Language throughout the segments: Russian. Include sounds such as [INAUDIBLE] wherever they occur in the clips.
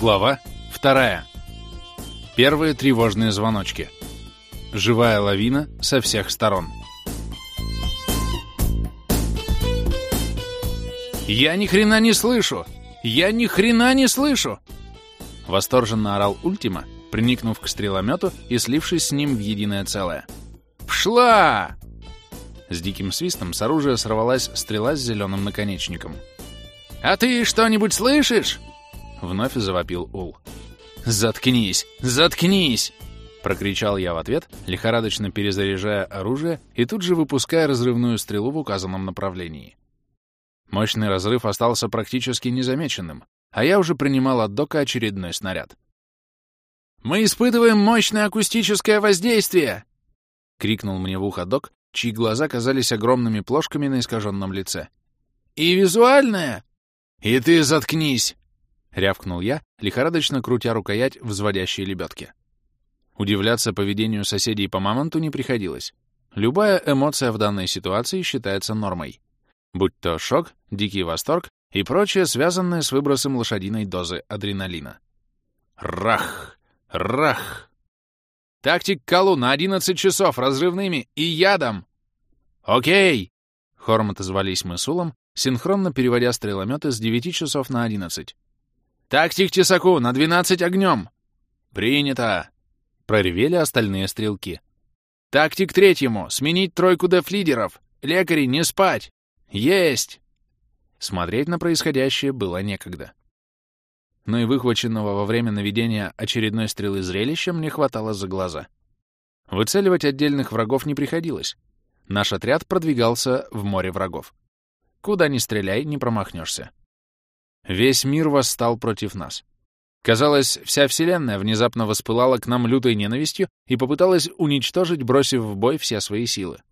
Глава вторая. Первые тревожные звоночки. Живая лавина со всех сторон. «Я ни хрена не слышу! Я ни хрена не слышу!» Восторженно орал Ультима, приникнув к стреломету и слившись с ним в единое целое. «Пшла!» С диким свистом с оружия сорвалась стрела с зеленым наконечником. «А ты что-нибудь слышишь?» Вновь завопил Ул. «Заткнись! Заткнись!» Прокричал я в ответ, лихорадочно перезаряжая оружие и тут же выпуская разрывную стрелу в указанном направлении. Мощный разрыв остался практически незамеченным, а я уже принимал от дока очередной снаряд. «Мы испытываем мощное акустическое воздействие!» — крикнул мне в ухо док, чьи глаза казались огромными плошками на искаженном лице. «И визуальное!» «И ты заткнись!» — рявкнул я, лихорадочно крутя рукоять взводящей лебедки. Удивляться поведению соседей по мамонту не приходилось. Любая эмоция в данной ситуации считается нормой. Будь то шок, дикий восторг и прочее, связанное с выбросом лошадиной дозы адреналина. Рах! Рах! Тактик Калу на 11 часов разрывными и ядом! Окей! Хором отозвались мы с Улом, синхронно переводя стрелометы с 9 часов на 11. «Тактик Тесаку, на 12 огнем!» «Принято!» — проревели остальные стрелки. «Тактик третьему, сменить тройку деф-лидеров! Лекари, не спать! Есть!» Смотреть на происходящее было некогда. Но и выхваченного во время наведения очередной стрелы зрелища мне хватало за глаза. Выцеливать отдельных врагов не приходилось. Наш отряд продвигался в море врагов. Куда ни стреляй, не промахнешься. Весь мир восстал против нас. Казалось, вся Вселенная внезапно воспылала к нам лютой ненавистью и попыталась уничтожить, бросив в бой все свои силы.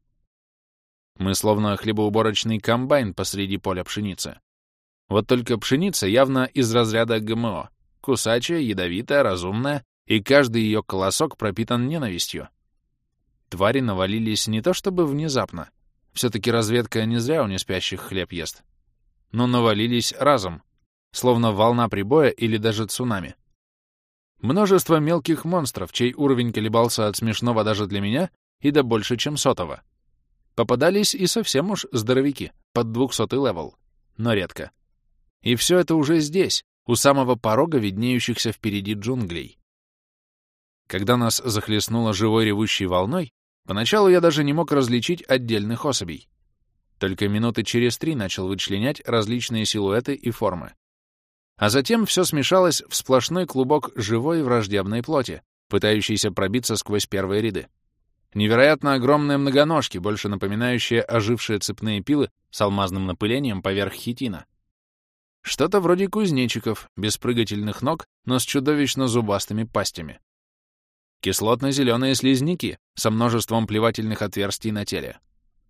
Мы словно хлебоуборочный комбайн посреди поля пшеницы. Вот только пшеница явно из разряда ГМО. Кусачая, ядовитая, разумная, и каждый ее колосок пропитан ненавистью. Твари навалились не то чтобы внезапно. Все-таки разведка не зря у неспящих хлеб ест. Но навалились разом, словно волна прибоя или даже цунами. Множество мелких монстров, чей уровень колебался от смешного даже для меня и до больше, чем сотого. Попадались и совсем уж здоровяки, под двухсотый левел, но редко. И все это уже здесь, у самого порога виднеющихся впереди джунглей. Когда нас захлестнуло живой ревущей волной, поначалу я даже не мог различить отдельных особей. Только минуты через три начал вычленять различные силуэты и формы. А затем все смешалось в сплошной клубок живой враждебной плоти, пытающейся пробиться сквозь первые ряды. Невероятно огромные многоножки, больше напоминающие ожившие цепные пилы с алмазным напылением поверх хитина. Что-то вроде кузнечиков, без прыгательных ног, но с чудовищно зубастыми пастями. Кислотно-зеленые слизняки со множеством плевательных отверстий на теле.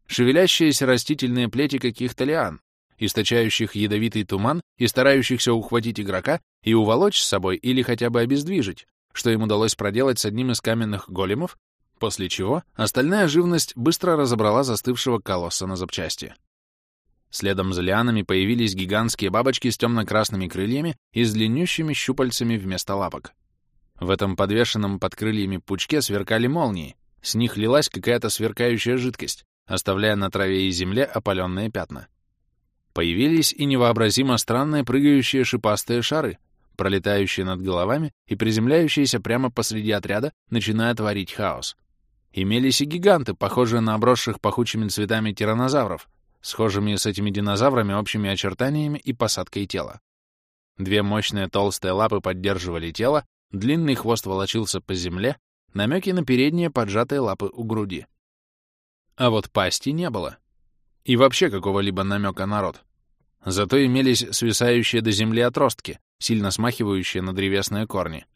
Шевелящиеся растительные плети каких-то лиан, источающих ядовитый туман и старающихся ухватить игрока и уволочь с собой или хотя бы обездвижить, что им удалось проделать с одним из каменных големов, после чего остальная живность быстро разобрала застывшего колосса на запчасти. Следом за лианами появились гигантские бабочки с темно-красными крыльями и с длиннющими щупальцами вместо лапок. В этом подвешенном под крыльями пучке сверкали молнии, с них лилась какая-то сверкающая жидкость, оставляя на траве и земле опаленные пятна. Появились и невообразимо странные прыгающие шипастые шары, пролетающие над головами и приземляющиеся прямо посреди отряда, начиная творить хаос. Имелись и гиганты, похожие на обросших пахучими цветами тиранозавров, схожими с этими динозаврами общими очертаниями и посадкой тела. Две мощные толстые лапы поддерживали тело, длинный хвост волочился по земле, намеки на передние поджатые лапы у груди. А вот пасти не было. И вообще какого-либо намека на рот. Зато имелись свисающие до земли отростки, сильно смахивающие на древесные корни.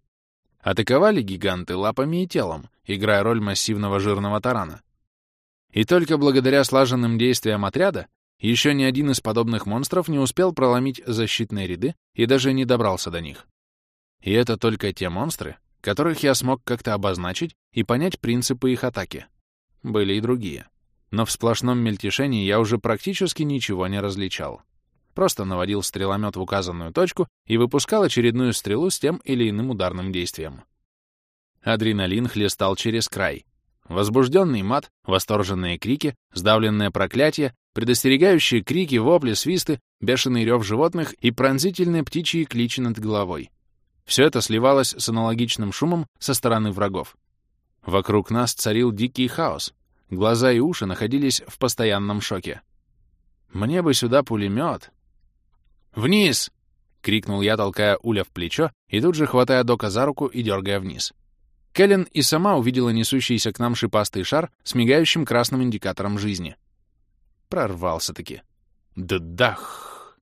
Атаковали гиганты лапами и телом, играя роль массивного жирного тарана. И только благодаря слаженным действиям отряда еще ни один из подобных монстров не успел проломить защитные ряды и даже не добрался до них. И это только те монстры, которых я смог как-то обозначить и понять принципы их атаки. Были и другие. Но в сплошном мельтешении я уже практически ничего не различал. Просто наводил стреломет в указанную точку и выпускал очередную стрелу с тем или иным ударным действием. Адреналин хлестал через край. Возбужденный мат, восторженные крики, сдавленное проклятие, предостерегающие крики, вопли, свисты, бешеный рев животных и пронзительные птичьи кличи над головой. Все это сливалось с аналогичным шумом со стороны врагов. Вокруг нас царил дикий хаос. Глаза и уши находились в постоянном шоке. Мне бы сюда пулемет. «Вниз!» — крикнул я, толкая Уля в плечо и тут же хватая Дока за руку и дергая вниз. Кэлен и сама увидела несущийся к нам шипастый шар с мигающим красным индикатором жизни. Прорвался-таки. Да-дах!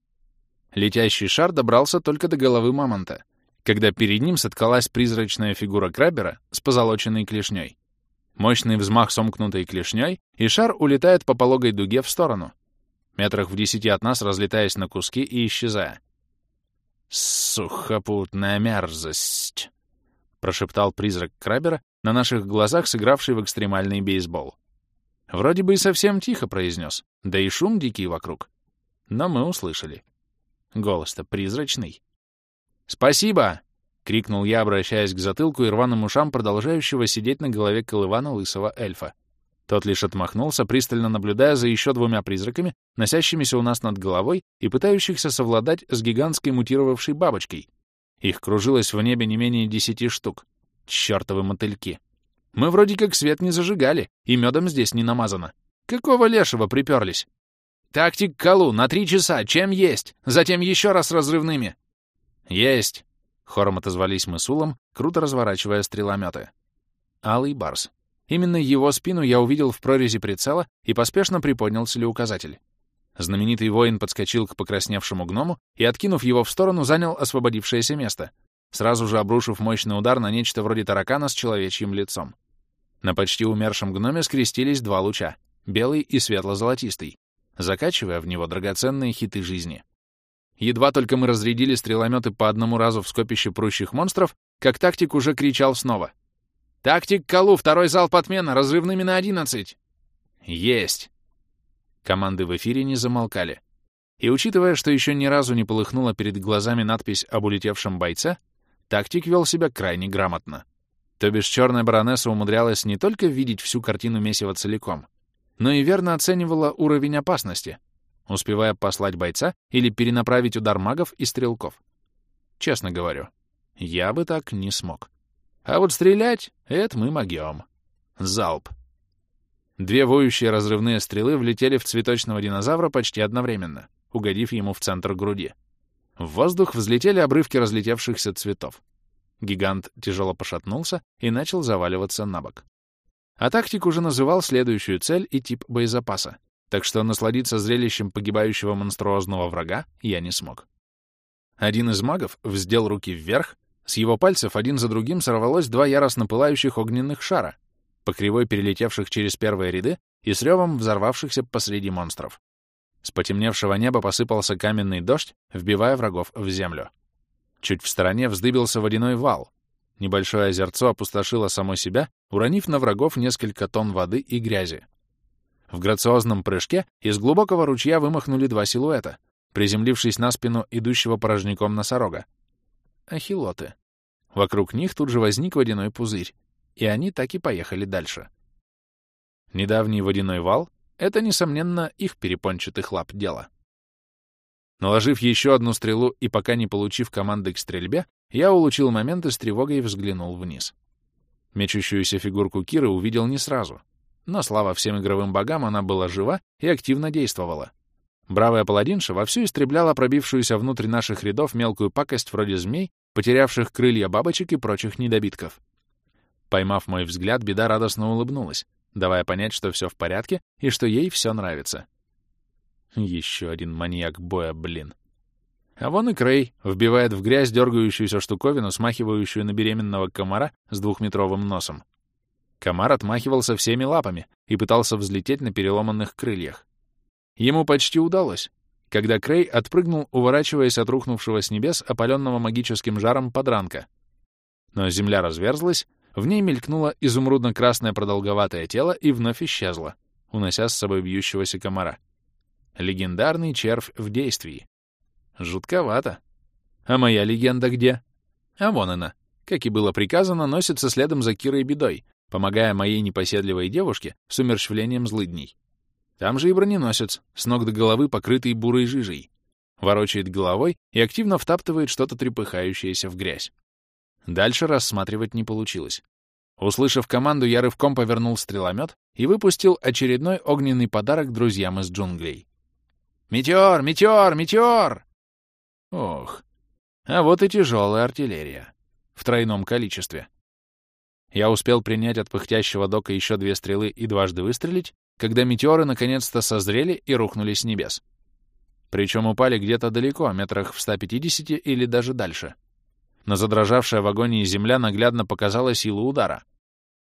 Летящий шар добрался только до головы мамонта, когда перед ним соткалась призрачная фигура крабера с позолоченной клешней. Мощный взмах сомкнутой клешней, и шар улетает по пологой дуге в сторону, метрах в десяти от нас разлетаясь на куски и исчезая. «Сухопутная мерзость!» — прошептал призрак крабера, на наших глазах сыгравший в экстремальный бейсбол. Вроде бы и совсем тихо произнес, да и шум дикий вокруг. Но мы услышали. Голос-то призрачный. «Спасибо!» — крикнул я, обращаясь к затылку и рваным ушам продолжающего сидеть на голове колывана лысого эльфа. Тот лишь отмахнулся, пристально наблюдая за еще двумя призраками, носящимися у нас над головой и пытающихся совладать с гигантской мутировавшей бабочкой. Их кружилось в небе не менее десяти штук. Чёртовы мотыльки. Мы вроде как свет не зажигали, и медом здесь не намазано. Какого лешего приперлись? Тактик Калу на три часа, чем есть, затем еще раз разрывными. Есть. Хором отозвались мы с Улом, круто разворачивая стрелометы. Алый Барс. Именно его спину я увидел в прорези прицела и поспешно приподнял целеуказатель. Знаменитый воин подскочил к покрасневшему гному и, откинув его в сторону, занял освободившееся место, сразу же обрушив мощный удар на нечто вроде таракана с человечьим лицом. На почти умершем гноме скрестились два луча — белый и светло-золотистый, закачивая в него драгоценные хиты жизни. Едва только мы разрядили стрелометы по одному разу в скопище прущих монстров, как тактик уже кричал снова. «Тактик Калу, второй залп отмена, разрывными на одиннадцать!» «Есть!» Команды в эфире не замолкали. И учитывая, что еще ни разу не полыхнула перед глазами надпись об улетевшем бойце, тактик вел себя крайне грамотно. То бишь черная баронесса умудрялась не только видеть всю картину месива целиком, но и верно оценивала уровень опасности, успевая послать бойца или перенаправить удар магов и стрелков. Честно говорю, я бы так не смог. А вот стрелять — это мы могем. Залп. Две воющие разрывные стрелы влетели в цветочного динозавра почти одновременно, угодив ему в центр груди. В воздух взлетели обрывки разлетевшихся цветов. Гигант тяжело пошатнулся и начал заваливаться на бок. А тактик уже называл следующую цель и тип боезапаса, так что насладиться зрелищем погибающего монструозного врага я не смог. Один из магов вздел руки вверх, с его пальцев один за другим сорвалось два яростно пылающих огненных шара, по кривой перелетевших через первые ряды и с ревом взорвавшихся посреди монстров. С потемневшего неба посыпался каменный дождь, вбивая врагов в землю. Чуть в стороне вздыбился водяной вал. Небольшое озерцо опустошило само себя, уронив на врагов несколько тонн воды и грязи. В грациозном прыжке из глубокого ручья вымахнули два силуэта, приземлившись на спину идущего порожняком носорога. Ахилоты. Вокруг них тут же возник водяной пузырь, и они так и поехали дальше. Недавний водяной вал — это, несомненно, их перепончатых лап дело. Наложив еще одну стрелу и пока не получив команды к стрельбе, я улучил момент и с тревогой взглянул вниз. Мечущуюся фигурку Киры увидел не сразу, но, слава всем игровым богам, она была жива и активно действовала. Бравая паладинша вовсю истребляла пробившуюся внутрь наших рядов мелкую пакость вроде змей потерявших крылья бабочек и прочих недобитков. Поймав мой взгляд, беда радостно улыбнулась, давая понять, что все в порядке и что ей все нравится. Еще один маньяк боя, блин. А вон и Крей вбивает в грязь дергающуюся штуковину, смахивающую на беременного комара с двухметровым носом. Комар отмахивался всеми лапами и пытался взлететь на переломанных крыльях. Ему почти удалось, когда Крей отпрыгнул, уворачиваясь от рухнувшего с небес, опаленного магическим жаром подранка. Но земля разверзлась, в ней мелькнуло изумрудно-красное продолговатое тело и вновь исчезло, унося с собой бьющегося комара. Легендарный червь в действии, Жутковато. А моя легенда где? А вон она. Как и было приказано, носится следом за Кирой бедой, помогая моей непоседливой девушке с умерщвлением злыдней. Там же и броненосец, с ног до головы покрытый бурой жижей. Ворочает головой и активно втаптывает что-то трепыхающееся в грязь. Дальше рассматривать не получилось. Услышав команду, я рывком повернул стреломет и выпустил очередной огненный подарок друзьям из джунглей. «Метеор! Метеор! Метеор!» Ох, а вот и тяжелая артиллерия. В тройном количестве. Я успел принять от пыхтящего дока еще две стрелы и дважды выстрелить, когда метеоры наконец-то созрели и рухнули с небес. Причем упали где-то далеко, метрах в 150 или даже дальше. На задрожавшая в агонии земля наглядно показала силу удара.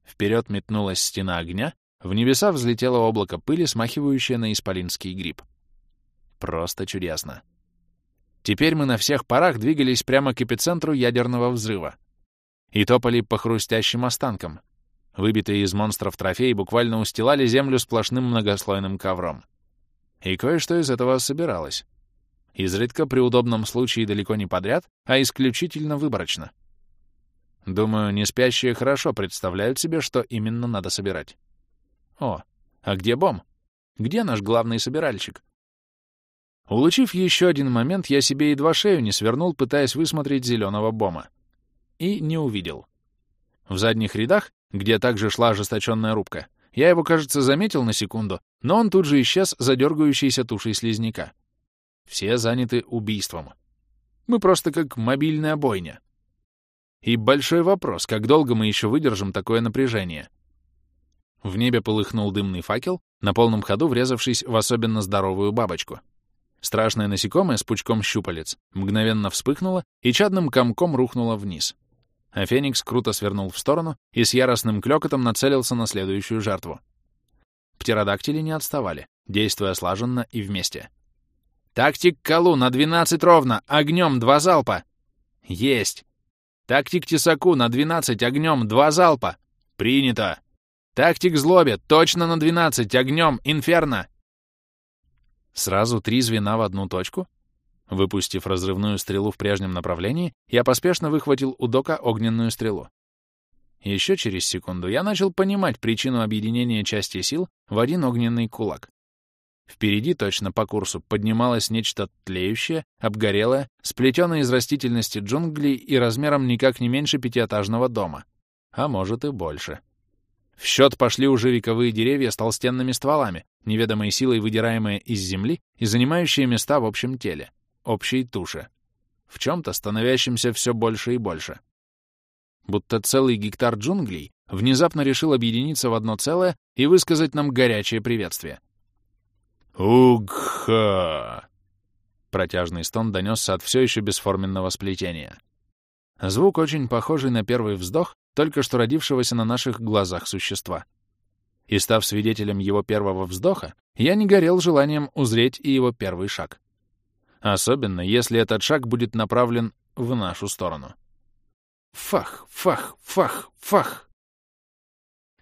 Вперед метнулась стена огня, в небеса взлетело облако пыли, смахивающее на исполинский гриб. Просто чудесно. Теперь мы на всех парах двигались прямо к эпицентру ядерного взрыва. И топали по хрустящим останкам. Выбитые из монстров трофеи буквально устилали землю сплошным многослойным ковром. И кое-что из этого собиралось. Изредка при удобном случае далеко не подряд, а исключительно выборочно. Думаю, неспящие хорошо представляют себе, что именно надо собирать. О, а где Бом? Где наш главный собиральщик? Улучив еще один момент, я себе едва шею не свернул, пытаясь высмотреть зеленого Бома. И не увидел. В задних рядах, где также шла ожесточенная рубка, я его, кажется, заметил на секунду, но он тут же исчез за дергающейся тушей слизняка. Все заняты убийством. Мы просто как мобильная бойня. И большой вопрос, как долго мы еще выдержим такое напряжение? В небе полыхнул дымный факел, на полном ходу врезавшись в особенно здоровую бабочку. Страшное насекомое с пучком щупалец мгновенно вспыхнуло и чадным комком рухнуло вниз. А Феникс круто свернул в сторону и с яростным клёкотом нацелился на следующую жертву. Птеродактили не отставали, действуя слаженно и вместе. «Тактик Калу на 12 ровно! Огнем два залпа!» «Есть!» «Тактик Тесаку на 12 огнем два залпа!» «Принято!» «Тактик Злобе точно на 12 огнем Инферно!» Сразу три звена в одну точку? Выпустив разрывную стрелу в прежнем направлении, я поспешно выхватил у Дока огненную стрелу. Еще через секунду я начал понимать причину объединения части сил в один огненный кулак. Впереди, точно по курсу, поднималось нечто тлеющее, обгорелое, сплетенное из растительности джунглей и размером никак не меньше пятиэтажного дома. А может и больше. В счет пошли уже вековые деревья с толстенными стволами, неведомой силой выдираемые из земли и занимающие места в общем теле, общей туше, в чем-то становящемся все больше и больше. Будто целый гектар джунглей внезапно решил объединиться в одно целое и высказать нам горячее приветствие. «Угха!» Протяжный стон донесся от все еще бесформенного сплетения. Звук очень похожий на первый вздох только что родившегося на наших глазах существа. И став свидетелем его первого вздоха, я не горел желанием узреть и его первый шаг. Особенно, если этот шаг будет направлен в нашу сторону. Фах, фах, фах, фах!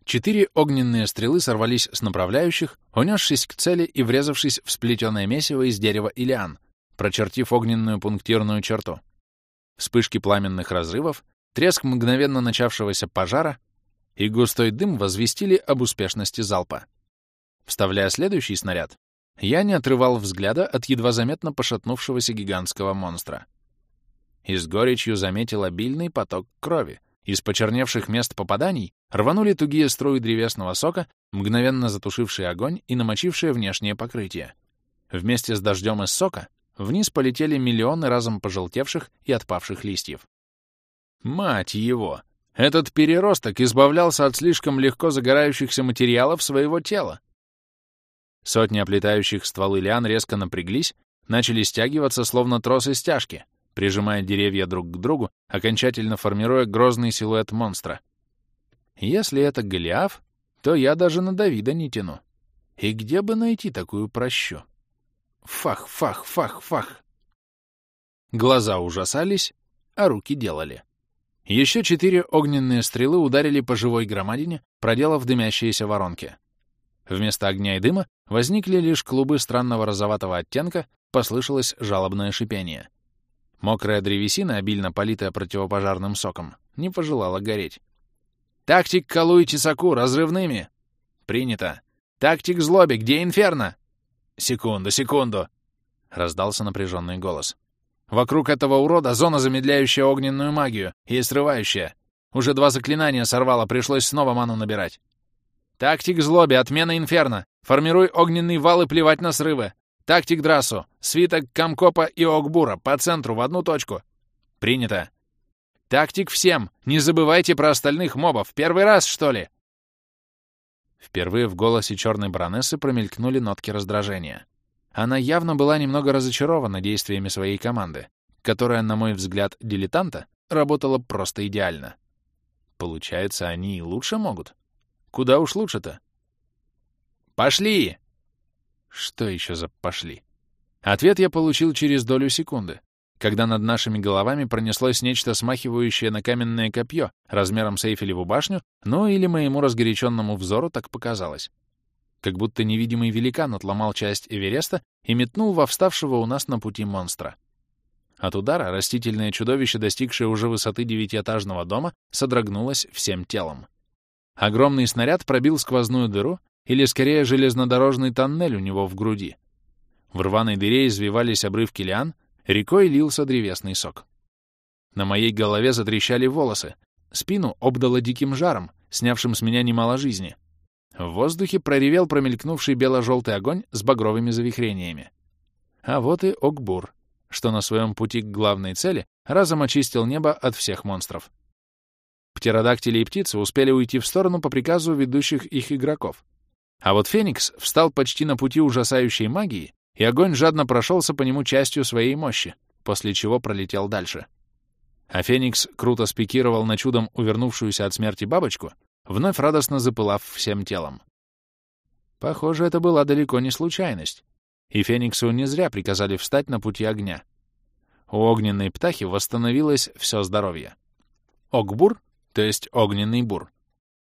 Четыре огненные стрелы сорвались с направляющих, унесшись к цели и врезавшись в сплетенное месиво из дерева и лиан, прочертив огненную пунктирную черту. Вспышки пламенных разрывов, треск мгновенно начавшегося пожара и густой дым возвестили об успешности залпа. Вставляя следующий снаряд, я не отрывал взгляда от едва заметно пошатнувшегося гигантского монстра. И с горечью заметил обильный поток крови. Из почерневших мест попаданий рванули тугие струи древесного сока, мгновенно затушившие огонь и намочившие внешнее покрытие. Вместе с дождем из сока вниз полетели миллионы разом пожелтевших и отпавших листьев. Мать его! Этот переросток избавлялся от слишком легко загорающихся материалов своего тела. Сотни оплетающих стволы лиан резко напряглись, начали стягиваться, словно тросы стяжки, прижимая деревья друг к другу, окончательно формируя грозный силуэт монстра. Если это Голиаф, то я даже на Давида не тяну. И где бы найти такую прощу? Фах, фах, фах, фах. Глаза ужасались, а руки делали. Еще четыре огненные стрелы ударили по живой громадине, проделав дымящиеся воронки. Вместо огня и дыма возникли лишь клубы странного розоватого оттенка, послышалось жалобное шипение. Мокрая древесина, обильно политая противопожарным соком, не пожелала гореть. «Тактик Калу и Тесаку, разрывными!» «Принято! Тактик Злоби, где Инферно?» «Секунду, секунду!» — раздался напряженный голос. «Вокруг этого урода зона, замедляющая огненную магию, и срывающая. Уже два заклинания сорвало, пришлось снова ману набирать. Тактик Злоби, отмена Инферно. Формируй огненный вал и плевать на срывы. Тактик Драсу, свиток Камкопа и Огбура, по центру, в одну точку. Принято. Тактик всем, не забывайте про остальных мобов. Первый раз, что ли? Впервые в голосе черной баронессы промелькнули нотки раздражения. Она явно была немного разочарована действиями своей команды, которая, на мой взгляд, дилетанта, работала просто идеально. Получается, они и лучше могут? Куда уж лучше-то? «Пошли!» Что еще за «пошли»? Ответ я получил через долю секунды, когда над нашими головами пронеслось нечто смахивающее на каменное копье размером с Эйфелеву башню, ну или моему разгоряченному взору так показалось. Как будто невидимый великан отломал часть Эвереста и метнул во вставшего у нас на пути монстра. От удара растительное чудовище, достигшее уже высоты девятиэтажного дома, содрогнулось всем телом. Огромный снаряд пробил сквозную дыру или скорее железнодорожный тоннель у него в груди. В рваной дыре извивались обрывки лиан, рекой лился древесный сок. На моей голове затрещали волосы, спину обдало диким жаром, снявшим с меня немало жизни. В воздухе проревел промелькнувший бело-желтый огонь с багровыми завихрениями. А вот и Окбур, что на своем пути к главной цели разом очистил небо от всех монстров. Птеродактили и птицы успели уйти в сторону по приказу ведущих их игроков, а вот Феникс встал почти на пути ужасающей магии, и огонь жадно прошелся по нему частью своей мощи, после чего пролетел дальше. А Феникс круто спикировал на чудом увернувшуюся от смерти бабочку, вновь радостно запылав всем телом. Похоже, это была далеко не случайность, и Фениксу не зря приказали встать на пути огня. У огненной птахи восстановилось все здоровье. Огбур, то есть огненный бур,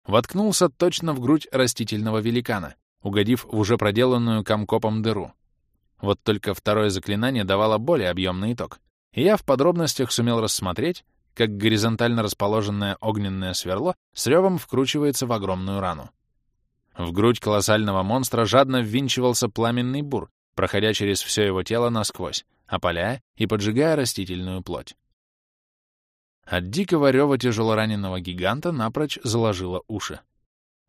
воткнулся точно в грудь растительного великана, угодив в уже проделанную комкопом дыру. Вот только второе заклинание давало более объемный итог, и я в подробностях сумел рассмотреть, как горизонтально расположенное огненное сверло с ревом вкручивается в огромную рану. В грудь колоссального монстра жадно ввинчивался пламенный бур, проходя через все его тело насквозь, опаляя и поджигая растительную плоть. От дикого рева тяжелораненого гиганта напрочь заложило уши.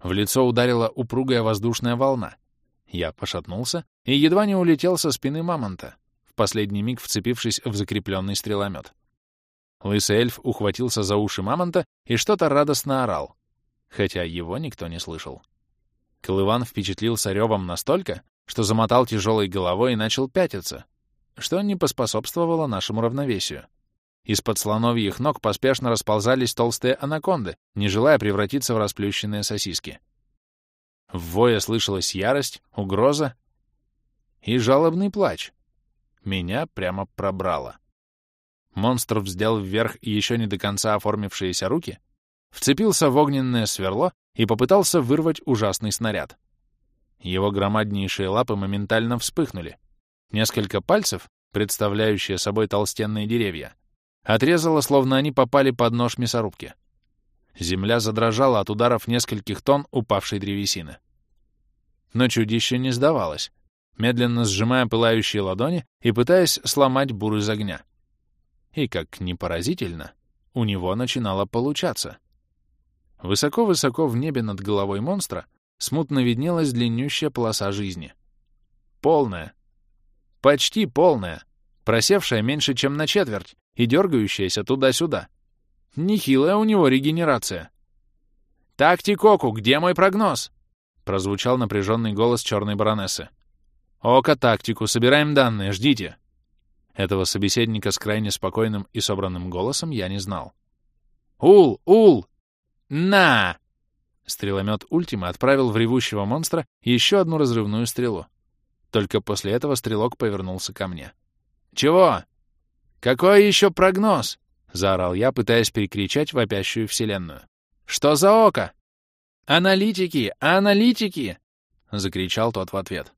В лицо ударила упругая воздушная волна. Я пошатнулся и едва не улетел со спины мамонта, в последний миг вцепившись в закрепленный стреломет. Лысый эльф ухватился за уши мамонта и что-то радостно орал, хотя его никто не слышал. Колыван впечатлился ревом настолько, что замотал тяжелой головой и начал пятиться, что не поспособствовало нашему равновесию. Из-под слоновьих ног поспешно расползались толстые анаконды, не желая превратиться в расплющенные сосиски. В вое слышалась ярость, угроза и жалобный плач. Меня прямо пробрало. Монстр вздел вверх еще не до конца оформившиеся руки, вцепился в огненное сверло и попытался вырвать ужасный снаряд. Его громаднейшие лапы моментально вспыхнули. Несколько пальцев, представляющие собой толстенные деревья, Отрезало, словно они попали под нож мясорубки. Земля задрожала от ударов нескольких тонн упавшей древесины. Но чудище не сдавалось, медленно сжимая пылающие ладони и пытаясь сломать бур из огня. И, как ни поразительно, у него начинало получаться. Высоко-высоко в небе над головой монстра смутно виднелась длиннющая полоса жизни. Полная. Почти полная. Просевшая меньше, чем на четверть, и дергающаяся туда-сюда. Нехилая у него регенерация. «Тактикоку, где мой прогноз?» — прозвучал напряженный голос черной баронессы. «Ока тактику, собираем данные, ждите». Этого собеседника с крайне спокойным и собранным голосом я не знал. «Ул! Ул! На!» Стреломет Ультима отправил в ревущего монстра еще одну разрывную стрелу. Только после этого стрелок повернулся ко мне. «Чего?» «Какой еще прогноз?» — заорал я, пытаясь перекричать вопящую вселенную. «Что за око?» «Аналитики! Аналитики!» — закричал тот в ответ.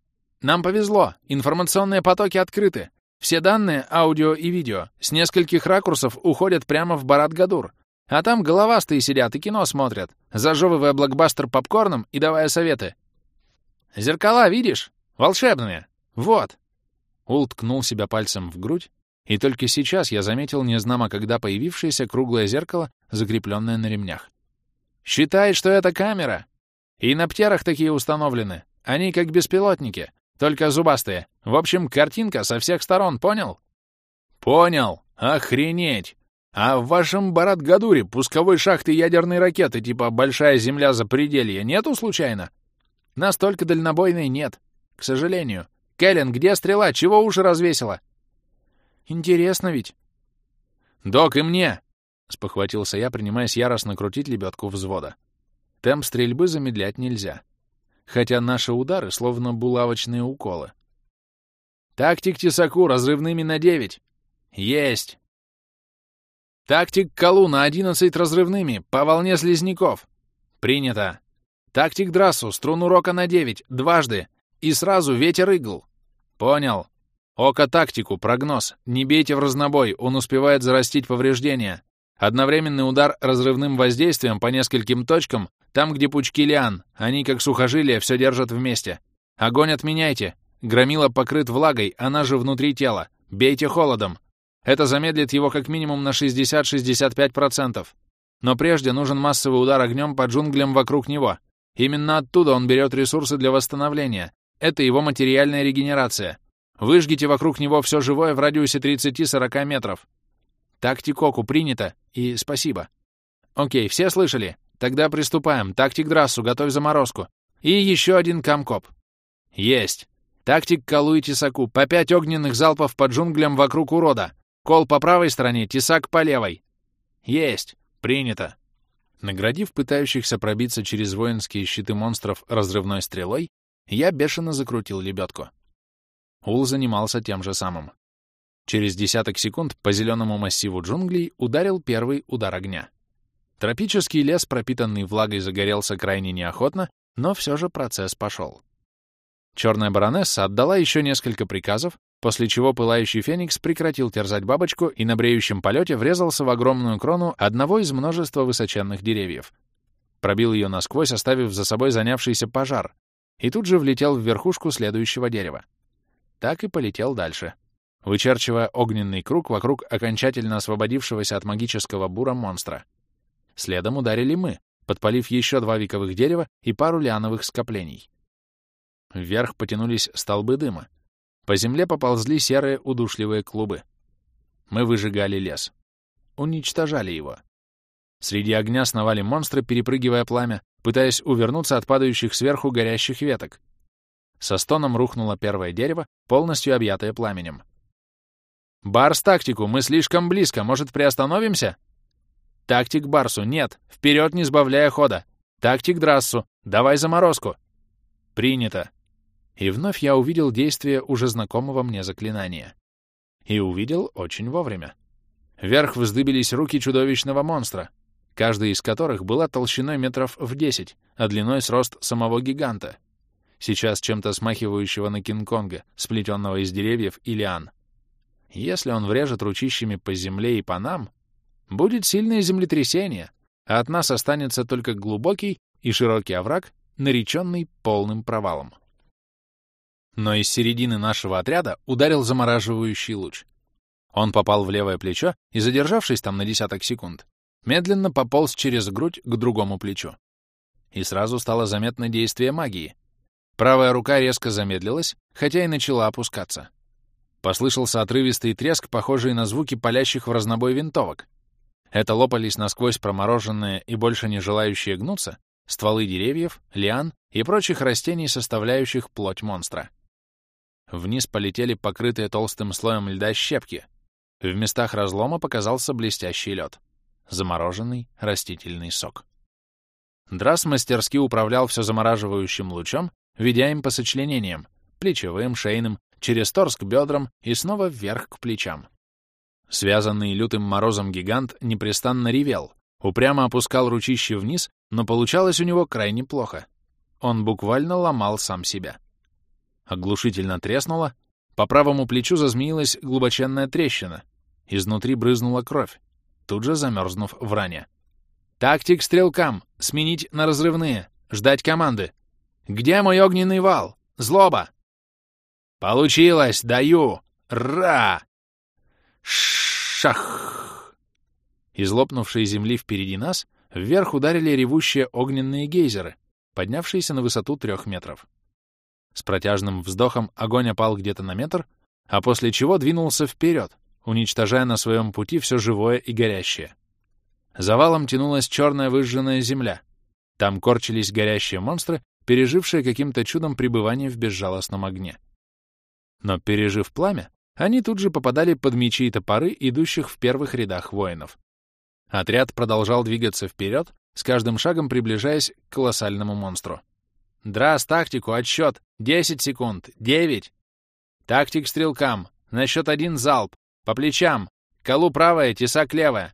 Нам повезло, информационные потоки открыты. Все данные, аудио и видео, с нескольких ракурсов уходят прямо в Барат-Гадур. А там головастые сидят и кино смотрят, зажевывая блокбастер попкорном и давая советы. «Зеркала, видишь? Волшебные! Вот!» Ул ткнул себя пальцем в грудь, и только сейчас я заметил незнамо когда появившееся круглое зеркало, закрепленное на ремнях. «Считай, что это камера! И на птерах такие установлены. Они как беспилотники, только зубастые. В общем, картинка со всех сторон, понял? Понял. Охренеть. А в вашем Барат-Гадуре пусковой шахты ядерной ракеты типа «Большая Земля за пределье» нету случайно? Настолько дальнобойной нет. К сожалению. Кэлен, где стрела? Чего уши развесила? Интересно ведь. Док, и мне! Спохватился я, принимаясь яростно крутить лебедку взвода. Темп стрельбы замедлять нельзя хотя наши удары словно булавочные уколы. «Тактик Тесаку разрывными на 9!» «Есть!» «Тактик Калу на 11 разрывными, по волне слизняков!» «Принято!» «Тактик Драсу, струну рока на 9, дважды, и сразу ветер игл!» «Понял!» «Око тактику, прогноз, не бейте в разнобой, он успевает зарастить повреждения. Одновременный удар разрывным воздействием по нескольким точкам там, где пучки лиан, они, как сухожилия, все держат вместе. Огонь отменяйте. Громила покрыт влагой, она же внутри тела. Бейте холодом. Это замедлит его как минимум на 60-65%. Но прежде нужен массовый удар огнем по джунглям вокруг него. Именно оттуда он берет ресурсы для восстановления. Это его материальная регенерация. Выжгите вокруг него все живое в радиусе 30-40 метров. Тактикоку принято, и спасибо. Окей, все слышали? Тогда приступаем. Тактик Драссу, готовь заморозку. И еще один Камкоп. Есть. Тактик Калу и Тесаку. По пять огненных залпов по джунглям вокруг урода. Кол по правой стороне, Тесак по левой. Есть. Принято. Наградив пытающихся пробиться через воинские щиты монстров разрывной стрелой, я бешено закрутил лебедку. Ул занимался тем же самым. Через десяток секунд по зеленому массиву джунглей ударил первый удар огня. Тропический лес, пропитанный влагой, загорелся крайне неохотно, но все же процесс пошел. Черная баронесса отдала еще несколько приказов, после чего пылающий феникс прекратил терзать бабочку и на бреющем полете врезался в огромную крону одного из множества высоченных деревьев. Пробил ее насквозь, оставив за собой занявшийся пожар, и тут же влетел в верхушку следующего дерева. Так и полетел дальше, вычерчивая огненный круг вокруг окончательно освободившегося от магического бура монстра. Следом ударили мы, подпалив еще два вековых дерева и пару лиановых скоплений. Вверх потянулись столбы дыма. По земле поползли серые удушливые клубы. Мы выжигали лес. Уничтожали его. Среди огня сновали монстры, перепрыгивая пламя, пытаясь увернуться от падающих сверху горящих веток. Со стоном рухнуло первое дерево, полностью объятое пламенем. «Барс тактику, мы слишком близко, может, приостановимся?» Тактик Барсу, нет, вперед не сбавляя хода. Тактик Драссу, давай заморозку. Принято. И вновь я увидел действие уже знакомого мне заклинания. И увидел очень вовремя. Вверх вздыбились руки чудовищного монстра, каждая из которых была толщиной метров в десять, а длиной с рост самого гиганта. Сейчас чем-то смахивающего на Кинг-Конга, сплетенного из деревьев и лиан. Если он врежет ручищами по земле и по нам, Будет сильное землетрясение, а от нас останется только глубокий и широкий овраг, нареченный полным провалом. Но из середины нашего отряда ударил замораживающий луч. Он попал в левое плечо и, задержавшись там на десяток секунд, медленно пополз через грудь к другому плечу. И сразу стало заметно действие магии. Правая рука резко замедлилась, хотя и начала опускаться. Послышался отрывистый треск, похожий на звуки палящих в разнобой винтовок, это лопались насквозь промороженные и больше не желающие гнуться стволы деревьев, лиан и прочих растений, составляющих плоть монстра. Вниз полетели покрытые толстым слоем льда щепки. В местах разлома показался блестящий лед. Замороженный растительный сок. Драс мастерски управлял все замораживающим лучом, ведя им по сочленениям, плечевым, шейным, через торс к бедрам и снова вверх к плечам. Связанный лютым морозом гигант непрестанно ревел, упрямо опускал ручище вниз, но получалось у него крайне плохо. Он буквально ломал сам себя. Оглушительно треснуло, по правому плечу зазмеилась глубоченная трещина, изнутри брызнула кровь, тут же замерзнув в ране. «Тактик стрелкам! Сменить на разрывные! Ждать команды! Где мой огненный вал? Злоба!» «Получилось! Даю! Ра!» Шах! Из лопнувшей земли впереди нас вверх ударили ревущие огненные гейзеры, поднявшиеся на высоту трех метров. С протяжным вздохом огонь опал где-то на метр, а после чего двинулся вперед, уничтожая на своем пути все живое и горящее. Завалом тянулась черная выжженная земля. Там корчились горящие монстры, пережившие каким-то чудом пребывание в безжалостном огне. Но, пережив пламя, они тут же попадали под мечи и топоры, идущих в первых рядах воинов. Отряд продолжал двигаться вперед, с каждым шагом приближаясь к колоссальному монстру. «Драс, тактику, отсчет! Десять секунд! Девять!» «Тактик стрелкам! На счет один залп! По плечам! Колу правая, тесак левая!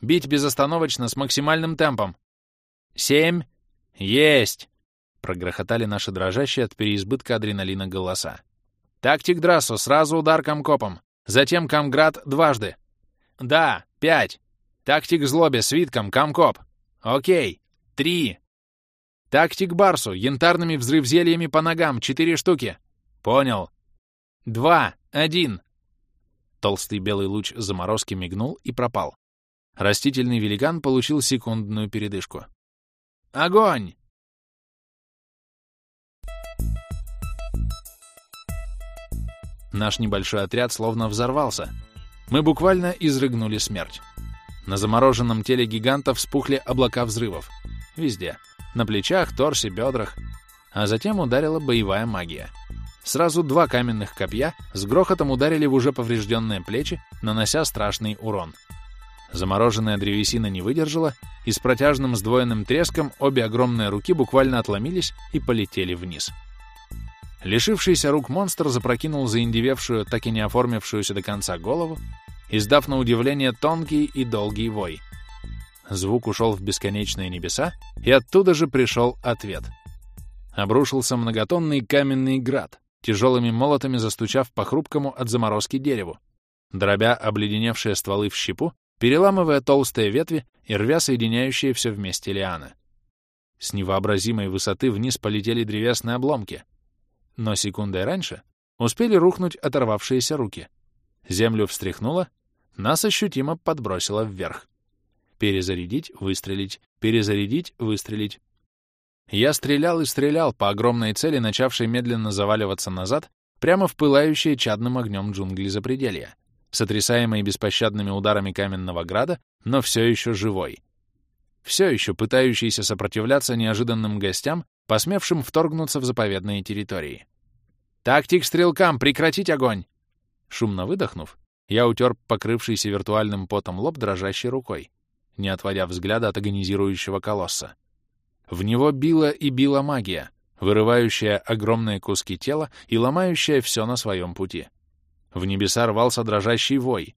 Бить безостановочно с максимальным темпом! Семь! Есть!» Прогрохотали наши дрожащие от переизбытка адреналина голоса. «Тактик Драсу, сразу удар комкопом! Затем камград дважды!» «Да, пять!» «Тактик Злобе, свитком, комкоп!» «Окей, три!» Тактик Барсу, янтарными взрыв-зельями по ногам, четыре штуки. Понял. Два, один. Толстый белый луч заморозки мигнул и пропал. Растительный великан получил секундную передышку. Огонь! Наш небольшой отряд словно взорвался. Мы буквально изрыгнули смерть. На замороженном теле гиганта вспухли облака взрывов. Везде на плечах, торсе, бедрах. А затем ударила боевая магия. Сразу два каменных копья с грохотом ударили в уже поврежденные плечи, нанося страшный урон. Замороженная древесина не выдержала, и с протяжным сдвоенным треском обе огромные руки буквально отломились и полетели вниз. Лишившийся рук монстр запрокинул заиндевевшую, так и не оформившуюся до конца голову, издав на удивление тонкий и долгий вой. Звук ушел в бесконечные небеса, и оттуда же пришел ответ. Обрушился многотонный каменный град, тяжелыми молотами застучав по хрупкому от заморозки дереву, дробя обледеневшие стволы в щепу, переламывая толстые ветви и рвя соединяющие все вместе лианы. С невообразимой высоты вниз полетели древесные обломки, но секундой раньше успели рухнуть оторвавшиеся руки. Землю встряхнуло, нас ощутимо подбросило вверх. Перезарядить, выстрелить, перезарядить, выстрелить. Я стрелял и стрелял по огромной цели, начавшей медленно заваливаться назад, прямо в пылающие чадным огнем джунгли запределья, сотрясаемые беспощадными ударами каменного града, но все еще живой. Все еще пытающийся сопротивляться неожиданным гостям, посмевшим вторгнуться в заповедные территории. «Тактик стрелкам! Прекратить огонь!» Шумно выдохнув, я утер покрывшийся виртуальным потом лоб дрожащей рукой не отводя взгляда от агонизирующего колосса. В него била и била магия, вырывающая огромные куски тела и ломающая все на своем пути. В небеса рвался дрожащий вой.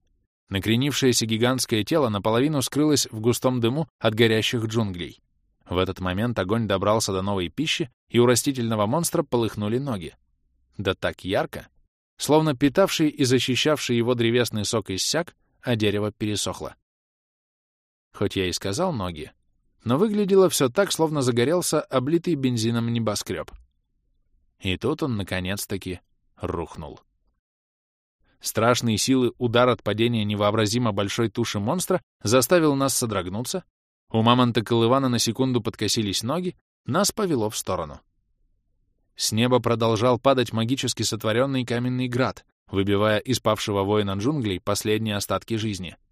Накренившееся гигантское тело наполовину скрылось в густом дыму от горящих джунглей. В этот момент огонь добрался до новой пищи, и у растительного монстра полыхнули ноги. Да так ярко, словно питавший и защищавший его древесный сок иссяк, а дерево пересохло хоть я и сказал ноги, но выглядело все так, словно загорелся облитый бензином небоскреб. И тут он, наконец-таки, рухнул. Страшные силы удар от падения невообразимо большой туши монстра заставил нас содрогнуться. У мамонта Колывана на секунду подкосились ноги, нас повело в сторону. С неба продолжал падать магически сотворенный каменный град, выбивая из павшего воина джунглей последние остатки жизни —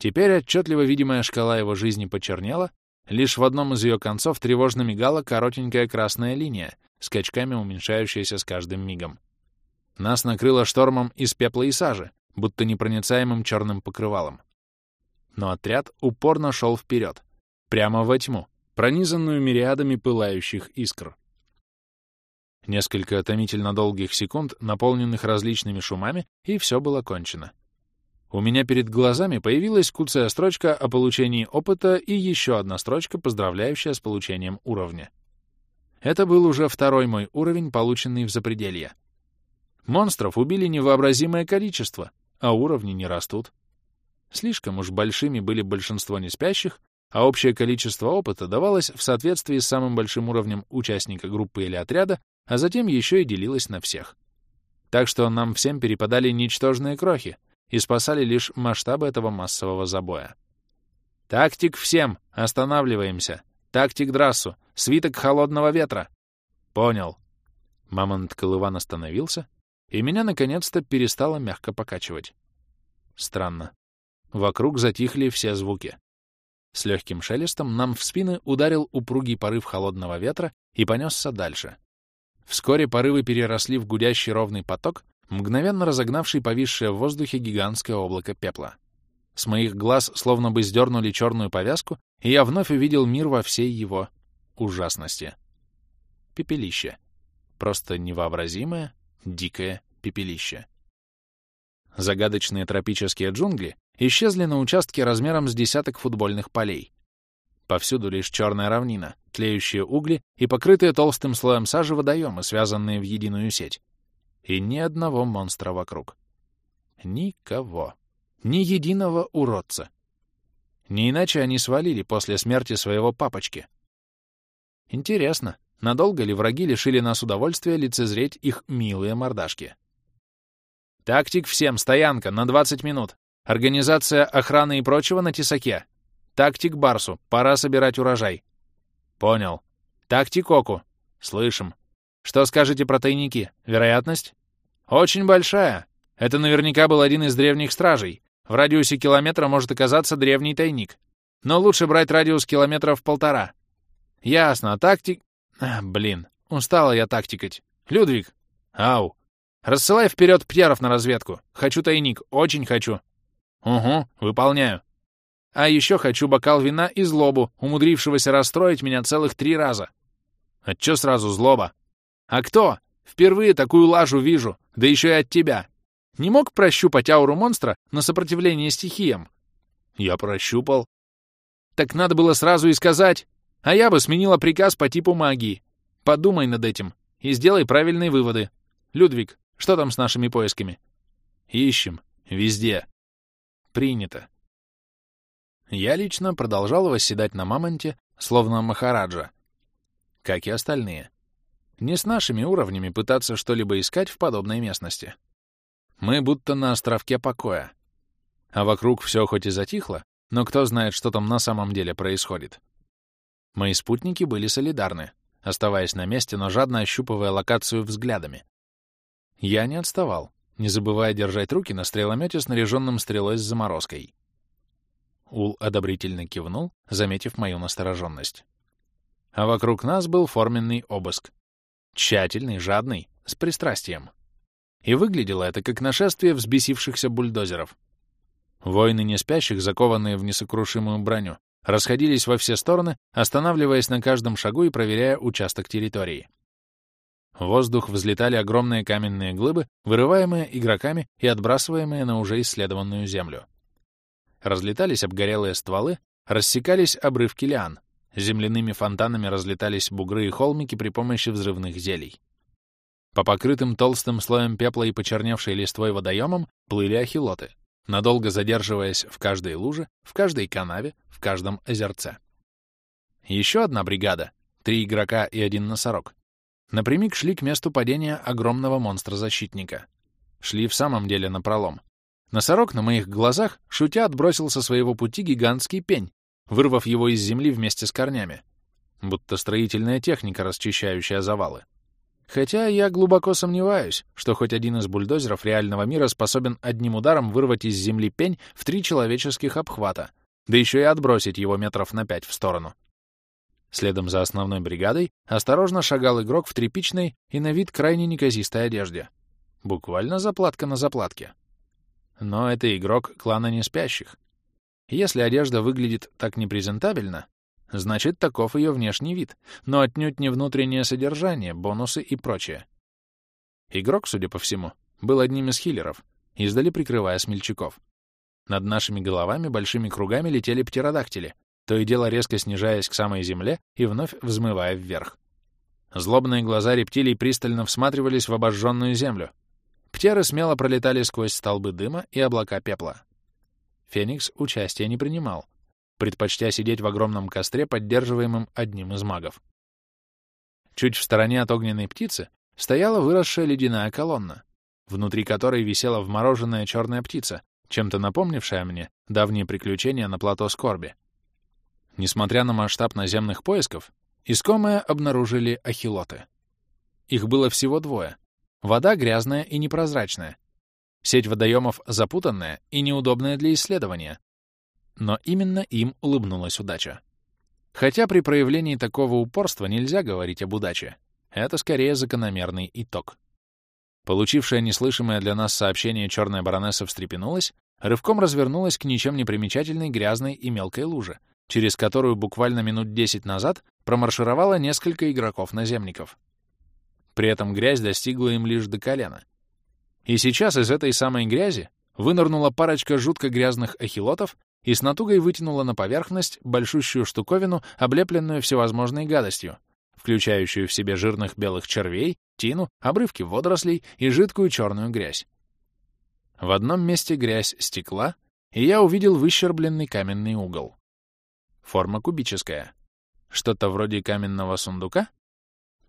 Теперь отчетливо видимая шкала его жизни почернела, лишь в одном из ее концов тревожно мигала коротенькая красная линия, скачками уменьшающаяся с каждым мигом. Нас накрыло штормом из пепла и сажи, будто непроницаемым черным покрывалом. Но отряд упорно шел вперед, прямо во тьму, пронизанную мириадами пылающих искр. Несколько томительно долгих секунд, наполненных различными шумами, и все было кончено. У меня перед глазами появилась куцая строчка о получении опыта и еще одна строчка, поздравляющая с получением уровня. Это был уже второй мой уровень, полученный в запределье. Монстров убили невообразимое количество, а уровни не растут. Слишком уж большими были большинство неспящих, а общее количество опыта давалось в соответствии с самым большим уровнем участника группы или отряда, а затем еще и делилось на всех. Так что нам всем перепадали ничтожные крохи и спасали лишь масштабы этого массового забоя. «Тактик всем! Останавливаемся! Тактик Драссу! Свиток холодного ветра!» «Понял!» Мамонт Колыван остановился, и меня наконец-то перестало мягко покачивать. Странно. Вокруг затихли все звуки. С легким шелестом нам в спины ударил упругий порыв холодного ветра и понесся дальше. Вскоре порывы переросли в гудящий ровный поток, мгновенно разогнавший повисшее в воздухе гигантское облако пепла. С моих глаз словно бы сдернули черную повязку, и я вновь увидел мир во всей его ужасности. Пепелище. Просто невообразимое, дикое пепелище. Загадочные тропические джунгли исчезли на участке размером с десяток футбольных полей. Повсюду лишь черная равнина, тлеющие угли и покрытые толстым слоем сажи водоемы, связанные в единую сеть. И ни одного монстра вокруг. Никого. Ни единого уродца. Не иначе они свалили после смерти своего папочки. Интересно, надолго ли враги лишили нас удовольствия лицезреть их милые мордашки? Тактик всем, стоянка, на 20 минут. Организация охраны и прочего на тесаке. Тактик Барсу, пора собирать урожай. Понял. Тактик Оку. Слышим. Что скажете про тайники? Вероятность? Очень большая. Это наверняка был один из древних стражей. В радиусе километра может оказаться древний тайник. Но лучше брать радиус километров полтора. Ясно. Тактик... А, блин, устала я тактикать. Людвиг. Ау. Рассылай вперед пьеров на разведку. Хочу тайник, очень хочу. Угу, выполняю. А еще хочу бокал вина и злобу, умудрившегося расстроить меня целых три раза. А чё сразу злоба? А кто? Впервые такую лажу вижу, да еще и от тебя. Не мог прощупать ауру монстра на сопротивление стихиям? Я прощупал. Так надо было сразу и сказать. А я бы сменила приказ по типу магии. Подумай над этим и сделай правильные выводы. Людвиг, что там с нашими поисками? Ищем. Везде. Принято. Я лично продолжал восседать на мамонте, словно махараджа. Как и остальные. Не с нашими уровнями пытаться что-либо искать в подобной местности. Мы будто на островке покоя. А вокруг все хоть и затихло, но кто знает, что там на самом деле происходит. Мои спутники были солидарны, оставаясь на месте, но жадно ощупывая локацию взглядами. Я не отставал, не забывая держать руки на стреломете, снаряженном стрелой с заморозкой. Ул одобрительно кивнул, заметив мою настороженность. А вокруг нас был форменный обыск. Тщательный, жадный, с пристрастием. И выглядело это как нашествие взбесившихся бульдозеров. Воины неспящих, закованные в несокрушимую броню, расходились во все стороны, останавливаясь на каждом шагу и проверяя участок территории. В воздух взлетали огромные каменные глыбы, вырываемые игроками и отбрасываемые на уже исследованную землю. Разлетались обгорелые стволы, рассекались обрывки лиан, земляными фонтанами разлетались бугры и холмики при помощи взрывных зелий. По покрытым толстым слоем пепла и почерневшей листвой водоемам плыли ахилоты, надолго задерживаясь в каждой луже, в каждой канаве, в каждом озерце. Еще одна бригада, три игрока и один носорог, Напрямик шли к месту падения огромного монстра-защитника. Шли в самом деле напролом. Носорог на моих глазах, шутя, отбросил со своего пути гигантский пень, вырвав его из земли вместе с корнями. Будто строительная техника, расчищающая завалы. Хотя я глубоко сомневаюсь, что хоть один из бульдозеров реального мира способен одним ударом вырвать из земли пень в три человеческих обхвата, да еще и отбросить его метров на пять в сторону. Следом за основной бригадой осторожно шагал игрок в тряпичной и на вид крайне неказистой одежде. Буквально заплатка на заплатке. Но это игрок клана неспящих. Если одежда выглядит так непрезентабельно, значит, таков ее внешний вид, но отнюдь не внутреннее содержание, бонусы и прочее. Игрок, судя по всему, был одним из хиллеров, издали прикрывая смельчаков. Над нашими головами большими кругами летели птеродактили, то и дело резко снижаясь к самой земле и вновь взмывая вверх. Злобные глаза рептилий пристально всматривались в обожженную землю. Птеры смело пролетали сквозь столбы дыма и облака пепла. Феникс участия не принимал, предпочтя сидеть в огромном костре, поддерживаемом одним из магов. Чуть в стороне от огненной птицы стояла выросшая ледяная колонна, внутри которой висела вмороженная черная птица, чем-то напомнившая мне давние приключения на плато Скорби. Несмотря на масштаб наземных поисков, искомые обнаружили ахилоты. Их было всего двое. Вода грязная и непрозрачная. Сеть водоемов запутанная и неудобная для исследования. Но именно им улыбнулась удача. Хотя при проявлении такого упорства нельзя говорить об удаче. Это скорее закономерный итог. Получившая неслышимое для нас сообщение черная баронесса встрепенулась, рывком развернулась к ничем не примечательной грязной и мелкой луже, через которую буквально минут десять назад промаршировало несколько игроков-наземников. При этом грязь достигла им лишь до колена. И сейчас из этой самой грязи вынырнула парочка жутко грязных ахилотов и с натугой вытянула на поверхность большущую штуковину, облепленную всевозможной гадостью, включающую в себе жирных белых червей, тину, обрывки водорослей и жидкую черную грязь. В одном месте грязь стекла, и я увидел выщербленный каменный угол. Форма кубическая. Что-то вроде каменного сундука?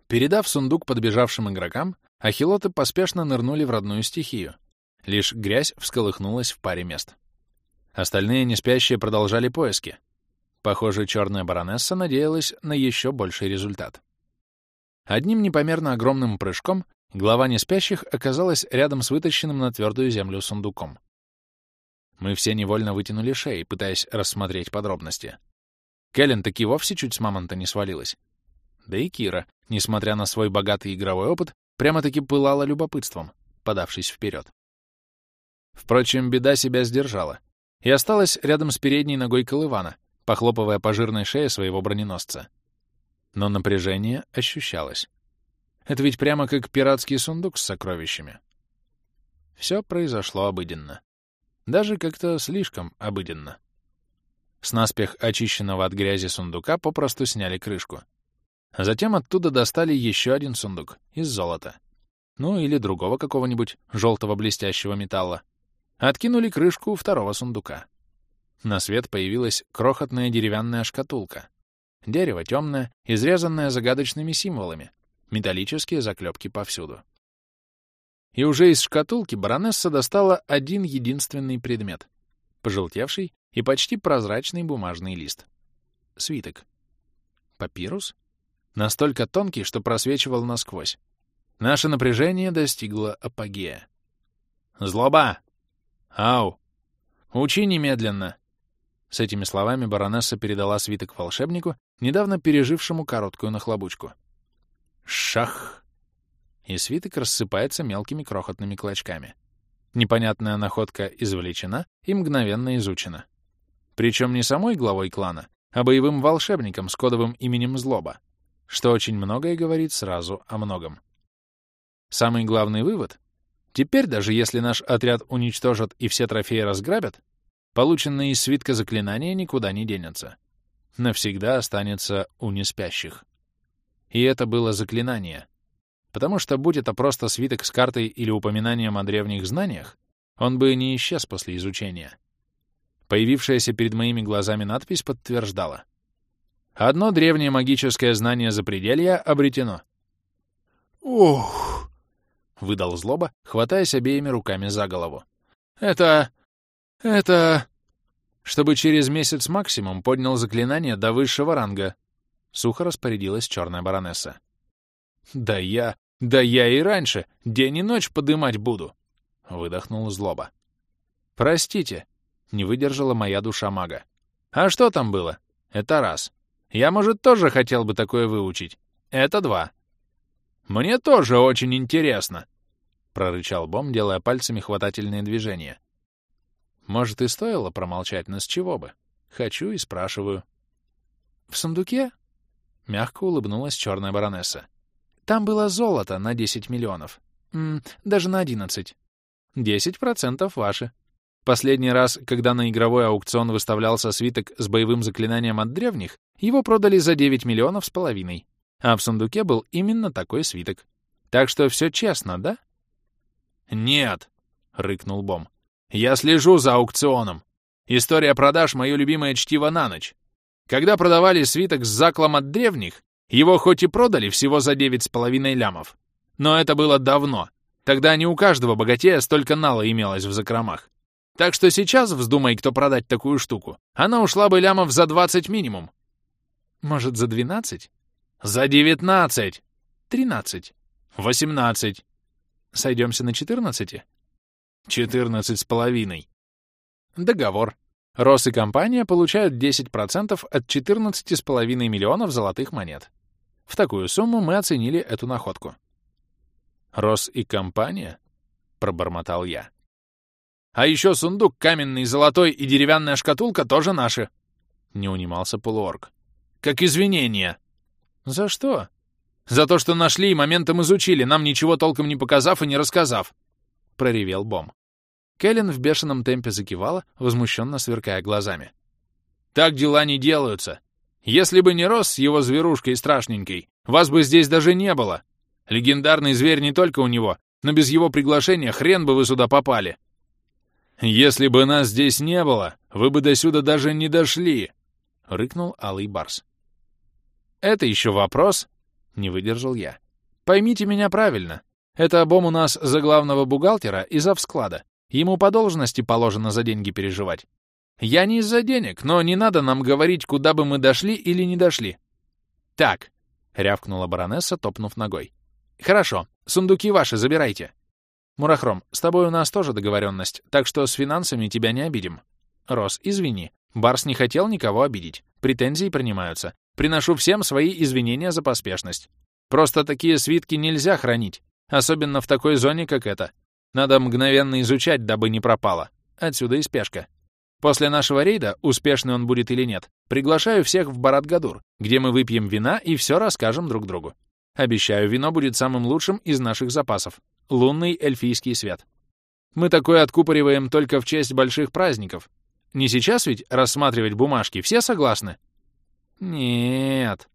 Передав сундук подбежавшим игрокам, ахилоты поспешно нырнули в родную стихию. Лишь грязь всколыхнулась в паре мест. Остальные неспящие продолжали поиски. Похоже, черная баронесса надеялась на еще больший результат. Одним непомерно огромным прыжком глава неспящих оказалась рядом с вытащенным на твердую землю сундуком. Мы все невольно вытянули шеи, пытаясь рассмотреть подробности. Кэлен таки вовсе чуть с мамонта не свалилась. Да и Кира, несмотря на свой богатый игровой опыт, прямо-таки пылала любопытством, подавшись вперед. Впрочем, беда себя сдержала — и осталась рядом с передней ногой Колывана, похлопывая по жирной шее своего броненосца. Но напряжение ощущалось. Это ведь прямо как пиратский сундук с сокровищами. Все произошло обыденно. Даже как-то слишком обыденно. С наспех очищенного от грязи сундука попросту сняли крышку. Затем оттуда достали еще один сундук из золота. Ну или другого какого-нибудь желтого блестящего металла. Откинули крышку второго сундука. На свет появилась крохотная деревянная шкатулка. Дерево темное, изрезанное загадочными символами, металлические заклепки повсюду. И уже из шкатулки баронесса достала один единственный предмет — пожелтевший и почти прозрачный бумажный лист. Свиток. Папирус? Настолько тонкий, что просвечивал насквозь. Наше напряжение достигло апогея. «Злоба!» «Ау! Учи немедленно!» С этими словами баронесса передала свиток волшебнику, недавно пережившему короткую нахлобучку. «Шах!» И свиток рассыпается мелкими крохотными клочками. Непонятная находка извлечена и мгновенно изучена. Причем не самой главой клана, а боевым волшебником с кодовым именем Злоба, что очень многое говорит сразу о многом. Самый главный вывод Теперь, даже если наш отряд уничтожат и все трофеи разграбят, полученные из свитка заклинания никуда не денется. Навсегда останется у неспящих. И это было заклинание. Потому что, будь это просто свиток с картой или упоминанием о древних знаниях, он бы не исчез после изучения. Появившаяся перед моими глазами надпись подтверждала. Одно древнее магическое знание запределья обретено. «Ох!» — выдал злоба, хватаясь обеими руками за голову. «Это... это...» «Чтобы через месяц максимум поднял заклинание до высшего ранга», — сухо распорядилась черная баронесса. «Да я... да я и раньше день и ночь подымать буду», — выдохнул злоба. «Простите», — не выдержала моя душа мага. «А что там было? Это раз. Я, может, тоже хотел бы такое выучить. Это два. Мне тоже очень интересно», — прорычал Бом, делая пальцами хватательные движения. «Может, и стоило промолчать, но с чего бы? Хочу и спрашиваю». «В сундуке?» — мягко улыбнулась черная баронесса. «Там было золото на 10 миллионов. М -м, даже на 11. 10 процентов ваши. Последний раз, когда на игровой аукцион выставлялся свиток с боевым заклинанием от древних, его продали за 9 миллионов с половиной. А в сундуке был именно такой свиток. Так что все честно, да? «Нет!» — рыкнул Бом. «Я слежу за аукционом. История продаж — мое любимое чтиво на ночь. Когда продавали свиток с заклом от древних, его хоть и продали всего за девять с половиной лямов. Но это было давно. Тогда не у каждого богатея столько нала имелось в закромах. Так что сейчас, вздумай кто продать такую штуку, она ушла бы лямов за 20 минимум. Может, за 12? За 19! 13. 18. Сойдемся на 14? 14 с половиной. Договор. Рос и компания получают 10% от 14,5 миллионов золотых монет. В такую сумму мы оценили эту находку. «Рос и компания?» — пробормотал я. «А еще сундук каменный, золотой и деревянная шкатулка тоже наши!» — не унимался полуорг. «Как извинение!» «За что?» «За то, что нашли и моментом изучили, нам ничего толком не показав и не рассказав!» — проревел Бом. Кэлен в бешеном темпе закивала, возмущенно сверкая глазами. «Так дела не делаются. Если бы не рос с его зверушкой страшненькой, вас бы здесь даже не было. Легендарный зверь не только у него, но без его приглашения хрен бы вы сюда попали. Если бы нас здесь не было, вы бы до сюда даже не дошли, — рыкнул Алый Барс. Это еще вопрос? — не выдержал я. Поймите меня правильно. Это обом у нас за главного бухгалтера и за склада. Ему по должности положено за деньги переживать. Я не из-за денег, но не надо нам говорить, куда бы мы дошли или не дошли. Так, — рявкнула баронесса, топнув ногой. Хорошо, сундуки ваши забирайте. Мурахром, с тобой у нас тоже договоренность, так что с финансами тебя не обидим. Рос, извини, Барс не хотел никого обидеть. Претензии принимаются. Приношу всем свои извинения за поспешность. Просто такие свитки нельзя хранить, особенно в такой зоне, как эта. Надо мгновенно изучать, дабы не пропало. Отсюда и спешка. После нашего рейда, успешный он будет или нет, приглашаю всех в Барат-Гадур, где мы выпьем вина и все расскажем друг другу. Обещаю, вино будет самым лучшим из наших запасов. Лунный эльфийский свет. Мы такое откупориваем только в честь больших праздников. Не сейчас ведь рассматривать бумажки, все согласны? Нет,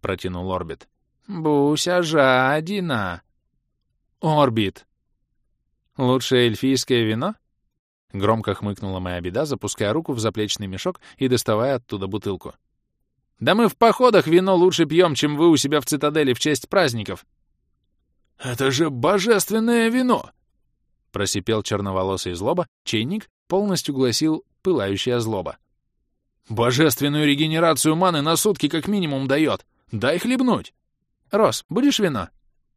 протянул Орбит. Буся жадина. Орбит. Лучшее эльфийское вино? Громко хмыкнула моя беда, запуская руку в заплечный мешок и доставая оттуда бутылку. «Да мы в походах вино лучше пьем, чем вы у себя в цитадели в честь праздников!» «Это же божественное вино!» Просипел черноволосый злоба, чайник полностью гласил «пылающая злоба». «Божественную регенерацию маны на сутки как минимум дает! Дай хлебнуть!» «Рос, будешь вино?»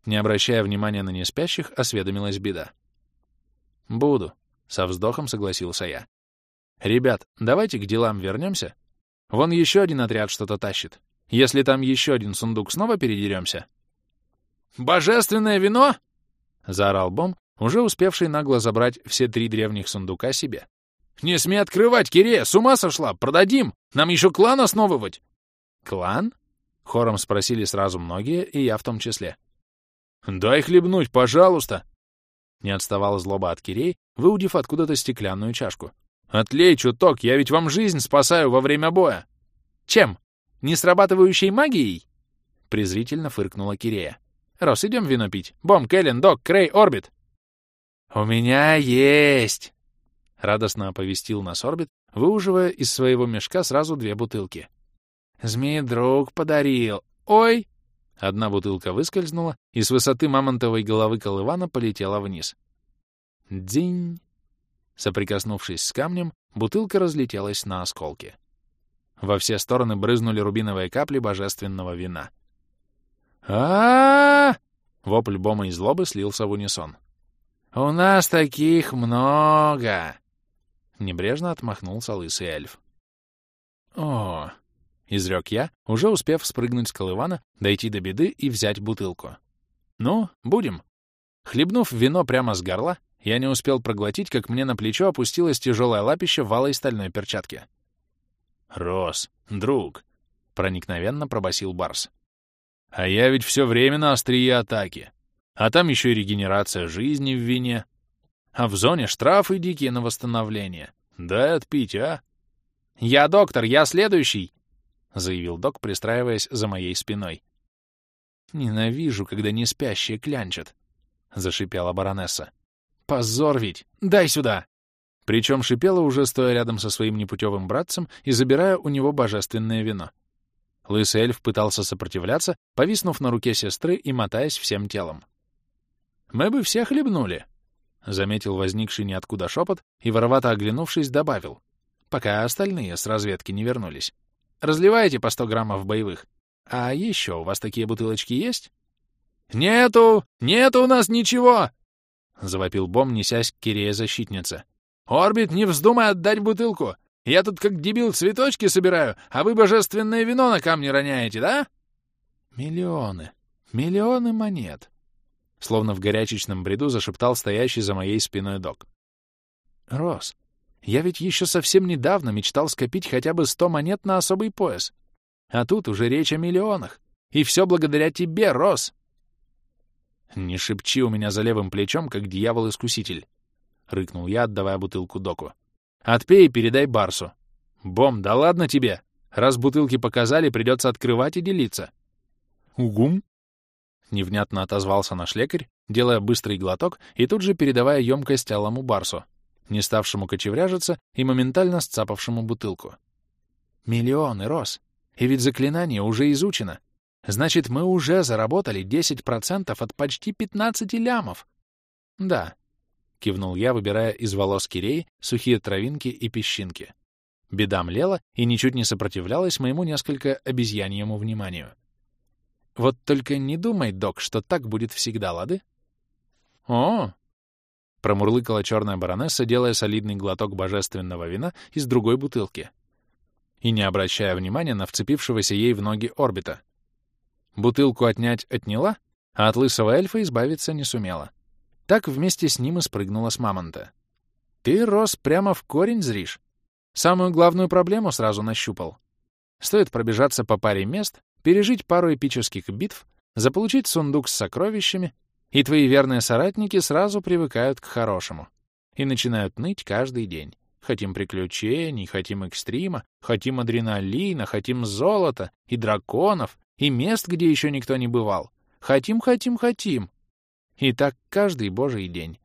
Не обращая внимания на неспящих, осведомилась беда. «Буду», со вздохом согласился я. «Ребят, давайте к делам вернемся. Вон еще один отряд что-то тащит. Если там еще один сундук, снова передеремся?» «Божественное вино!» — заорал Бом, уже успевший нагло забрать все три древних сундука себе. «Не смей открывать, Кирея! С ума сошла! Продадим! Нам еще клан основывать!» «Клан?» — хором спросили сразу многие, и я в том числе. «Дай хлебнуть, пожалуйста!» Не отставала злоба от Кирей, выудив откуда-то стеклянную чашку. «Отлей чуток, я ведь вам жизнь спасаю во время боя!» «Чем? Не срабатывающей магией?» Презрительно фыркнула Кирея. «Рос, идем вино пить. Бом, Кэлен, Док, Крей, Орбит!» «У меня есть!» Радостно оповестил нас Орбит, выуживая из своего мешка сразу две бутылки. «Змей-друг подарил! Ой!» Одна бутылка выскользнула, и с высоты мамонтовой головы колывана полетела вниз. Дзинь! Соприкоснувшись с камнем, бутылка разлетелась на осколки. Во все стороны брызнули рубиновые капли божественного вина. А, Вопль бома и злобы слился в унисон. «У нас таких много!» Небрежно отмахнулся лысый эльф. «О, — изрек я, уже успев спрыгнуть с колывана, дойти до беды и взять бутылку. «Ну, будем». Хлебнув вино прямо с горла, я не успел проглотить, как мне на плечо опустилось тяжелое лапище в алой стальной перчатке. «Рос, друг», — проникновенно пробасил Барс. «А я ведь все время на острие атаки. А там еще и регенерация жизни в вине. А в зоне штрафы дикие на восстановление. Дай отпить, а?» «Я доктор, я следующий!» — заявил док, пристраиваясь за моей спиной. «Ненавижу, когда не спящие клянчат», — зашипела баронесса. «Позор ведь! Дай сюда!» Причем шипела уже, стоя рядом со своим непутевым братцем и забирая у него божественное вино. Лысый эльф пытался сопротивляться, повиснув на руке сестры и мотаясь всем телом. «Мы бы все хлебнули», — заметил возникший ниоткуда шепот и, воровато оглянувшись, добавил, пока остальные с разведки не вернулись. «Разливайте по сто граммов боевых. А еще у вас такие бутылочки есть?» «Нету! Нету у нас ничего!» — завопил Бом, несясь к Кирее-защитнице. «Орбит, не вздумай отдать бутылку! Я тут как дебил цветочки собираю, а вы божественное вино на камни роняете, да?» «Миллионы, миллионы монет!» Словно в горячечном бреду зашептал стоящий за моей спиной док. «Рос, я ведь еще совсем недавно мечтал скопить хотя бы сто монет на особый пояс. А тут уже речь о миллионах. И все благодаря тебе, Рос!» «Не шепчи у меня за левым плечом, как дьявол-искуситель. — рыкнул я, отдавая бутылку доку. «Отпей и передай Барсу». «Бом, да ладно тебе! Раз бутылки показали, придется открывать и делиться». «Угум!» Невнятно отозвался наш лекарь, делая быстрый глоток и тут же передавая емкость алому Барсу, не ставшему кочевряжиться и моментально сцапавшему бутылку. «Миллионы, Рос! И ведь заклинание уже изучено. Значит, мы уже заработали 10% от почти 15 лямов. Да, — кивнул я, выбирая из волос кирей сухие травинки и песчинки. Беда млела и ничуть не сопротивлялась моему несколько обезьяньему вниманию. «Вот только не думай, док, что так будет всегда, лады?» «О!» — промурлыкала черная баронесса, делая солидный глоток божественного вина из другой бутылки и не обращая внимания на вцепившегося ей в ноги орбита. Бутылку отнять отняла, а от лысого эльфа избавиться не сумела. Так вместе с ним и спрыгнула с мамонта. Ты, Рос, прямо в корень зришь. Самую главную проблему сразу нащупал. Стоит пробежаться по паре мест, пережить пару эпических битв, заполучить сундук с сокровищами, и твои верные соратники сразу привыкают к хорошему и начинают ныть каждый день. Хотим приключений, хотим экстрима, хотим адреналина, хотим золота и драконов, и мест, где еще никто не бывал. Хотим, хотим, хотим. И так каждый божий день.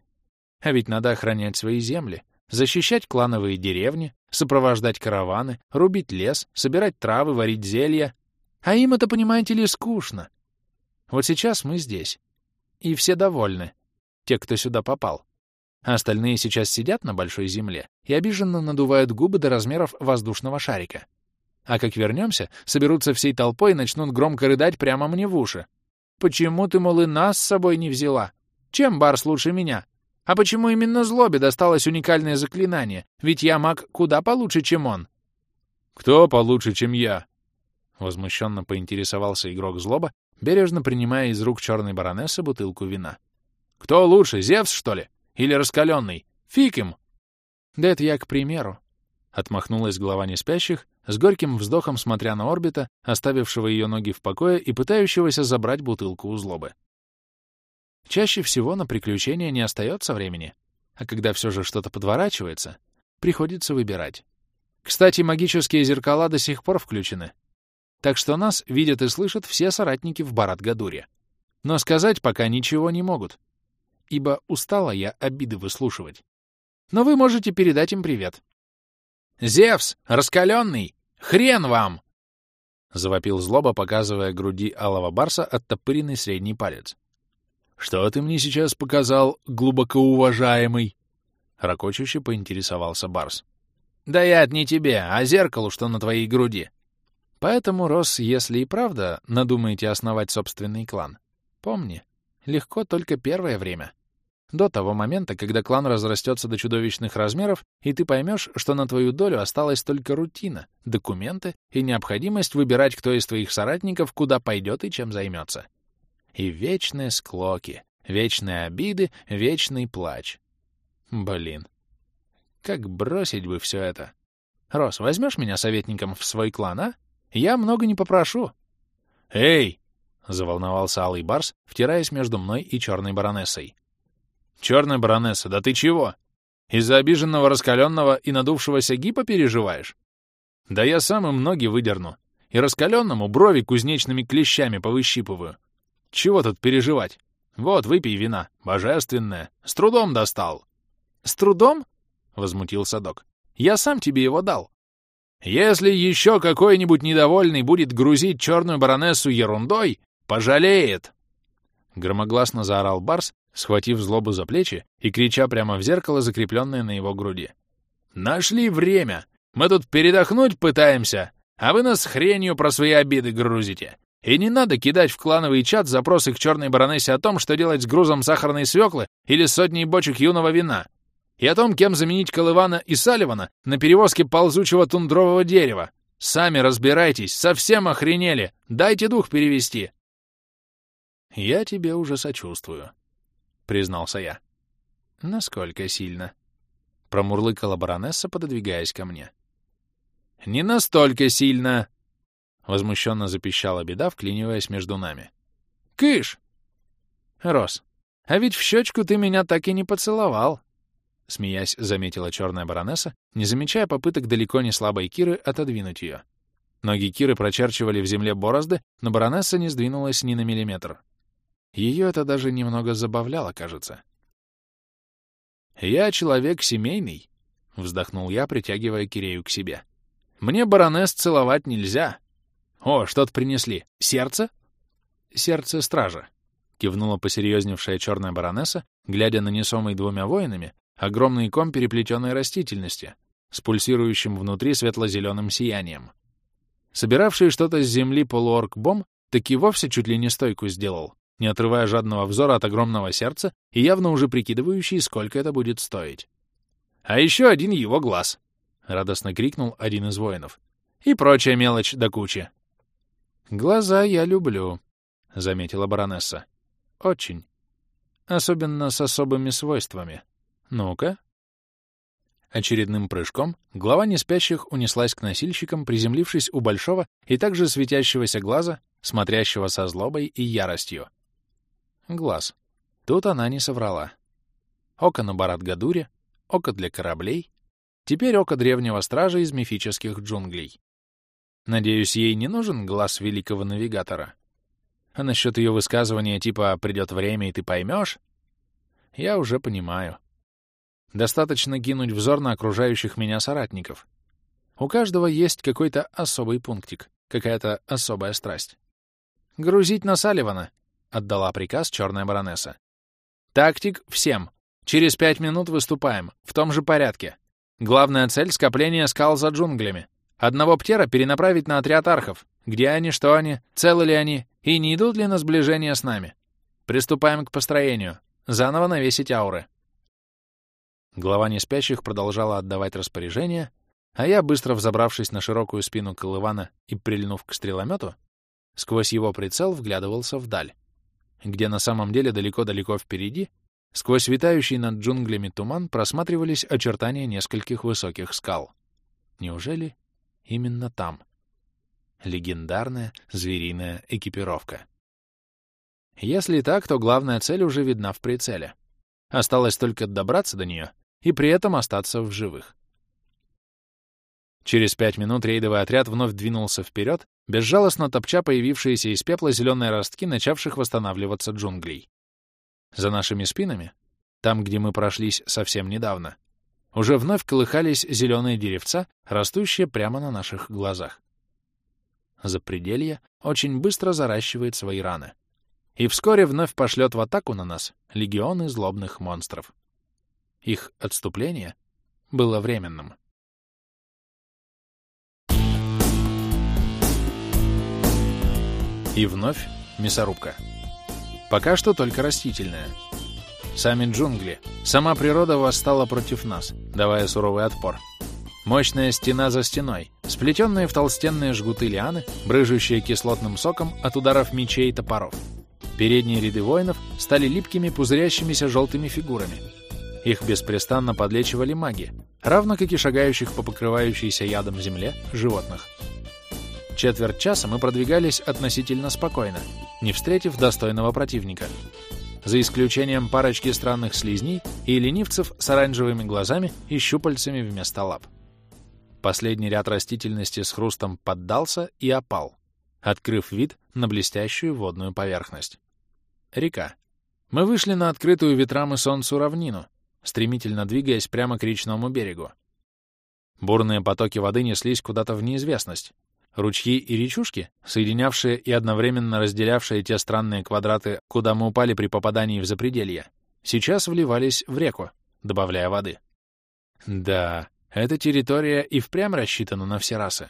А ведь надо охранять свои земли, защищать клановые деревни, сопровождать караваны, рубить лес, собирать травы, варить зелья. А им это, понимаете ли, скучно. Вот сейчас мы здесь. И все довольны, те, кто сюда попал. А остальные сейчас сидят на большой земле и обиженно надувают губы до размеров воздушного шарика. А как вернемся, соберутся всей толпой и начнут громко рыдать прямо мне в уши. Почему ты, мол, и нас с собой не взяла? Чем Барс лучше меня? А почему именно Злобе досталось уникальное заклинание? Ведь я маг куда получше, чем он. Кто получше, чем я? Возмущенно поинтересовался игрок Злоба, бережно принимая из рук черной баронессы бутылку вина. Кто лучше, Зевс, что ли? Или раскаленный? Фиг им! Да это я к примеру. Отмахнулась глава неспящих, с горьким вздохом смотря на орбита, оставившего ее ноги в покое и пытающегося забрать бутылку у злобы. Чаще всего на приключения не остается времени, а когда все же что-то подворачивается, приходится выбирать. Кстати, магические зеркала до сих пор включены, так что нас видят и слышат все соратники в Барат-Гадуре. Но сказать пока ничего не могут, ибо устала я обиды выслушивать. Но вы можете передать им привет. «Зевс! Раскаленный! Хрен вам!» Завопил злоба, показывая груди алого барса оттопыренный средний палец. «Что ты мне сейчас показал, глубокоуважаемый?» Рокочуще поинтересовался барс. «Да я не тебе, а зеркалу, что на твоей груди». Поэтому, Рос, если и правда надумаете основать собственный клан, помни, легко только первое время. До того момента, когда клан разрастется до чудовищных размеров, и ты поймешь, что на твою долю осталась только рутина, документы и необходимость выбирать, кто из твоих соратников куда пойдет и чем займется. И вечные склоки, вечные обиды, вечный плач. Блин. Как бросить бы все это? Рос, возьмешь меня советником в свой клан, а? Я много не попрошу. Эй! — заволновался Алый Барс, втираясь между мной и черной баронессой. Черная баронесса, да ты чего? Из-за обиженного раскаленного и надувшегося гипа переживаешь? Да я сам им ноги выдерну. И раскаленному брови кузнечными клещами повыщипываю. Чего тут переживать? Вот, выпей вина. Божественное. С трудом достал. С трудом? — возмутился док. Я сам тебе его дал. Если еще какой-нибудь недовольный будет грузить черную баронессу ерундой, пожалеет. Громогласно заорал Барс, схватив злобу за плечи и крича прямо в зеркало, закрепленное на его груди. «Нашли время! Мы тут передохнуть пытаемся, а вы нас хренью про свои обиды грузите. И не надо кидать в клановый чат запросы к черной баронессе о том, что делать с грузом сахарной свеклы или сотней бочек юного вина, и о том, кем заменить Колывана и Салливана на перевозке ползучего тундрового дерева. Сами разбирайтесь, совсем охренели, дайте дух перевести. «Я тебе уже сочувствую», — признался я. «Насколько сильно?» — промурлыкала баронесса, пододвигаясь ко мне. «Не настолько сильно!» — возмущенно запищала беда, вклиниваясь между нами. «Кыш!» «Рос, а ведь в щечку ты меня так и не поцеловал!» Смеясь, заметила черная баронесса, не замечая попыток далеко не слабой Киры отодвинуть ее. Ноги Киры прочерчивали в земле борозды, но баронесса не сдвинулась ни на миллиметр. Ее это даже немного забавляло, кажется. «Я человек семейный», — вздохнул я, притягивая Кирею к себе. «Мне баронесс целовать нельзя. О, что-то принесли. Сердце?» «Сердце стража», — кивнула посерьезневшая черная баронесса, глядя на несомый двумя воинами огромный ком переплетенной растительности с пульсирующим внутри светло-зеленым сиянием. Собиравший что-то с земли полуорг-бом таки вовсе чуть ли не стойку сделал, не отрывая жадного взора от огромного сердца и явно уже прикидывающий, сколько это будет стоить. «А еще один его глаз!» — радостно крикнул один из воинов. «И прочая мелочь до кучи!» «Глаза я люблю», — заметила баронесса. «Очень. Особенно с особыми свойствами. Ну-ка». Очередным прыжком глава неспящих унеслась к носильщикам, приземлившись у большого и также светящегося глаза, смотрящего со злобой и яростью. Глаз. Тут она не соврала. Око на Барат-Гадуре, око для кораблей, теперь око древнего стража из мифических джунглей. Надеюсь, ей не нужен глаз великого навигатора. А насчет ее высказывания типа «придет время, и ты поймешь», я уже понимаю. Достаточно кинуть взор на окружающих меня соратников. У каждого есть какой-то особый пунктик, какая-то особая страсть. «Грузить на Салливана», отдала приказ черная баронесса. «Тактик всем. Через пять минут выступаем. В том же порядке. Главная цель — скопление скал за джунглями. Одного птера перенаправить на отряд архов. Где они, что они, целы ли они, и не идут ли на сближение с нами. Приступаем к построению. Заново навесить ауры». Глава неспящих продолжала отдавать распоряжения, а я, быстро взобравшись на широкую спину Колывана и прильнув к стреломету, сквозь его прицел вглядывался вдаль где на самом деле далеко-далеко впереди, сквозь витающий над джунглями туман просматривались очертания нескольких высоких скал. Неужели именно там? Легендарная звериная экипировка. Если так, то главная цель уже видна в прицеле. Осталось только добраться до нее и при этом остаться в живых. Через пять минут рейдовый отряд вновь двинулся вперед, безжалостно топча появившиеся из пепла зеленые ростки, начавших восстанавливаться джунглей. За нашими спинами, там, где мы прошлись совсем недавно, уже вновь колыхались зеленые деревца, растущие прямо на наших глазах. Запределье очень быстро заращивает свои раны. И вскоре вновь пошлет в атаку на нас легионы злобных монстров. Их отступление было временным. И вновь мясорубка. Пока что только растительная. Сами джунгли, сама природа восстала против нас, давая суровый отпор. Мощная стена за стеной, сплетенные в толстенные жгуты лианы, брыжущие кислотным соком от ударов мечей и топоров. Передние ряды воинов стали липкими пузырящимися желтыми фигурами. Их беспрестанно подлечивали маги, равно как и шагающих по покрывающейся ядом земле животных. Четверть часа мы продвигались относительно спокойно, не встретив достойного противника. За исключением парочки странных слизней и ленивцев с оранжевыми глазами и щупальцами вместо лап. Последний ряд растительности с хрустом поддался и опал, открыв вид на блестящую водную поверхность. Река. Мы вышли на открытую ветрам и солнцу равнину, стремительно двигаясь прямо к речному берегу. Бурные потоки воды неслись куда-то в неизвестность. Ручьи и речушки, соединявшие и одновременно разделявшие те странные квадраты, куда мы упали при попадании в запределье, сейчас вливались в реку, добавляя воды. Да, эта территория и впрямь рассчитана на все расы.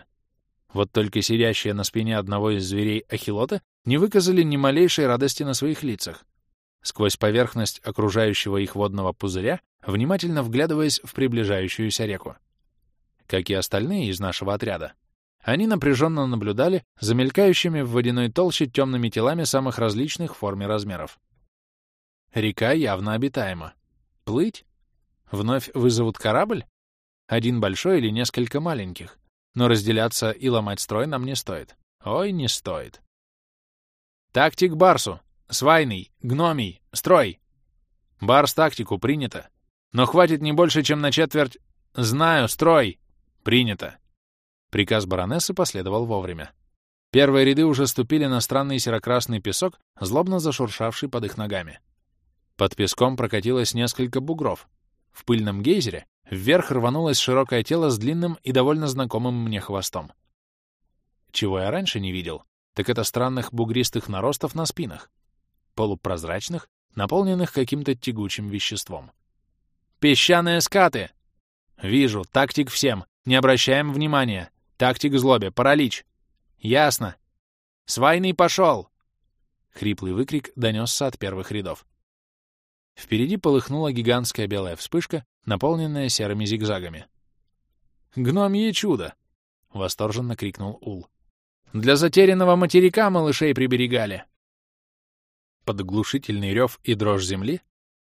Вот только сидящие на спине одного из зверей ахилота не выказали ни малейшей радости на своих лицах. Сквозь поверхность окружающего их водного пузыря, внимательно вглядываясь в приближающуюся реку как и остальные из нашего отряда. Они напряженно наблюдали за мелькающими в водяной толще темными телами самых различных форм и размеров. Река явно обитаема. Плыть? Вновь вызовут корабль? Один большой или несколько маленьких? Но разделяться и ломать строй нам не стоит. Ой, не стоит. Тактик Барсу. Свайный, гномий, строй. Барс тактику принято. Но хватит не больше, чем на четверть... Знаю, строй. «Принято!» Приказ баронессы последовал вовремя. Первые ряды уже ступили на странный серокрасный песок, злобно зашуршавший под их ногами. Под песком прокатилось несколько бугров. В пыльном гейзере вверх рванулось широкое тело с длинным и довольно знакомым мне хвостом. Чего я раньше не видел, так это странных бугристых наростов на спинах, полупрозрачных, наполненных каким-то тягучим веществом. «Песчаные скаты!» «Вижу, тактик всем. Не обращаем внимания. Тактик злобе. Паралич. Ясно. Свайный пошел!» Хриплый выкрик донесся от первых рядов. Впереди полыхнула гигантская белая вспышка, наполненная серыми зигзагами. «Гномье чудо!» — восторженно крикнул Ул. «Для затерянного материка малышей приберегали!» Под глушительный рев и дрожь земли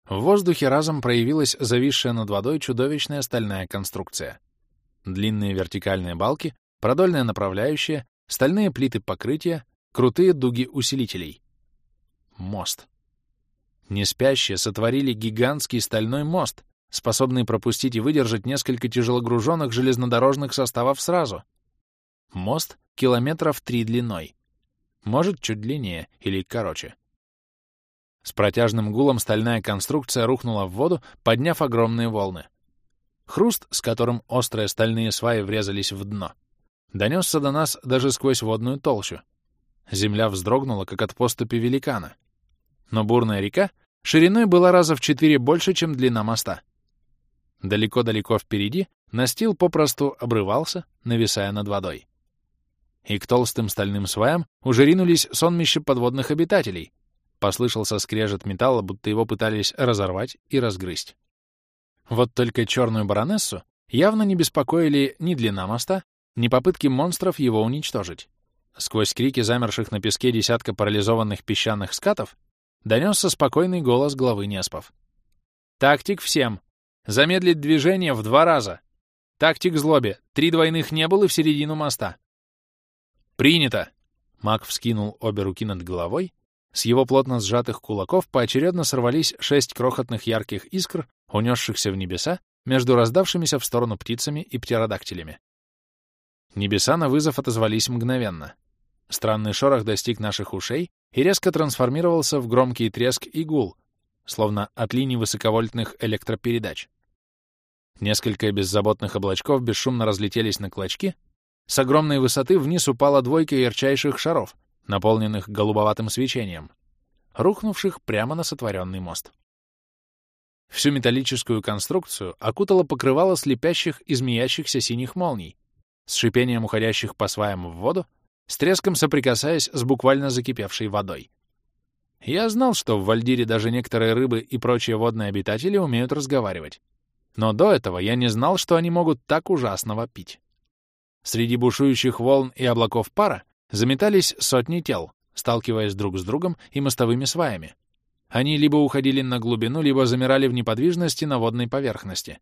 в воздухе разом проявилась зависшая над водой чудовищная стальная конструкция. Длинные вертикальные балки, продольная направляющая, стальные плиты покрытия, крутые дуги усилителей. Мост. Неспящие сотворили гигантский стальной мост, способный пропустить и выдержать несколько тяжелогруженных железнодорожных составов сразу. Мост километров три длиной. Может, чуть длиннее или короче. С протяжным гулом стальная конструкция рухнула в воду, подняв огромные волны. Хруст, с которым острые стальные сваи врезались в дно, донесся до нас даже сквозь водную толщу. Земля вздрогнула, как от поступи великана. Но бурная река шириной была раза в четыре больше, чем длина моста. Далеко-далеко впереди настил попросту обрывался, нависая над водой. И к толстым стальным сваям уже ринулись сонмища подводных обитателей. Послышался скрежет металла, будто его пытались разорвать и разгрызть. Вот только черную баронессу явно не беспокоили ни длина моста, ни попытки монстров его уничтожить. Сквозь крики замерших на песке десятка парализованных песчаных скатов донесся спокойный голос главы Неспов. «Тактик всем! Замедлить движение в два раза! Тактик злобе! Три двойных не было в середину моста!» «Принято!» Маг вскинул обе руки над головой. С его плотно сжатых кулаков поочередно сорвались шесть крохотных ярких искр, унесшихся в небеса между раздавшимися в сторону птицами и птеродактилями. Небеса на вызов отозвались мгновенно. Странный шорох достиг наших ушей и резко трансформировался в громкий треск и гул, словно от линий высоковольтных электропередач. Несколько беззаботных облачков бесшумно разлетелись на клочки. С огромной высоты вниз упала двойка ярчайших шаров, наполненных голубоватым свечением, рухнувших прямо на сотворенный мост. Всю металлическую конструкцию окутало покрывало слепящих и синих молний, с шипением уходящих по сваям в воду, с треском соприкасаясь с буквально закипевшей водой. Я знал, что в Вальдире даже некоторые рыбы и прочие водные обитатели умеют разговаривать. Но до этого я не знал, что они могут так ужасно вопить. Среди бушующих волн и облаков пара заметались сотни тел, сталкиваясь друг с другом и мостовыми сваями. Они либо уходили на глубину, либо замирали в неподвижности на водной поверхности.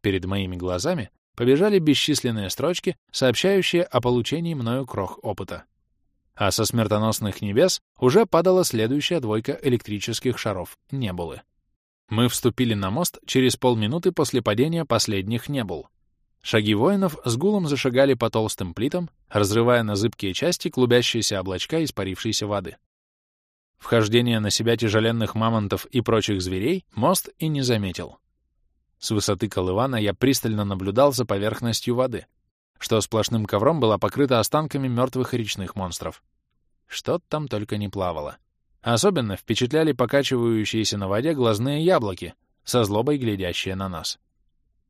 Перед моими глазами побежали бесчисленные строчки, сообщающие о получении мною крох опыта. А со смертоносных небес уже падала следующая двойка электрических шаров небулы. Мы вступили на мост через полминуты после падения последних небул. Шаги воинов с гулом зашагали по толстым плитам, разрывая на зыбкие части клубящиеся облачка испарившейся воды. Вхождение на себя тяжеленных мамонтов и прочих зверей мост и не заметил. С высоты колывана я пристально наблюдал за поверхностью воды, что сплошным ковром была покрыта останками мертвых речных монстров. Что там только не плавало. Особенно впечатляли покачивающиеся на воде глазные яблоки, со злобой глядящие на нас.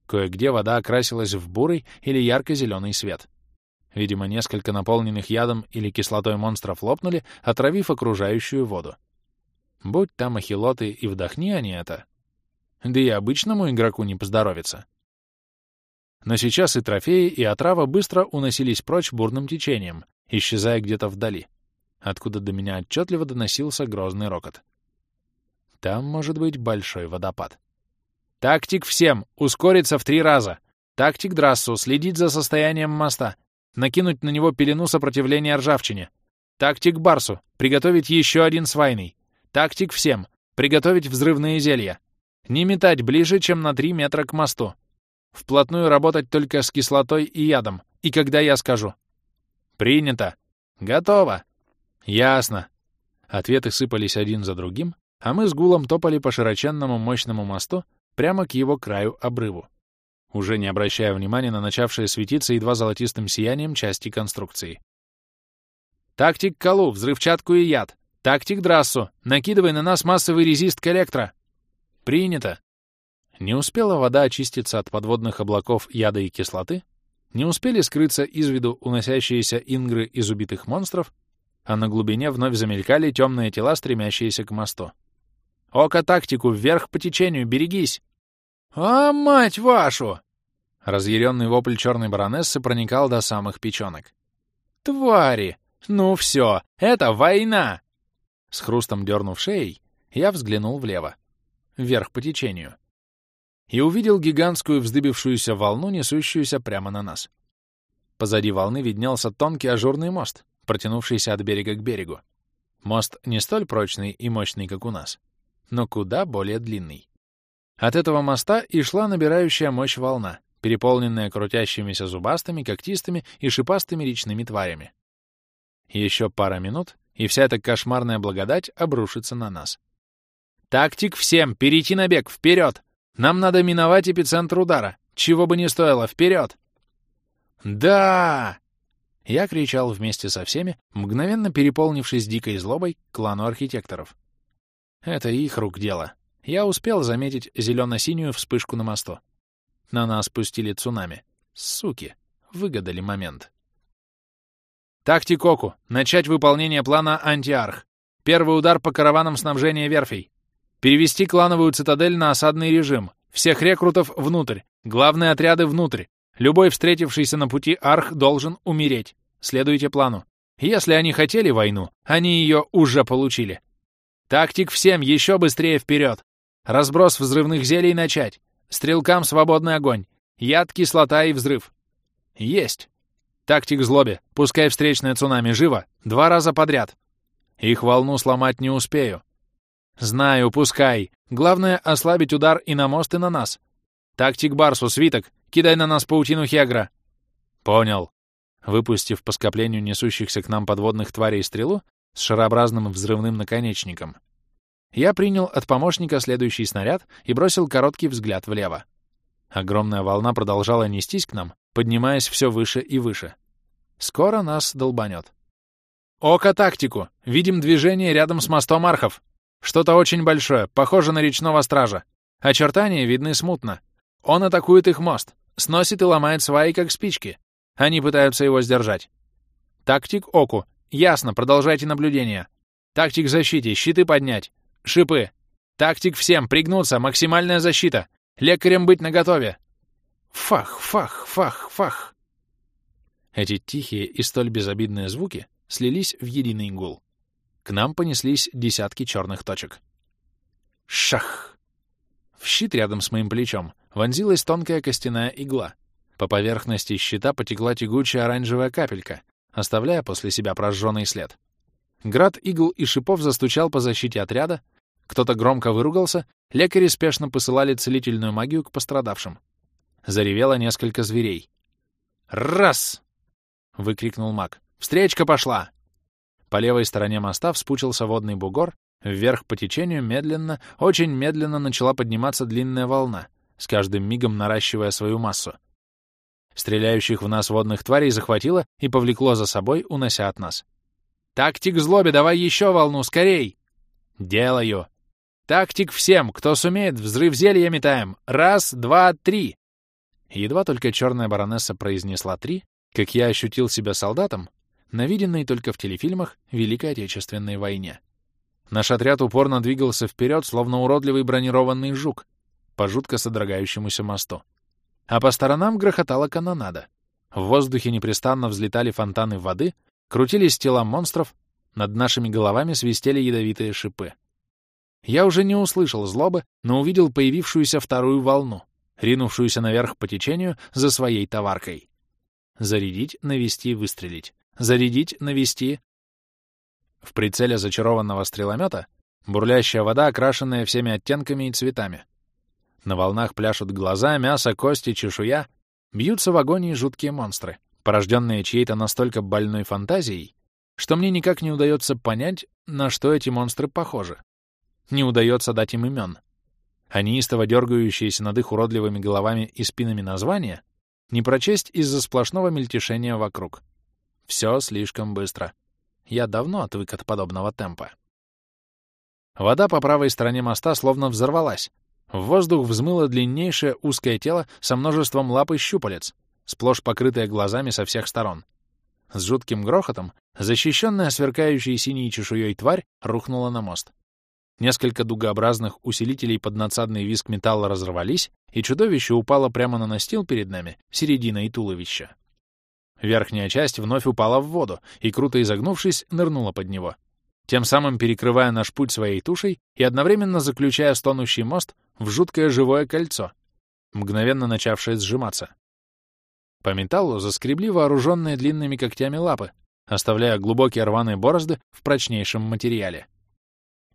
Кое-где вода окрасилась в бурый или ярко-зеленый свет. Видимо, несколько наполненных ядом или кислотой монстров лопнули, отравив окружающую воду. Будь там ахилоты и вдохни они это. Да и обычному игроку не поздоровится. Но сейчас и трофеи, и отрава быстро уносились прочь бурным течением, исчезая где-то вдали, откуда до меня отчетливо доносился грозный рокот. Там может быть большой водопад. «Тактик всем! Ускориться в три раза! Тактик Драссу! Следить за состоянием моста! Накинуть на него пелену сопротивления ржавчине! Тактик Барсу! Приготовить еще один свайный! Тактик всем! Приготовить взрывные зелья! Не метать ближе, чем на три метра к мосту! Вплотную работать только с кислотой и ядом, и когда я скажу. Принято. Готово. Ясно. Ответы сыпались один за другим, а мы с Гулом топали по широченному мощному мосту прямо к его краю обрыву, уже не обращая внимания на начавшие светиться едва золотистым сиянием части конструкции. «Тактик Калу, взрывчатку и яд! Тактик Драссу, накидывай на нас массовый резист к электро!» «Принято!» Не успела вода очиститься от подводных облаков яда и кислоты, не успели скрыться из виду уносящиеся ингры из убитых монстров, а на глубине вновь замелькали темные тела, стремящиеся к мосту. «Око тактику, вверх по течению, берегись!» «А, мать вашу!» Разъяренный вопль черной баронессы проникал до самых печенок. «Твари! Ну все, это война!» С хрустом дернув шеей, я взглянул влево, вверх по течению и увидел гигантскую вздыбившуюся волну, несущуюся прямо на нас. Позади волны виднелся тонкий ажурный мост, протянувшийся от берега к берегу. Мост не столь прочный и мощный, как у нас, но куда более длинный. От этого моста и шла набирающая мощь волна, переполненная крутящимися зубастыми, когтистыми и шипастыми речными тварями. Еще пара минут, и вся эта кошмарная благодать обрушится на нас. «Тактик всем! Перейти на бег! Вперед! Нам надо миновать эпицентр удара. Чего бы ни стоило, вперед!» «Да!» Я кричал вместе со всеми, мгновенно переполнившись дикой злобой клану архитекторов. Это их рук дело. Я успел заметить зелено-синюю вспышку на мосту. На нас пустили цунами. Суки, выгадали момент. Тактикоку. Начать выполнение плана «Антиарх». Первый удар по караванам снабжения верфей. Перевести клановую цитадель на осадный режим. Всех рекрутов внутрь. Главные отряды внутрь. Любой встретившийся на пути арх должен умереть. Следуйте плану. Если они хотели войну, они ее уже получили. Тактик всем еще быстрее вперед. Разброс взрывных зелий начать. Стрелкам свободный огонь. Яд, кислота и взрыв. Есть. Тактик злобе. Пускай встречное цунами живо. Два раза подряд. Их волну сломать не успею. «Знаю, пускай. Главное — ослабить удар и на мост, и на нас. Тактик Барсу, свиток, кидай на нас паутину Хегра». «Понял». Выпустив по скоплению несущихся к нам подводных тварей стрелу с шарообразным взрывным наконечником, я принял от помощника следующий снаряд и бросил короткий взгляд влево. Огромная волна продолжала нестись к нам, поднимаясь все выше и выше. Скоро нас долбанет. «Око тактику! Видим движение рядом с мостом архов!» Что-то очень большое, похоже на речного стража. Очертания видны смутно. Он атакует их мост, сносит и ломает сваи, как спички. Они пытаются его сдержать. Тактик Оку. Ясно, продолжайте наблюдение. Тактик защите, щиты поднять. Шипы. Тактик всем, пригнуться, максимальная защита. Лекарем быть наготове. Фах, фах, фах, фах. Эти тихие и столь безобидные звуки слились в единый гул. К нам понеслись десятки черных точек. Шах! В щит рядом с моим плечом вонзилась тонкая костяная игла. По поверхности щита потекла тягучая оранжевая капелька, оставляя после себя прожженный след. Град игл и шипов застучал по защите отряда, кто-то громко выругался, лекари спешно посылали целительную магию к пострадавшим. Заревело несколько зверей. «Раз!» — выкрикнул маг. «Встречка пошла!» По левой стороне моста вспучился водный бугор, вверх по течению медленно, очень медленно начала подниматься длинная волна, с каждым мигом наращивая свою массу. Стреляющих в нас водных тварей захватило и повлекло за собой, унося от нас. «Тактик злобе, давай еще волну, скорей!» «Делаю!» «Тактик всем, кто сумеет, взрыв зелья метаем! Раз, два, три!» Едва только черная баронесса произнесла «три», как я ощутил себя солдатом, навиденной только в телефильмах Великой Отечественной войне. Наш отряд упорно двигался вперед, словно уродливый бронированный жук, по жутко содрогающемуся мосту. А по сторонам грохотала канонада. В воздухе непрестанно взлетали фонтаны воды, крутились тела монстров, над нашими головами свистели ядовитые шипы. Я уже не услышал злобы, но увидел появившуюся вторую волну, ринувшуюся наверх по течению за своей товаркой. Зарядить, навести, выстрелить. Зарядить, навести. В прицеле зачарованного стреломета бурлящая вода, окрашенная всеми оттенками и цветами. На волнах пляшут глаза, мясо, кости, чешуя. Бьются в агонии жуткие монстры, порожденные чьей-то настолько больной фантазией, что мне никак не удается понять, на что эти монстры похожи. Не удается дать им имен. Они истово дергающиеся над их уродливыми головами и спинами названия не прочесть из-за сплошного мельтешения вокруг. Все слишком быстро. Я давно отвык от подобного темпа. Вода по правой стороне моста словно взорвалась. В воздух взмыло длиннейшее узкое тело со множеством лап и щупалец, сплошь покрытое глазами со всех сторон. С жутким грохотом защищенная сверкающей синей чешуей тварь рухнула на мост. Несколько дугообразных усилителей под надсадный виск металла разорвались, и чудовище упало прямо на настил перед нами, серединой туловища. Верхняя часть вновь упала в воду и, круто изогнувшись, нырнула под него, тем самым перекрывая наш путь своей тушей и одновременно заключая стонущий мост в жуткое живое кольцо, мгновенно начавшее сжиматься. По металлу заскребли вооруженные длинными когтями лапы, оставляя глубокие рваные борозды в прочнейшем материале.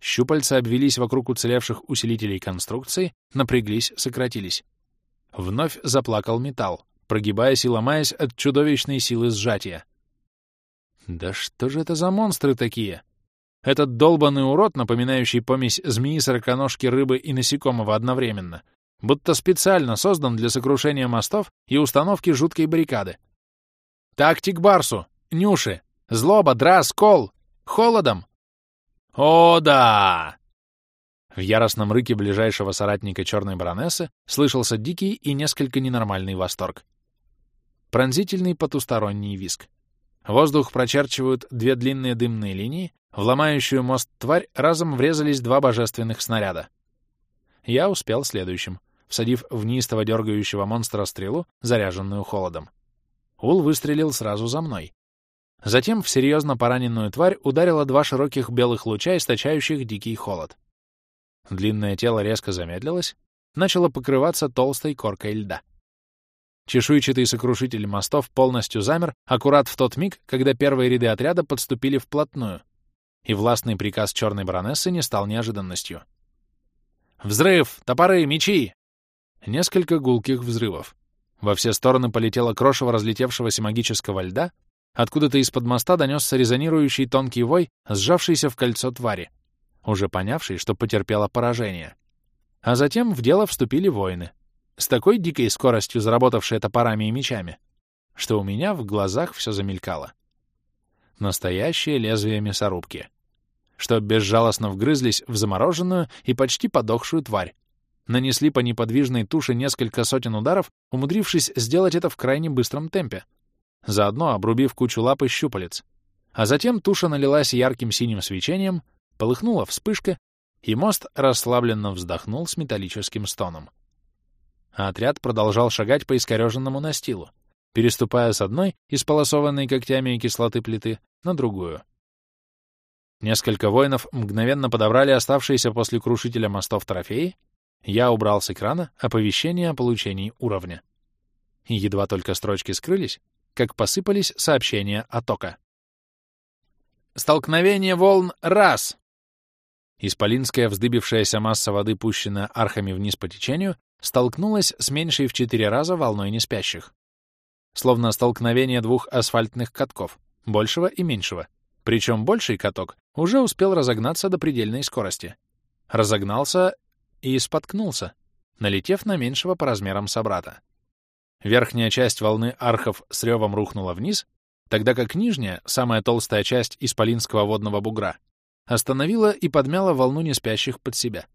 Щупальца обвелись вокруг уцелевших усилителей конструкции, напряглись, сократились. Вновь заплакал металл, прогибаясь и ломаясь от чудовищной силы сжатия. Да что же это за монстры такие? Этот долбанный урод, напоминающий помесь змеи, сороконожки, рыбы и насекомого одновременно, будто специально создан для сокрушения мостов и установки жуткой баррикады. «Тактик Барсу! Нюши! Злоба, драс, кол! Холодом! «О, да!» В яростном рыке ближайшего соратника черной баронессы слышался дикий и несколько ненормальный восторг. Пронзительный потусторонний виск. Воздух прочерчивают две длинные дымные линии, в ломающую мост тварь разом врезались два божественных снаряда. Я успел следующим, всадив в неистово дергающего монстра стрелу, заряженную холодом. Ул выстрелил сразу за мной, Затем в серьезно пораненную тварь ударило два широких белых луча, источающих дикий холод. Длинное тело резко замедлилось, начало покрываться толстой коркой льда. Чешуйчатый сокрушитель мостов полностью замер аккурат в тот миг, когда первые ряды отряда подступили вплотную, и властный приказ черной баронессы не стал неожиданностью. «Взрыв! Топоры! Мечи!» Несколько гулких взрывов. Во все стороны полетело крошево разлетевшегося магического льда, Откуда-то из-под моста донесся резонирующий тонкий вой, сжавшийся в кольцо твари, уже понявший, что потерпела поражение. А затем в дело вступили воины, с такой дикой скоростью заработавшие топорами и мечами, что у меня в глазах все замелькало. Настоящее лезвие мясорубки, что безжалостно вгрызлись в замороженную и почти подохшую тварь, нанесли по неподвижной туше несколько сотен ударов, умудрившись сделать это в крайне быстром темпе, заодно обрубив кучу лап и щупалец. А затем туша налилась ярким синим свечением, полыхнула вспышка, и мост расслабленно вздохнул с металлическим стоном. А отряд продолжал шагать по искореженному настилу, переступая с одной, исполосованной когтями и кислоты плиты, на другую. Несколько воинов мгновенно подобрали оставшиеся после крушителя мостов трофеи, я убрал с экрана оповещение о получении уровня. едва только строчки скрылись, как посыпались сообщения от Ока. «Столкновение волн — раз!» Исполинская вздыбившаяся масса воды, пущенная архами вниз по течению, столкнулась с меньшей в четыре раза волной неспящих. Словно столкновение двух асфальтных катков, большего и меньшего, Причем больший каток уже успел разогнаться до предельной скорости. Разогнался и споткнулся, налетев на меньшего по размерам собрата. Верхняя часть волны архов с ревом рухнула вниз, тогда как нижняя, самая толстая часть исполинского водного бугра, остановила и подмяла волну неспящих под себя.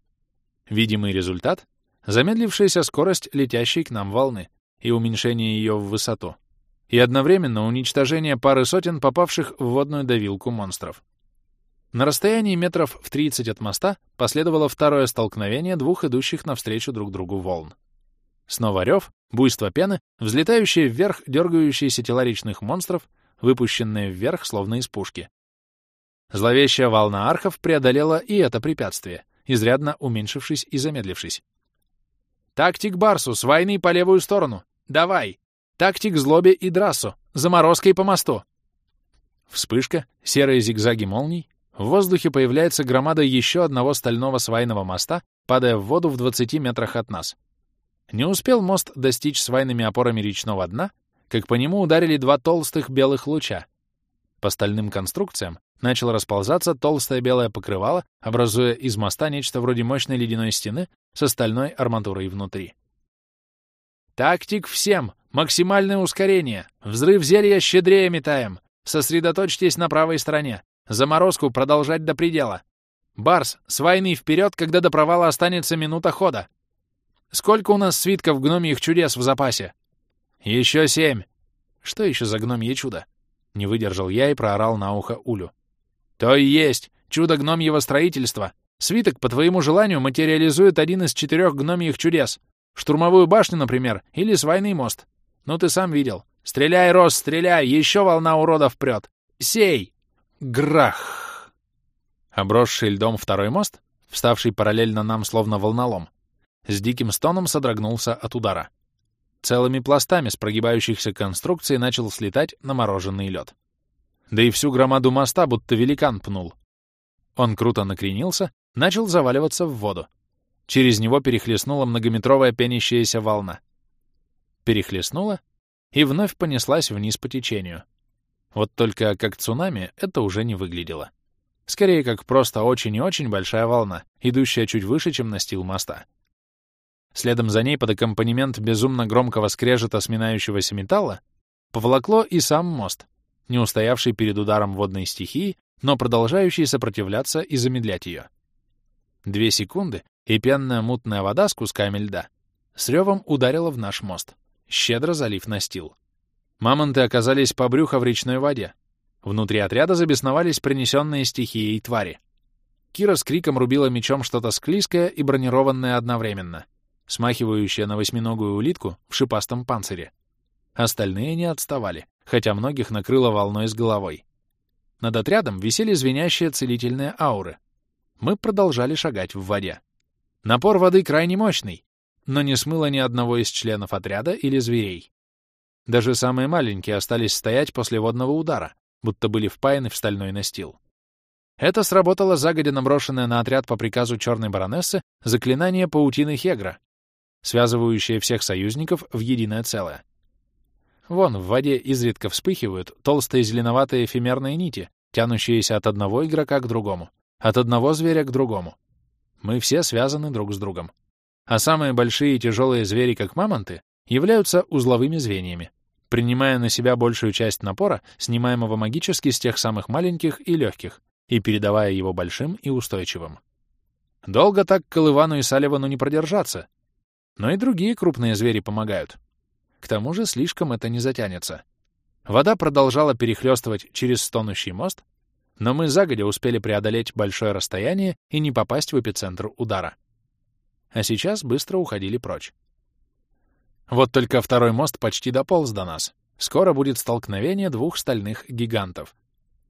Видимый результат — замедлившаяся скорость летящей к нам волны и уменьшение ее в высоту, и одновременно уничтожение пары сотен попавших в водную давилку монстров. На расстоянии метров в 30 от моста последовало второе столкновение двух идущих навстречу друг другу волн. Снова рев, буйство пены, взлетающие вверх дергающиеся тела речных монстров, выпущенные вверх, словно из пушки. Зловещая волна архов преодолела и это препятствие, изрядно уменьшившись и замедлившись. «Тактик Барсус, войны по левую сторону! Давай! Тактик Злобе и Драсу, заморозкой по мосту!» Вспышка, серые зигзаги молний, в воздухе появляется громада еще одного стального свайного моста, падая в воду в 20 метрах от нас. Не успел мост достичь свайными опорами речного дна, как по нему ударили два толстых белых луча. По стальным конструкциям начало расползаться толстое белое покрывало, образуя из моста нечто вроде мощной ледяной стены с стальной арматурой внутри. «Тактик всем! Максимальное ускорение! Взрыв зелья щедрее метаем! Сосредоточьтесь на правой стороне! Заморозку продолжать до предела! Барс, с войны вперед, когда до провала останется минута хода! Сколько у нас свитков гномьих чудес в запасе? Еще семь. Что еще за гномье чудо? Не выдержал я и проорал на ухо Улю. То и есть. Чудо гномьего строительства. Свиток, по твоему желанию, материализует один из четырех гномьих чудес. Штурмовую башню, например, или свайный мост. Ну, ты сам видел. Стреляй, Рос, стреляй, еще волна уродов прет. Сей! Грах! Обросший льдом второй мост, вставший параллельно нам словно волнолом, с диким стоном содрогнулся от удара. Целыми пластами с прогибающихся конструкций начал слетать намороженный лед. Да и всю громаду моста будто великан пнул. Он круто накренился, начал заваливаться в воду. Через него перехлестнула многометровая пенящаяся волна. Перехлестнула и вновь понеслась вниз по течению. Вот только как цунами это уже не выглядело. Скорее, как просто очень и очень большая волна, идущая чуть выше, чем настил моста. Следом за ней под аккомпанемент безумно громкого скрежета сминающегося металла поволокло и сам мост, не устоявший перед ударом водной стихии, но продолжающий сопротивляться и замедлять ее. Две секунды, и пенная мутная вода с кусками льда с ревом ударила в наш мост, щедро залив настил. Мамонты оказались по брюхо в речной воде. Внутри отряда забесновались принесенные стихией твари. Кира с криком рубила мечом что-то склизкое и бронированное одновременно — смахивающая на восьминогую улитку в шипастом панцире. Остальные не отставали, хотя многих накрыло волной с головой. Над отрядом висели звенящие целительные ауры. Мы продолжали шагать в воде. Напор воды крайне мощный, но не смыло ни одного из членов отряда или зверей. Даже самые маленькие остались стоять после водного удара, будто были впаяны в стальной настил. Это сработало загодя наброшенное на отряд по приказу черной баронессы заклинание паутины Хегра, связывающее всех союзников в единое целое. Вон, в воде изредка вспыхивают толстые зеленоватые эфемерные нити, тянущиеся от одного игрока к другому, от одного зверя к другому. Мы все связаны друг с другом. А самые большие и тяжелые звери, как мамонты, являются узловыми звеньями, принимая на себя большую часть напора, снимаемого магически с тех самых маленьких и легких, и передавая его большим и устойчивым. Долго так Колывану и Салливану не продержаться, но и другие крупные звери помогают. К тому же слишком это не затянется. Вода продолжала перехлёстывать через стонущий мост, но мы загодя успели преодолеть большое расстояние и не попасть в эпицентр удара. А сейчас быстро уходили прочь. Вот только второй мост почти дополз до нас. Скоро будет столкновение двух стальных гигантов.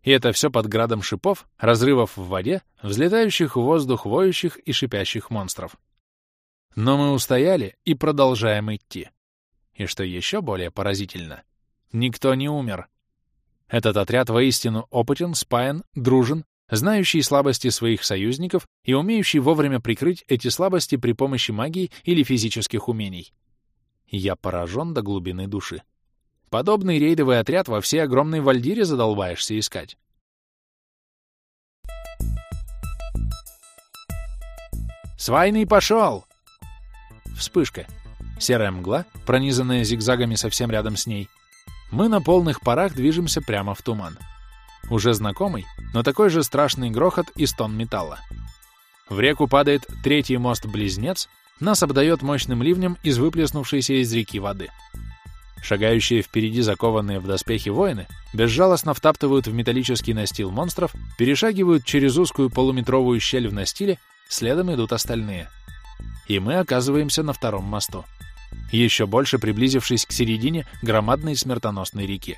И это все под градом шипов, разрывов в воде, взлетающих в воздух воющих и шипящих монстров. Но мы устояли и продолжаем идти. И что еще более поразительно, никто не умер. Этот отряд воистину опытен, спаян, дружен, знающий слабости своих союзников и умеющий вовремя прикрыть эти слабости при помощи магии или физических умений. Я поражен до глубины души. Подобный рейдовый отряд во всей огромной вальдире задолбаешься искать. «Свайный пошел!» Вспышка. Серая мгла, пронизанная зигзагами совсем рядом с ней. Мы на полных парах движемся прямо в туман. Уже знакомый, но такой же страшный грохот и стон металла. В реку падает третий мост-близнец, нас обдает мощным ливнем из выплеснувшейся из реки воды. Шагающие впереди закованные в доспехи воины безжалостно втаптывают в металлический настил монстров, перешагивают через узкую полуметровую щель в настиле, следом идут остальные. И мы оказываемся на втором мосту, еще больше приблизившись к середине громадной смертоносной реки.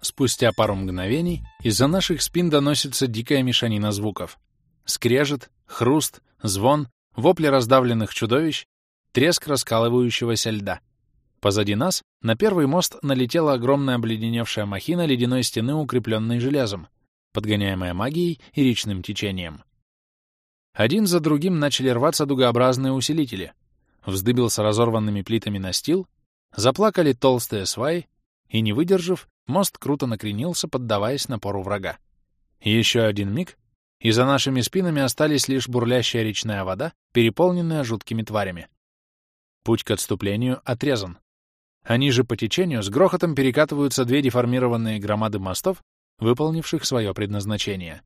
Спустя пару мгновений из-за наших спин доносится дикая мешанина звуков. Скрежет, хруст, звон, вопли раздавленных чудовищ, треск раскалывающегося льда. Позади нас на первый мост налетела огромная обледеневшая махина ледяной стены, укрепленной железом, подгоняемая магией и речным течением. Один за другим начали рваться дугообразные усилители. Вздыбился разорванными плитами настил, заплакали толстые сваи, и, не выдержав, мост круто накренился, поддаваясь напору врага. Еще один миг, и за нашими спинами остались лишь бурлящая речная вода, переполненная жуткими тварями. Путь к отступлению отрезан. Они же по течению с грохотом перекатываются две деформированные громады мостов, выполнивших свое предназначение.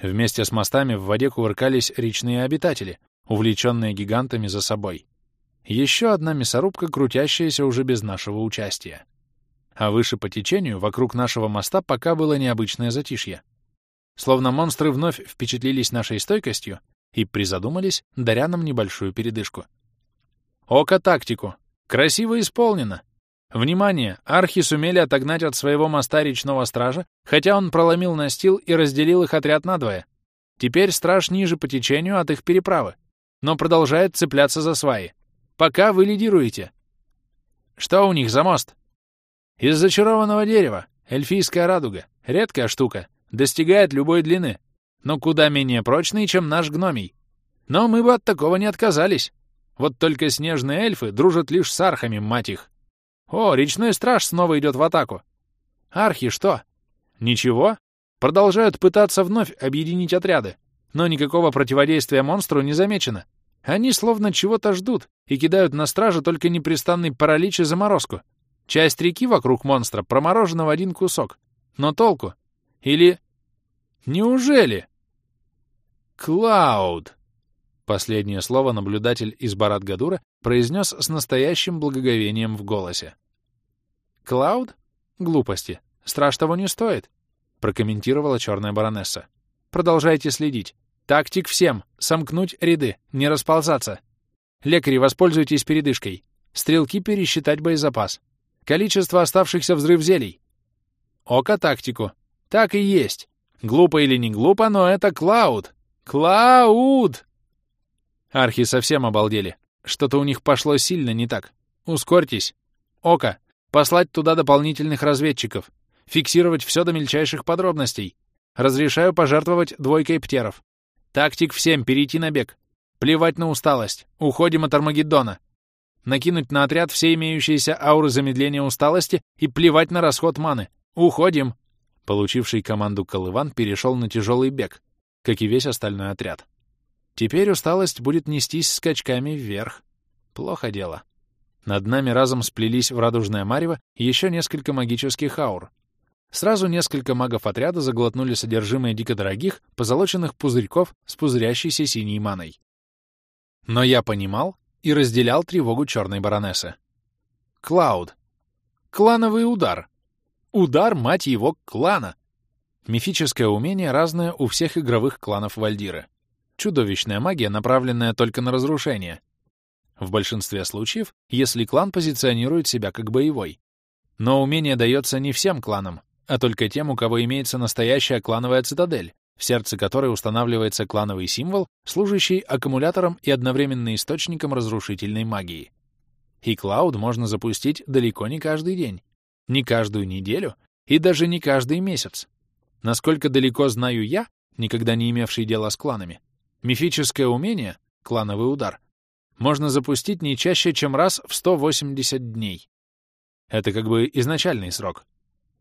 Вместе с мостами в воде кувыркались речные обитатели, увлеченные гигантами за собой. Еще одна мясорубка, крутящаяся уже без нашего участия. А выше по течению, вокруг нашего моста, пока было необычное затишье. Словно монстры вновь впечатлились нашей стойкостью и призадумались, даря нам небольшую передышку. Око тактику! Красиво исполнено! Внимание! Архи сумели отогнать от своего моста речного стража, хотя он проломил настил и разделил их отряд надвое. Теперь страж ниже по течению от их переправы, но продолжает цепляться за сваи. Пока вы лидируете. Что у них за мост? Из зачарованного дерева. Эльфийская радуга. Редкая штука. Достигает любой длины. Но куда менее прочный, чем наш гномий. Но мы бы от такого не отказались. Вот только снежные эльфы дружат лишь с архами, мать их. О, речной страж снова идет в атаку. Архи что? Ничего. Продолжают пытаться вновь объединить отряды. Но никакого противодействия монстру не замечено. Они словно чего-то ждут и кидают на стража только непрестанный паралич и заморозку. Часть реки вокруг монстра проморожена в один кусок. Но толку? Или... Неужели? Клауд! Последнее слово наблюдатель из Барат-Гадура произнес с настоящим благоговением в голосе. «Клауд? Глупости. Страж того не стоит», — прокомментировала черная баронесса. «Продолжайте следить. Тактик всем. Сомкнуть ряды. Не расползаться. Лекари, воспользуйтесь передышкой. Стрелки пересчитать боезапас. Количество оставшихся взрыв зелий. Око тактику. Так и есть. Глупо или не глупо, но это Клауд. Клауд! Архи совсем обалдели. Что-то у них пошло сильно не так. Ускорьтесь. Око. Послать туда дополнительных разведчиков. Фиксировать все до мельчайших подробностей. Разрешаю пожертвовать двойкой птеров. Тактик всем перейти на бег. Плевать на усталость. Уходим от Армагеддона. Накинуть на отряд все имеющиеся ауры замедления усталости и плевать на расход маны. Уходим. Получивший команду Колыван перешел на тяжелый бег, как и весь остальной отряд. Теперь усталость будет нестись скачками вверх. Плохо дело. Над нами разом сплелись в радужное марево еще несколько магических аур. Сразу несколько магов отряда заглотнули содержимое дико дорогих, позолоченных пузырьков с пузырящейся синей маной. Но я понимал и разделял тревогу черной баронессы. Клауд. Клановый удар. Удар, мать его, клана. Мифическое умение разное у всех игровых кланов Вальдиры. Чудовищная магия, направленная только на разрушение. В большинстве случаев, если клан позиционирует себя как боевой. Но умение дается не всем кланам, а только тем, у кого имеется настоящая клановая цитадель, в сердце которой устанавливается клановый символ, служащий аккумулятором и одновременно источником разрушительной магии. И клауд можно запустить далеко не каждый день, не каждую неделю и даже не каждый месяц. Насколько далеко знаю я, никогда не имевший дела с кланами, Мифическое умение, клановый удар, можно запустить не чаще, чем раз в 180 дней. Это как бы изначальный срок.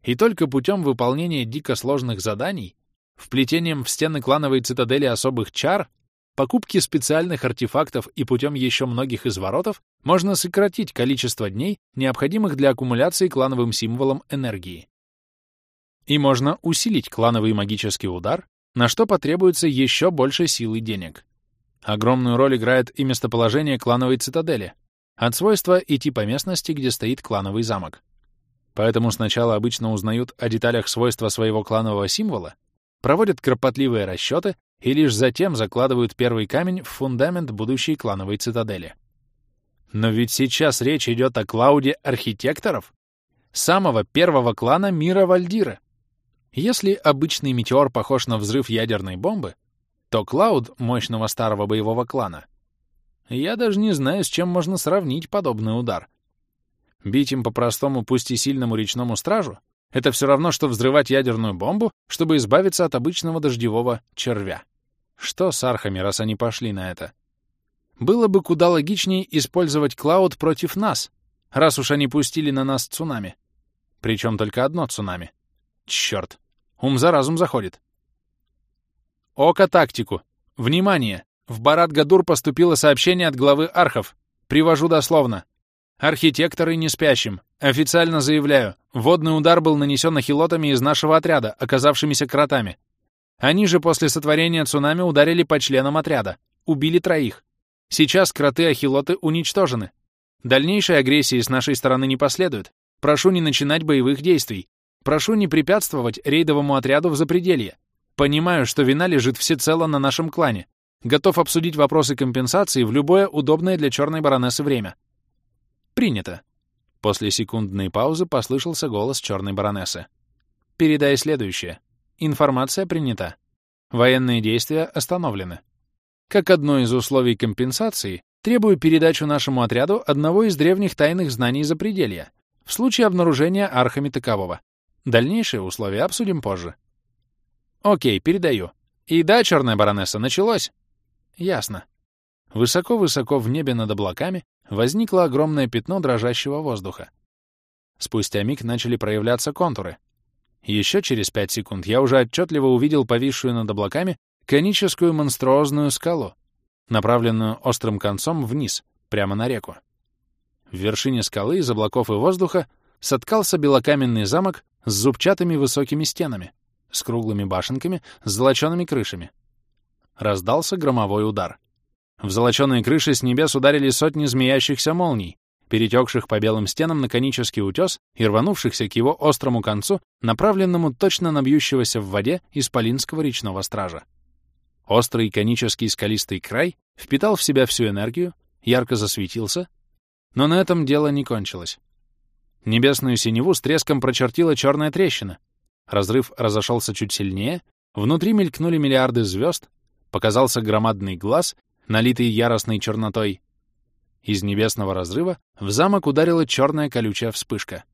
И только путем выполнения дико сложных заданий, вплетением в стены клановой цитадели особых чар, покупки специальных артефактов и путем еще многих изворотов можно сократить количество дней, необходимых для аккумуляции клановым символом энергии. И можно усилить клановый магический удар, на что потребуется еще больше сил и денег. Огромную роль играет и местоположение клановой цитадели, от свойства и типа местности, где стоит клановый замок. Поэтому сначала обычно узнают о деталях свойства своего кланового символа, проводят кропотливые расчеты и лишь затем закладывают первый камень в фундамент будущей клановой цитадели. Но ведь сейчас речь идет о клауде архитекторов, самого первого клана мира Вальдира. Если обычный метеор похож на взрыв ядерной бомбы, то клауд мощного старого боевого клана. Я даже не знаю, с чем можно сравнить подобный удар. Бить им по простому, пусть и сильному речному стражу — это все равно, что взрывать ядерную бомбу, чтобы избавиться от обычного дождевого червя. Что с архами, раз они пошли на это? Было бы куда логичнее использовать Клауд против нас, раз уж они пустили на нас цунами. Причем только одно цунами. Черт, ум за разум заходит. Око тактику. Внимание! В Барат-Гадур поступило сообщение от главы архов. Привожу дословно. Архитекторы не спящим. Официально заявляю, водный удар был нанесен ахилотами из нашего отряда, оказавшимися кротами. Они же после сотворения цунами ударили по членам отряда. Убили троих. Сейчас кроты-ахилоты уничтожены. Дальнейшей агрессии с нашей стороны не последует. Прошу не начинать боевых действий. Прошу не препятствовать рейдовому отряду в запределье. Понимаю, что вина лежит всецело на нашем клане. Готов обсудить вопросы компенсации в любое удобное для черной баронессы время. «Принято». После секундной паузы послышался голос черной баронессы. «Передай следующее. Информация принята. Военные действия остановлены. Как одно из условий компенсации, требую передачу нашему отряду одного из древних тайных знаний запределья, в случае обнаружения архами такового. Дальнейшие условия обсудим позже. Окей, передаю. И да, черная баронесса, началось. Ясно. Высоко-высоко в небе над облаками возникло огромное пятно дрожащего воздуха. Спустя миг начали проявляться контуры. Еще через пять секунд я уже отчетливо увидел повисшую над облаками коническую монструозную скалу, направленную острым концом вниз, прямо на реку. В вершине скалы из облаков и воздуха соткался белокаменный замок с зубчатыми высокими стенами, с круглыми башенками, с золочеными крышами. Раздался громовой удар. В золоченые крыши с небес ударили сотни змеящихся молний, перетекших по белым стенам на конический утес и рванувшихся к его острому концу, направленному точно на бьющегося в воде исполинского речного стража. Острый конический скалистый край впитал в себя всю энергию, ярко засветился, но на этом дело не кончилось. Небесную синеву с треском прочертила черная трещина. Разрыв разошелся чуть сильнее, внутри мелькнули миллиарды звезд, показался громадный глаз налитый яростной чернотой. Из небесного разрыва в замок ударила черная колючая вспышка,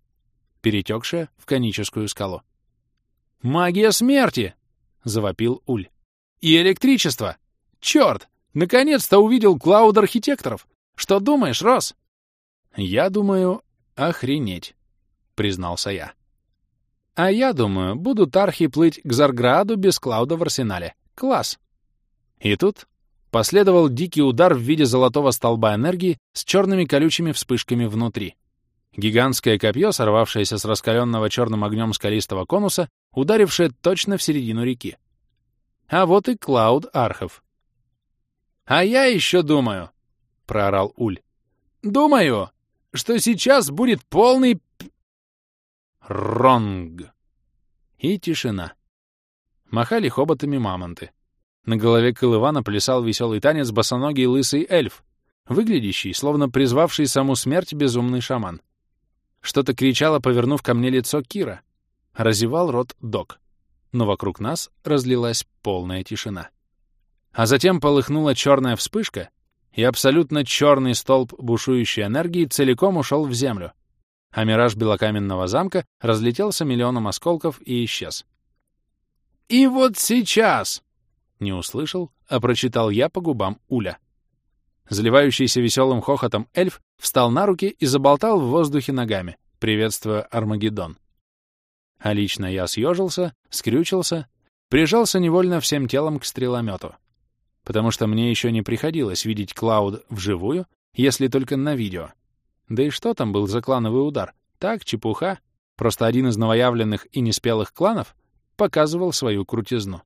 перетекшая в коническую скалу. «Магия смерти!» — завопил Уль. «И электричество! Черт! Наконец-то увидел клауд архитекторов! Что думаешь, Рос?» «Я думаю, охренеть», — признался я. «А я думаю, будут архи плыть к Зарграду без клауда в арсенале. Класс!» И тут Последовал дикий удар в виде золотого столба энергии с черными колючими вспышками внутри. Гигантское копье, сорвавшееся с раскаленного черным огнем скалистого конуса, ударившее точно в середину реки. А вот и Клауд Архов. «А я еще думаю», — проорал Уль, — «думаю, что сейчас будет полный...» Ронг. И тишина. Махали хоботами мамонты. На голове Колывана плясал веселый танец босоногий лысый эльф, выглядящий, словно призвавший саму смерть безумный шаман. Что-то кричало, повернув ко мне лицо Кира. Разевал рот док. Но вокруг нас разлилась полная тишина. А затем полыхнула черная вспышка, и абсолютно черный столб бушующей энергии целиком ушел в землю, а мираж белокаменного замка разлетелся миллионом осколков и исчез. «И вот сейчас!» Не услышал, а прочитал я по губам Уля. Заливающийся веселым хохотом эльф встал на руки и заболтал в воздухе ногами, приветствуя Армагеддон. А лично я съежился, скрючился, прижался невольно всем телом к стреломету. Потому что мне еще не приходилось видеть Клауд вживую, если только на видео. Да и что там был за клановый удар? Так, чепуха. Просто один из новоявленных и неспелых кланов показывал свою крутизну.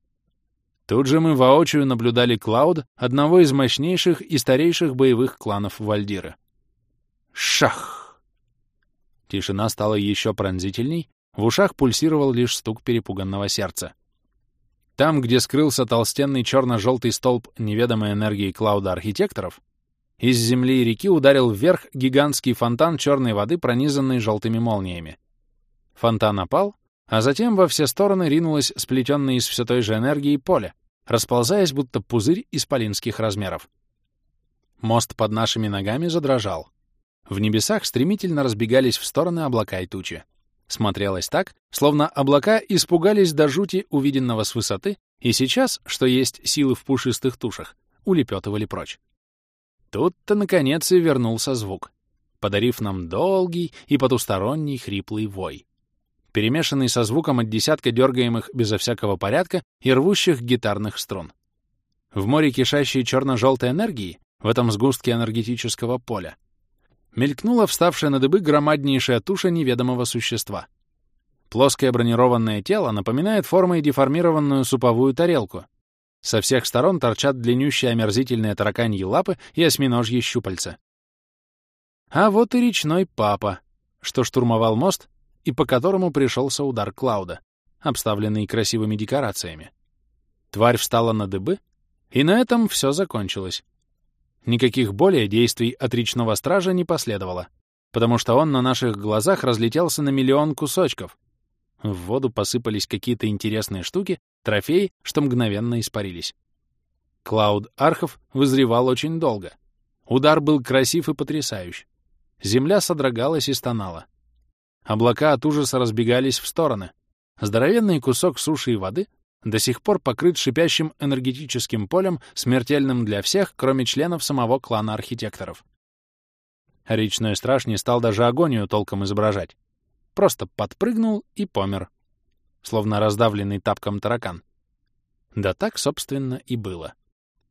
Тут же мы воочию наблюдали Клауд, одного из мощнейших и старейших боевых кланов Вальдиры. Шах! Тишина стала еще пронзительней, в ушах пульсировал лишь стук перепуганного сердца. Там, где скрылся толстенный черно-желтый столб неведомой энергии Клауда архитекторов, из земли и реки ударил вверх гигантский фонтан черной воды, пронизанный желтыми молниями. Фонтан опал, а затем во все стороны ринулось сплетенное из все той же энергии поле, расползаясь, будто пузырь исполинских размеров. Мост под нашими ногами задрожал. В небесах стремительно разбегались в стороны облака и тучи. Смотрелось так, словно облака испугались до жути увиденного с высоты и сейчас, что есть силы в пушистых тушах, улепетывали прочь. Тут-то, наконец, и вернулся звук, подарив нам долгий и потусторонний хриплый вой перемешанный со звуком от десятка дергаемых безо всякого порядка и рвущих гитарных струн. В море кишащей черно-желтой энергии, в этом сгустке энергетического поля, мелькнула вставшая на дыбы громаднейшая туша неведомого существа. Плоское бронированное тело напоминает формой деформированную суповую тарелку. Со всех сторон торчат длиннющие омерзительные тараканьи лапы и осьминожьи щупальца. А вот и речной папа, что штурмовал мост и по которому пришелся удар Клауда, обставленный красивыми декорациями. Тварь встала на дыбы, и на этом все закончилось. Никаких более действий от речного стража не последовало, потому что он на наших глазах разлетелся на миллион кусочков. В воду посыпались какие-то интересные штуки, трофеи, что мгновенно испарились. Клауд Архов вызревал очень долго. Удар был красив и потрясающий. Земля содрогалась и стонала. Облака от ужаса разбегались в стороны. Здоровенный кусок суши и воды до сих пор покрыт шипящим энергетическим полем, смертельным для всех, кроме членов самого клана архитекторов. Речной страж не стал даже агонию толком изображать. Просто подпрыгнул и помер, словно раздавленный тапком таракан. Да так, собственно, и было.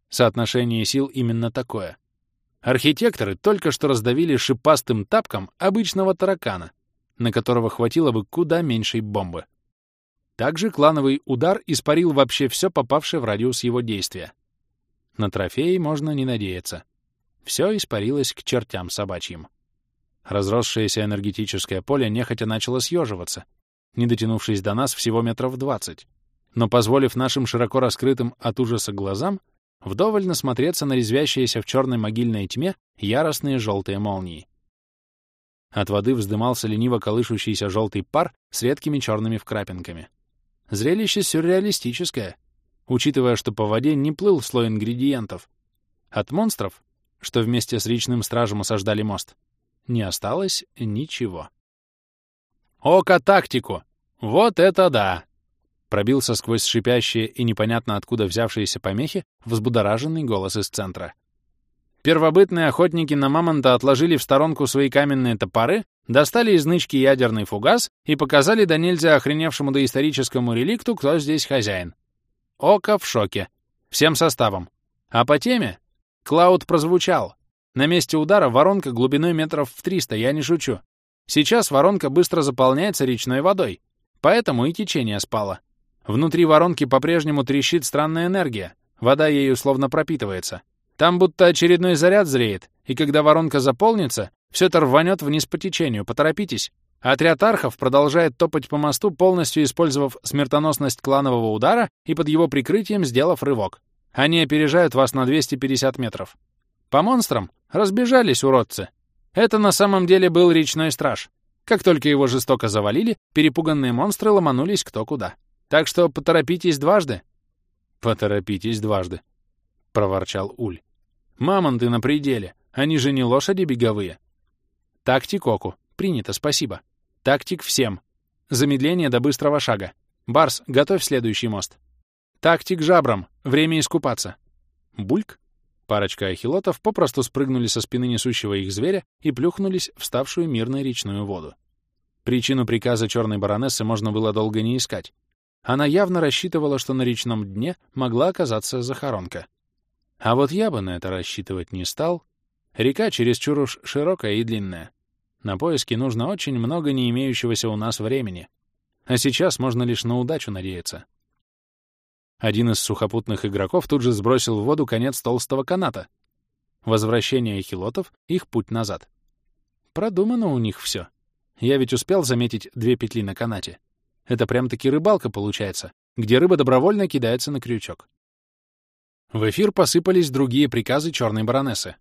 Соотношение сил именно такое. Архитекторы только что раздавили шипастым тапком обычного таракана, на которого хватило бы куда меньшей бомбы. Также клановый удар испарил вообще все попавшее в радиус его действия. На трофеи можно не надеяться. Все испарилось к чертям собачьим. Разросшееся энергетическое поле нехотя начало съеживаться, не дотянувшись до нас всего метров двадцать, но позволив нашим широко раскрытым от ужаса глазам вдоволь насмотреться на резвящиеся в черной могильной тьме яростные желтые молнии. От воды вздымался лениво колышущийся желтый пар с редкими черными вкрапинками. Зрелище сюрреалистическое, учитывая, что по воде не плыл слой ингредиентов. От монстров, что вместе с речным стражем осаждали мост, не осталось ничего. «Око тактику! Вот это да!» Пробился сквозь шипящие и непонятно откуда взявшиеся помехи взбудораженный голос из центра. Первобытные охотники на мамонта отложили в сторонку свои каменные топоры, достали из нычки ядерный фугас и показали до нельзя охреневшему доисторическому реликту, кто здесь хозяин. Око в шоке. Всем составом. А по теме? Клауд прозвучал. На месте удара воронка глубиной метров в 300, я не шучу. Сейчас воронка быстро заполняется речной водой, поэтому и течение спало. Внутри воронки по-прежнему трещит странная энергия, вода ею словно пропитывается. Там будто очередной заряд зреет, и когда воронка заполнится, все это рванет вниз по течению, поторопитесь. Отряд архов продолжает топать по мосту, полностью использовав смертоносность кланового удара и под его прикрытием сделав рывок. Они опережают вас на 250 метров. По монстрам разбежались уродцы. Это на самом деле был речной страж. Как только его жестоко завалили, перепуганные монстры ломанулись кто куда. Так что поторопитесь дважды. Поторопитесь дважды, — проворчал Уль. Мамонты на пределе. Они же не лошади беговые. Тактик Оку. Принято, спасибо. Тактик всем. Замедление до быстрого шага. Барс, готовь следующий мост. Тактик жабрам. Время искупаться. Бульк. Парочка ахилотов попросту спрыгнули со спины несущего их зверя и плюхнулись в ставшую мирной речную воду. Причину приказа черной баронессы можно было долго не искать. Она явно рассчитывала, что на речном дне могла оказаться захоронка. А вот я бы на это рассчитывать не стал. Река чересчур уж широкая и длинная. На поиски нужно очень много не имеющегося у нас времени. А сейчас можно лишь на удачу надеяться. Один из сухопутных игроков тут же сбросил в воду конец толстого каната. Возвращение хилотов — их путь назад. Продумано у них все. Я ведь успел заметить две петли на канате. Это прям-таки рыбалка получается, где рыба добровольно кидается на крючок. В эфир посыпались другие приказы черной баронессы.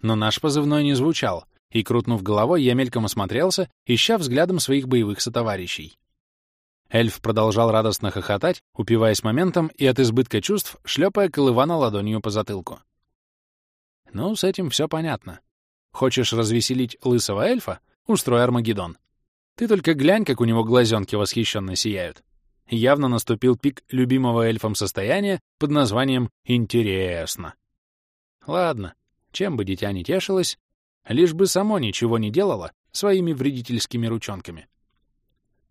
Но наш позывной не звучал, и, крутнув головой, я мельком осмотрелся, ища взглядом своих боевых сотоварищей. Эльф продолжал радостно хохотать, упиваясь моментом и от избытка чувств, шлепая Колывана ладонью по затылку. Ну, с этим все понятно. Хочешь развеселить лысого эльфа? Устрой Армагеддон. Ты только глянь, как у него глазенки восхищенно сияют. Явно наступил пик любимого эльфом состояния под названием «интересно». Ладно, чем бы дитя не тешилось, лишь бы само ничего не делало своими вредительскими ручонками.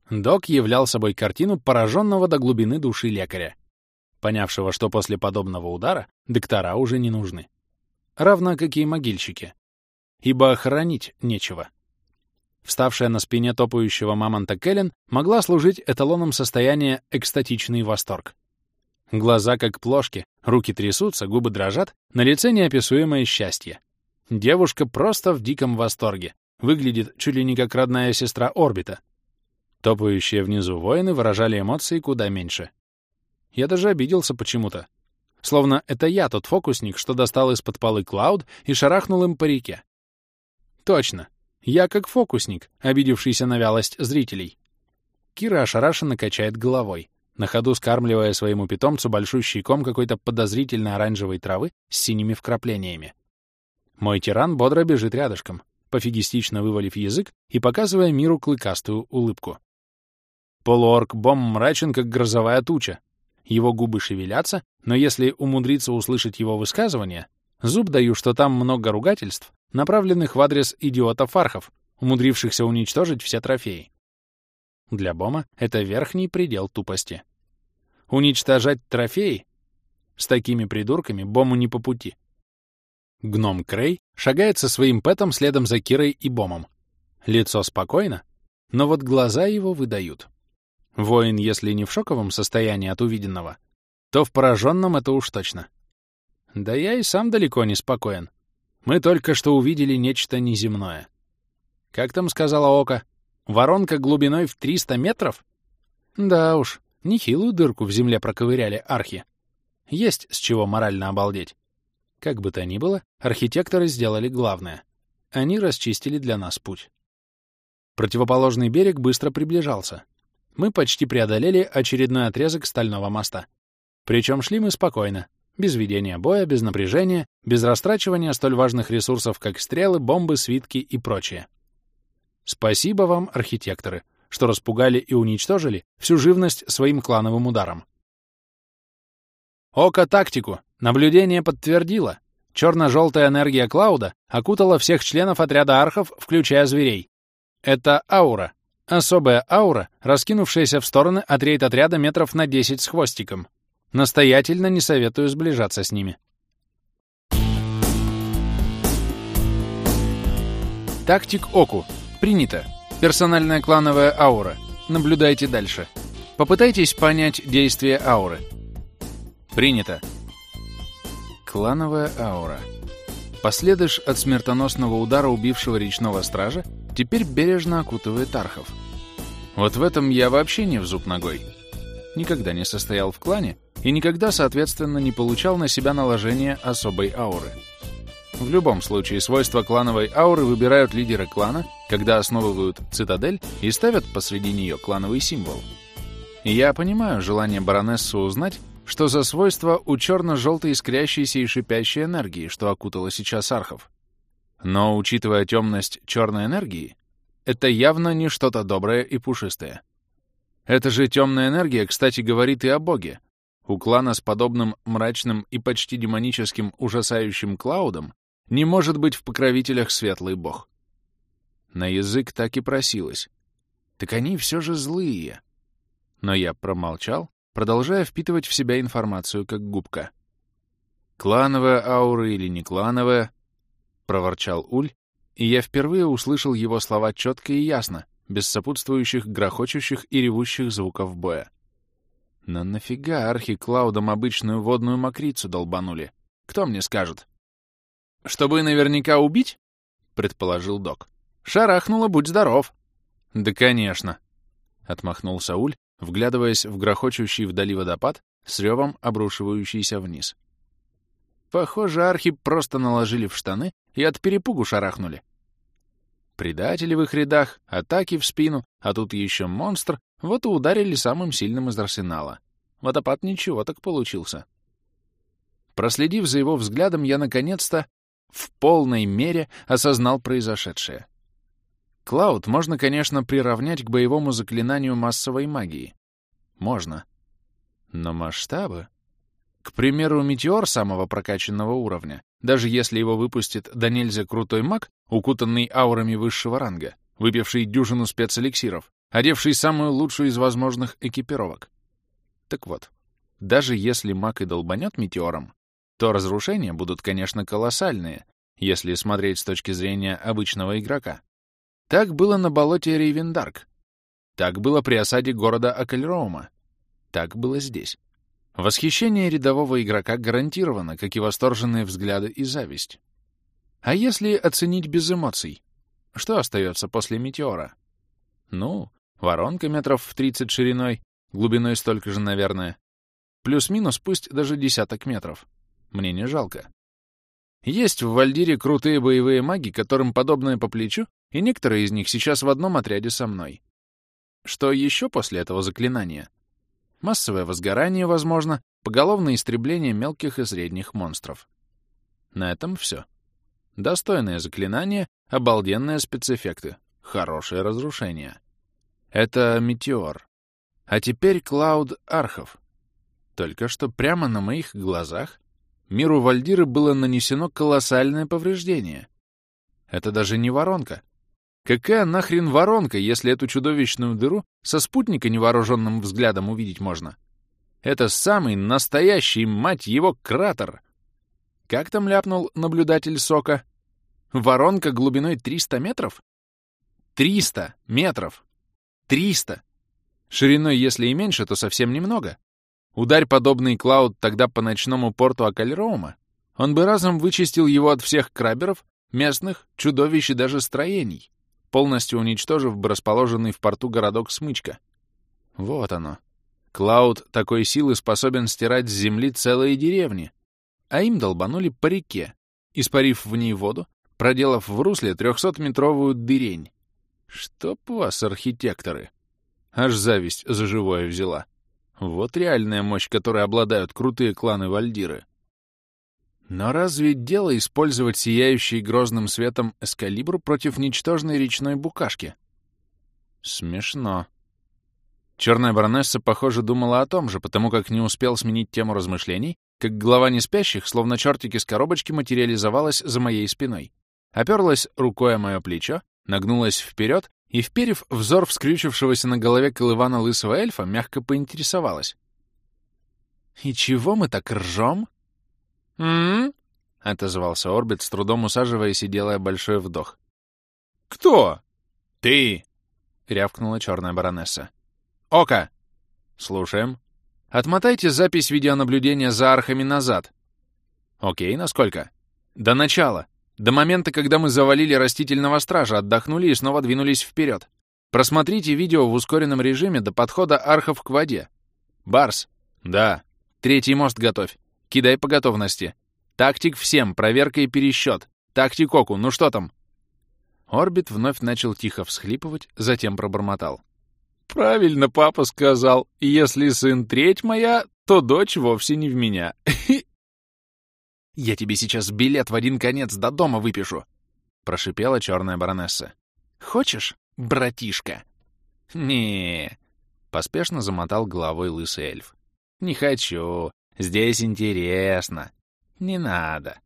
Док являл собой картину пораженного до глубины души лекаря, понявшего, что после подобного удара доктора уже не нужны. Равно как и могильщики. Ибо хоронить нечего. Вставшая на спине топающего мамонта Кэлен могла служить эталоном состояния экстатичный восторг. Глаза как плошки, руки трясутся, губы дрожат, на лице неописуемое счастье. Девушка просто в диком восторге. Выглядит чуть ли не как родная сестра Орбита, Топающие внизу воины выражали эмоции куда меньше. Я даже обиделся почему-то. Словно это я тот фокусник, что достал из-под полы Клауд и шарахнул им по реке. Точно. Я как фокусник, обидевшийся на вялость зрителей. Кира ошарашенно качает головой, на ходу скармливая своему питомцу большущий ком какой-то подозрительно оранжевой травы с синими вкраплениями. Мой тиран бодро бежит рядышком, пофигистично вывалив язык и показывая миру клыкастую улыбку. Полуорк Бом мрачен, как грозовая туча. Его губы шевелятся, но если умудриться услышать его высказывание, зуб даю, что там много ругательств, направленных в адрес идиотов-архов, умудрившихся уничтожить все трофеи. Для Бома это верхний предел тупости. Уничтожать трофеи? С такими придурками Бому не по пути. Гном Крей шагает со своим пэтом следом за Кирой и Бомом. Лицо спокойно, но вот глаза его выдают. Воин, если не в шоковом состоянии от увиденного, то в пораженном это уж точно. Да я и сам далеко не спокоен. Мы только что увидели нечто неземное. Как там сказала Ока? Воронка глубиной в 300 метров? Да уж, нехилую дырку в земле проковыряли архи. Есть с чего морально обалдеть. Как бы то ни было, архитекторы сделали главное. Они расчистили для нас путь. Противоположный берег быстро приближался мы почти преодолели очередной отрезок стального моста. Причем шли мы спокойно, без ведения боя, без напряжения, без растрачивания столь важных ресурсов, как стрелы, бомбы, свитки и прочее. Спасибо вам, архитекторы, что распугали и уничтожили всю живность своим клановым ударом. Око тактику. Наблюдение подтвердило. Черно-желтая энергия Клауда окутала всех членов отряда архов, включая зверей. Это аура, Особая аура, раскинувшаяся в стороны от рейд-отряда метров на 10 с хвостиком. Настоятельно не советую сближаться с ними. Тактик Оку. Принято. Персональная клановая аура. Наблюдайте дальше. Попытайтесь понять действие ауры. Принято. Клановая аура. Последыш от смертоносного удара убившего речного стража теперь бережно окутывает архов. Вот в этом я вообще не в зуб ногой. Никогда не состоял в клане и никогда, соответственно, не получал на себя наложение особой ауры. В любом случае, свойства клановой ауры выбирают лидеры клана, когда основывают цитадель и ставят посреди нее клановый символ. И я понимаю желание баронессы узнать, что за свойства у черно-желтой искрящейся и шипящей энергии, что окутала сейчас архов. Но, учитывая темность черной энергии, это явно не что-то доброе и пушистое. Эта же темная энергия, кстати, говорит и о Боге. У клана с подобным мрачным и почти демоническим ужасающим Клаудом не может быть в покровителях светлый Бог. На язык так и просилось. Так они все же злые. Но я промолчал, продолжая впитывать в себя информацию как губка. Клановая аура или не клановая, — проворчал Уль, и я впервые услышал его слова четко и ясно, без сопутствующих, грохочущих и ревущих звуков боя. Но нафига архи-клаудом обычную водную мокрицу долбанули? Кто мне скажет? «Чтобы наверняка убить?» — предположил док. «Шарахнуло, будь здоров!» «Да, конечно!» — отмахнулся Уль, вглядываясь в грохочущий вдали водопад с ревом обрушивающийся вниз. Похоже, архи просто наложили в штаны и от перепугу шарахнули. Предатели в их рядах, атаки в спину, а тут еще монстр, вот и ударили самым сильным из арсенала. Водопад ничего так получился. Проследив за его взглядом, я наконец-то в полной мере осознал произошедшее. Клауд можно, конечно, приравнять к боевому заклинанию массовой магии. Можно. Но масштабы... К примеру, метеор самого прокачанного уровня, даже если его выпустит да нельзя крутой маг, укутанный аурами высшего ранга, выпивший дюжину спецэликсиров, одевший самую лучшую из возможных экипировок. Так вот, даже если маг и долбанет метеором, то разрушения будут, конечно, колоссальные, если смотреть с точки зрения обычного игрока. Так было на болоте Рейвендарк. Так было при осаде города Акальроума. Так было здесь. Восхищение рядового игрока гарантировано, как и восторженные взгляды и зависть. А если оценить без эмоций? Что остается после метеора? Ну, воронка метров в 30 шириной, глубиной столько же, наверное. Плюс-минус пусть даже десяток метров. Мне не жалко. Есть в Вальдире крутые боевые маги, которым подобное по плечу, и некоторые из них сейчас в одном отряде со мной. Что еще после этого заклинания? массовое возгорание, возможно, поголовное истребление мелких и средних монстров. На этом все. Достойное заклинание, обалденные спецэффекты, хорошее разрушение. Это метеор. А теперь Клауд Архов. Только что прямо на моих глазах миру Вальдиры было нанесено колоссальное повреждение. Это даже не воронка, Какая нахрен воронка, если эту чудовищную дыру со спутника невооруженным взглядом увидеть можно? Это самый настоящий, мать его, кратер. Как там ляпнул наблюдатель сока? Воронка глубиной 300 метров? 300 метров! 300! Шириной, если и меньше, то совсем немного. Ударь подобный Клауд тогда по ночному порту Акальроума, он бы разом вычистил его от всех краберов, местных, чудовищ и даже строений полностью уничтожив расположенный в порту городок Смычка. Вот оно. Клауд такой силы способен стирать с земли целые деревни. А им долбанули по реке, испарив в ней воду, проделав в русле трехсотметровую дырень. Чтоб вас, архитекторы! Аж зависть за живое взяла. Вот реальная мощь, которой обладают крутые кланы Вальдиры. Но разве дело использовать сияющий грозным светом эскалибр против ничтожной речной букашки? Смешно. Черная баронесса, похоже, думала о том же, потому как не успел сменить тему размышлений, как голова неспящих, словно чертики с коробочки, материализовалась за моей спиной. Оперлась рукой о мое плечо, нагнулась вперед и, вперев взор вскрючившегося на голове колывана лысого эльфа, мягко поинтересовалась. «И чего мы так ржем?» «М-м-м?» отозвался Орбит, с трудом усаживаясь и делая большой вдох. «Кто?» «Ты!» — рявкнула черная баронесса. «Ока!» «Слушаем. Отмотайте запись видеонаблюдения за архами назад». «Окей, насколько?» «До начала. До момента, когда мы завалили растительного стража, отдохнули и снова двинулись вперед. Просмотрите видео в ускоренном режиме до подхода архов к воде. Барс. Да. Третий мост готовь. Кидай по готовности. Тактик всем, проверка и пересчет. Тактик Оку, ну что там?» Орбит вновь начал тихо всхлипывать, затем пробормотал. «Правильно папа сказал. Если сын треть моя, то дочь вовсе не в меня. [LAUGHS] «Я тебе сейчас билет в один конец до дома выпишу», — прошипела черная баронесса. «Хочешь, братишка?» не поспешно замотал головой лысый эльф. «Не хочу. Здесь интересно. Не надо.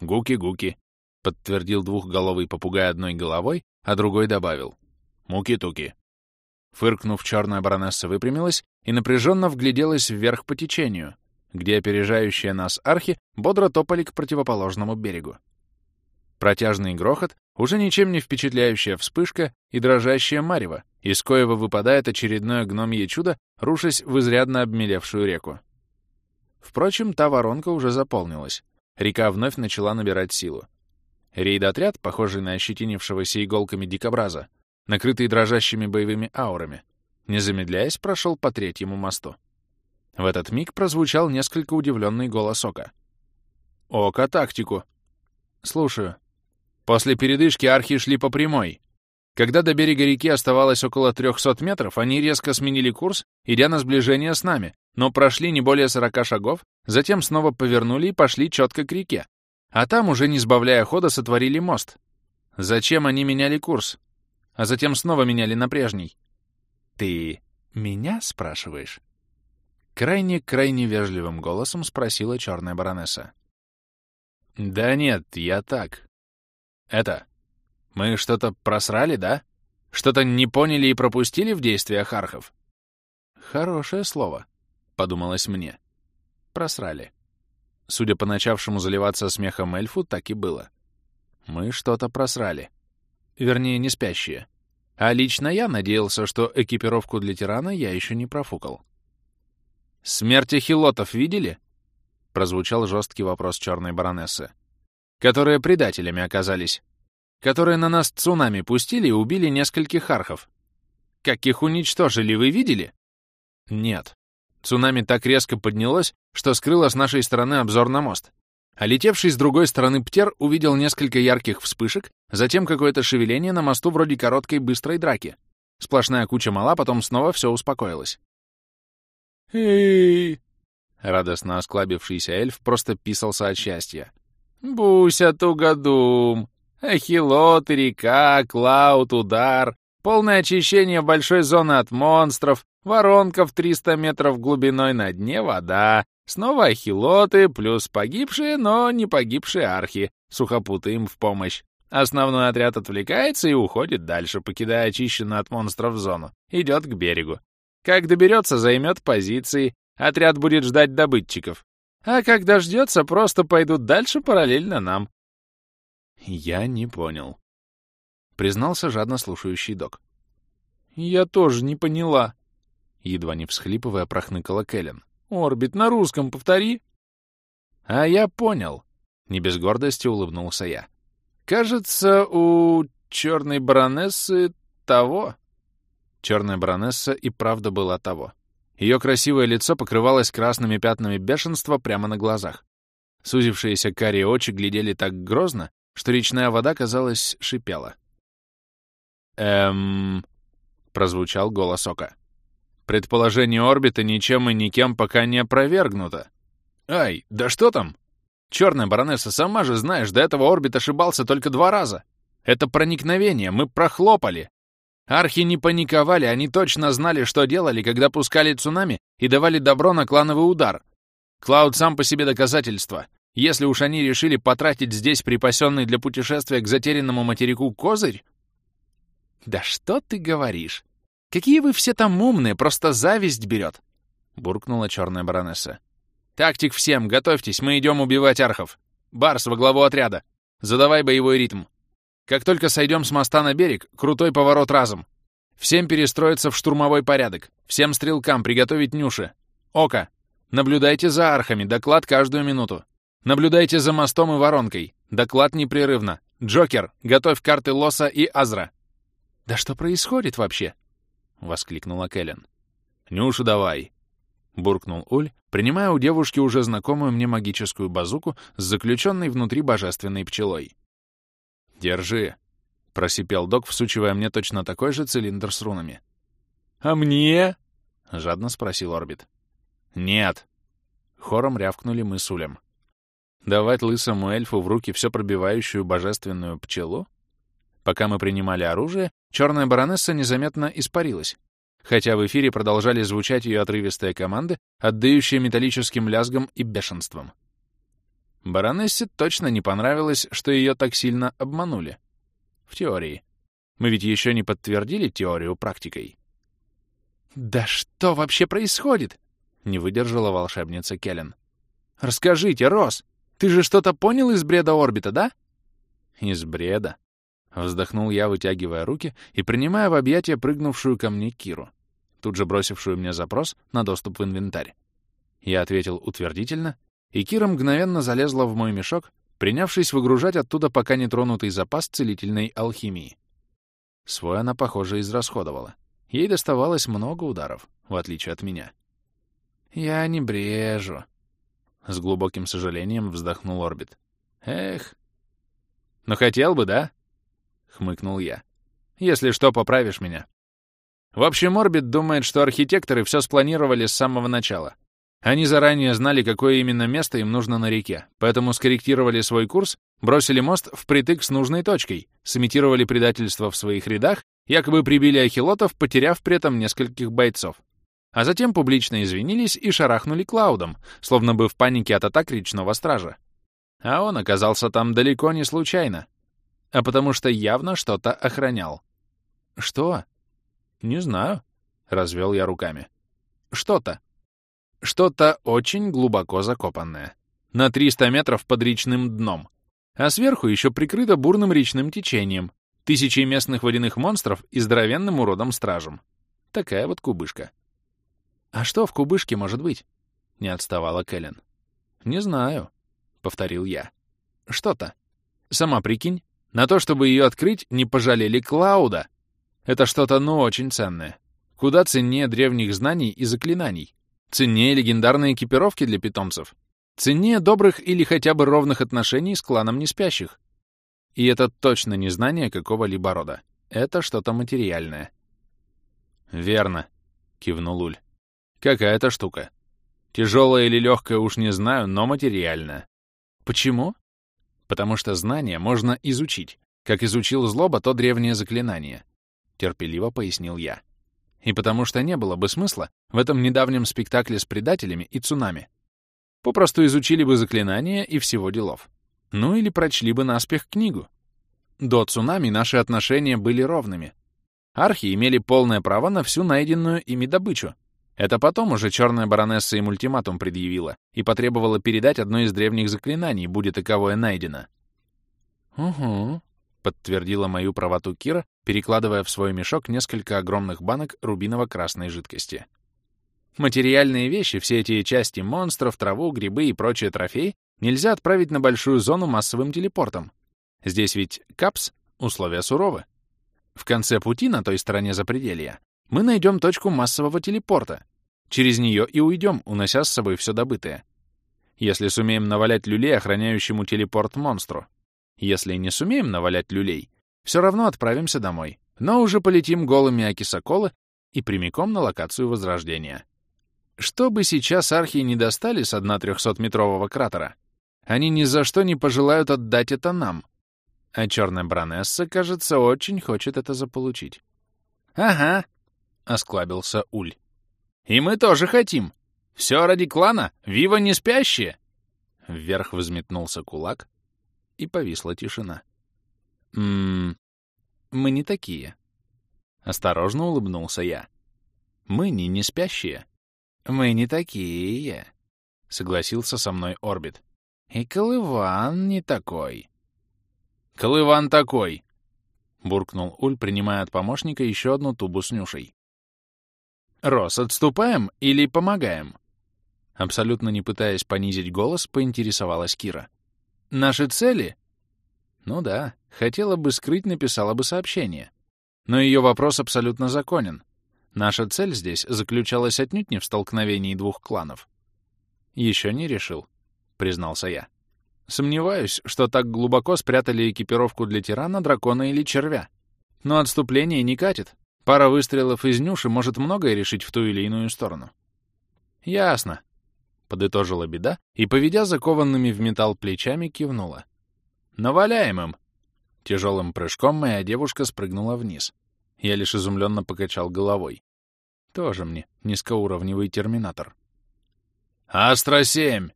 Гуки-гуки, подтвердил двухголовый попугай одной головой, а другой добавил. Муки-туки. Фыркнув, черная баронесса выпрямилась и напряженно вгляделась вверх по течению, где опережающие нас архи бодро топали к противоположному берегу. Протяжный грохот, уже ничем не впечатляющая вспышка и дрожащая марево, из коего выпадает очередное гномье чудо, рушась в изрядно обмелевшую реку. Впрочем, та воронка уже заполнилась. Река вновь начала набирать силу. Рейд-отряд, похожий на ощетинившегося иголками дикобраза, накрытый дрожащими боевыми аурами, не замедляясь, прошел по третьему мосту. В этот миг прозвучал несколько удивленный голос Ока. «Ока, тактику!» «Слушаю». После передышки архи шли по прямой. Когда до берега реки оставалось около 300 метров, они резко сменили курс, идя на сближение с нами, но прошли не более 40 шагов, затем снова повернули и пошли четко к реке. А там, уже не сбавляя хода, сотворили мост. Зачем они меняли курс? А затем снова меняли на прежний. «Ты меня спрашиваешь?» Крайне-крайне вежливым голосом спросила черная баронесса. «Да нет, я так. Это, мы что-то просрали, да? Что-то не поняли и пропустили в действиях архов?» «Хорошее слово», — подумалось мне. «Просрали». Судя по начавшему заливаться смехом эльфу, так и было. Мы что-то просрали. Вернее, не спящие. А лично я надеялся, что экипировку для тирана я еще не профукал. «Смерти хилотов видели?» — прозвучал жесткий вопрос черной баронессы. «Которые предателями оказались. Которые на нас цунами пустили и убили нескольких архов. Как их уничтожили, вы видели?» «Нет. Цунами так резко поднялось, что скрыло с нашей стороны обзор на мост. А летевший с другой стороны Птер увидел несколько ярких вспышек, затем какое-то шевеление на мосту вроде короткой быстрой драки. Сплошная куча мала, потом снова все успокоилось. «Эй!» Радостно осклабившийся эльф просто писался от счастья. «Буся тугодум! Ахилот, река, клауд, удар, полное очищение большой зоны от монстров, воронка в 300 метров глубиной на дне вода, Снова ахилоты, плюс погибшие, но не погибшие архи, сухопуты им в помощь. Основной отряд отвлекается и уходит дальше, покидая очищенную от монстров зону. Идет к берегу. Как доберется, займет позиции. Отряд будет ждать добытчиков. А когда ждется, просто пойдут дальше параллельно нам. Я не понял. Признался жадно слушающий док. Я тоже не поняла. Едва не всхлипывая, прохныкала Кэлен. Орбит, на русском повтори. А я понял. Не без гордости улыбнулся я. Кажется, у черной баронессы того. Черная баронесса и правда была того. Ее красивое лицо покрывалось красными пятнами бешенства прямо на глазах. Сузившиеся карие очи глядели так грозно, что речная вода, казалось, шипела. «Эм...» — прозвучал голос Ока. Предположение орбита ничем и никем пока не опровергнуто. Ай, да что там? Черная баронесса, сама же знаешь, до этого орбит ошибался только два раза. Это проникновение, мы прохлопали. Архи не паниковали, они точно знали, что делали, когда пускали цунами и давали добро на клановый удар. Клауд сам по себе доказательство. Если уж они решили потратить здесь припасенный для путешествия к затерянному материку козырь... Да что ты говоришь? «Какие вы все там умные, просто зависть берет!» — буркнула черная баронесса. «Тактик всем, готовьтесь, мы идем убивать архов. Барс во главу отряда. Задавай боевой ритм. Как только сойдем с моста на берег, крутой поворот разом. Всем перестроиться в штурмовой порядок. Всем стрелкам приготовить нюши. Око. Наблюдайте за архами, доклад каждую минуту. Наблюдайте за мостом и воронкой. Доклад непрерывно. Джокер, готовь карты Лоса и Азра. Да что происходит вообще? — воскликнула Кэлен. «Нюшу давай!» — буркнул Уль, принимая у девушки уже знакомую мне магическую базуку с заключенной внутри божественной пчелой. «Держи!» — просипел док, всучивая мне точно такой же цилиндр с рунами. «А мне?» — жадно спросил Орбит. «Нет!» — хором рявкнули мы с Улем. «Давать лысому эльфу в руки все пробивающую божественную пчелу? Пока мы принимали оружие, черная баронесса незаметно испарилась, хотя в эфире продолжали звучать ее отрывистые команды, отдающие металлическим лязгом и бешенством. Баронессе точно не понравилось, что ее так сильно обманули. В теории. Мы ведь еще не подтвердили теорию практикой. «Да что вообще происходит?» — не выдержала волшебница Келлен. Расскажите, Рос, ты же что-то понял из бреда орбита, да? Из бреда. Вздохнул я, вытягивая руки и принимая в объятия прыгнувшую ко мне Киру, тут же бросившую мне запрос на доступ в инвентарь. Я ответил утвердительно, и Кира мгновенно залезла в мой мешок, принявшись выгружать оттуда пока не тронутый запас целительной алхимии. Свой она, похоже, израсходовала. Ей доставалось много ударов, в отличие от меня. «Я не брежу», — с глубоким сожалением вздохнул Орбит. «Эх». «Ну хотел бы, да?» — хмыкнул я. «Если что, поправишь меня». В общем, Орбит думает, что архитекторы все спланировали с самого начала — они заранее знали, какое именно место им нужно на реке, поэтому скорректировали свой курс, бросили мост впритык с нужной точкой, сымитировали предательство в своих рядах, якобы прибили ахилотов, потеряв при этом нескольких бойцов. А затем публично извинились и шарахнули Клаудом, словно бы в панике от атак речного стража. А он оказался там далеко не случайно, а потому что явно что-то охранял. «Что?» «Не знаю», — развел я руками. «Что-то». Что-то очень глубоко закопанное. На 300 метров под речным дном. А сверху еще прикрыто бурным речным течением, тысячи местных водяных монстров и здоровенным уродом-стражем. Такая вот кубышка. «А что в кубышке может быть?» — не отставала Кэлен. «Не знаю», — повторил я. «Что-то. Сама прикинь, на то, чтобы ее открыть, не пожалели Клауда. Это что-то, ну, очень ценное. Куда ценнее древних знаний и заклинаний. Ценнее легендарной экипировки для питомцев. Ценнее добрых или хотя бы ровных отношений с кланом неспящих. И это точно не знание какого-либо рода. Это что-то материальное. «Верно», — кивнул Уль. «Какая-то штука. Тяжелая или легкая, уж не знаю, но материальная». «Почему?» «Потому что знание можно изучить, как изучил злоба то древнее заклинание», — терпеливо пояснил я и потому что не было бы смысла в этом недавнем спектакле с предателями и цунами. Попросту изучили бы заклинания и всего делов. Ну или прочли бы наспех книгу. До цунами наши отношения были ровными. Архи имели полное право на всю найденную ими добычу. Это потом уже черная баронесса им ультиматум предъявила и потребовала передать одно из древних заклинаний, будет таковое найдено. «Угу», — подтвердила мою правоту Кира, перекладывая в свой мешок несколько огромных банок рубиново-красной жидкости. Материальные вещи, все эти части монстров, траву, грибы и прочие трофеи, нельзя отправить на большую зону массовым телепортом. Здесь ведь капс, условия суровы. В конце пути на той стороне запределья мы найдем точку массового телепорта. Через нее и уйдем, унося с собой все добытое. Если сумеем навалять люлей охраняющему телепорт монстру. Если не сумеем навалять люлей, все равно отправимся домой, но уже полетим голыми Акисаколы и прямиком на локацию Возрождения. Что бы сейчас архи не достали с дна трехсотметрового кратера, они ни за что не пожелают отдать это нам. А черная бронесса, кажется, очень хочет это заполучить. «Ага», — осклабился Уль. «И мы тоже хотим. Все ради клана. Вива не спящие!» Вверх взметнулся кулак, и повисла тишина. «Ммм, мы не такие». Осторожно улыбнулся я. «Мы не не спящие». «Мы не такие», — согласился со мной Орбит. «И Колыван не такой». «Колыван такой!» — буркнул Уль, принимая от помощника еще одну тубу с нюшей. «Рос, отступаем или помогаем?» Абсолютно не пытаясь понизить голос, поинтересовалась Кира. «Наши цели ну да, хотела бы скрыть, написала бы сообщение. Но ее вопрос абсолютно законен. Наша цель здесь заключалась отнюдь не в столкновении двух кланов. Еще не решил, признался я. Сомневаюсь, что так глубоко спрятали экипировку для тирана, дракона или червя. Но отступление не катит. Пара выстрелов из нюши может многое решить в ту или иную сторону. Ясно, — подытожила беда и, поведя закованными в металл плечами, кивнула. «Наваляем им!» Тяжелым прыжком моя девушка спрыгнула вниз. Я лишь изумленно покачал головой. Тоже мне низкоуровневый терминатор. «Астра-7!»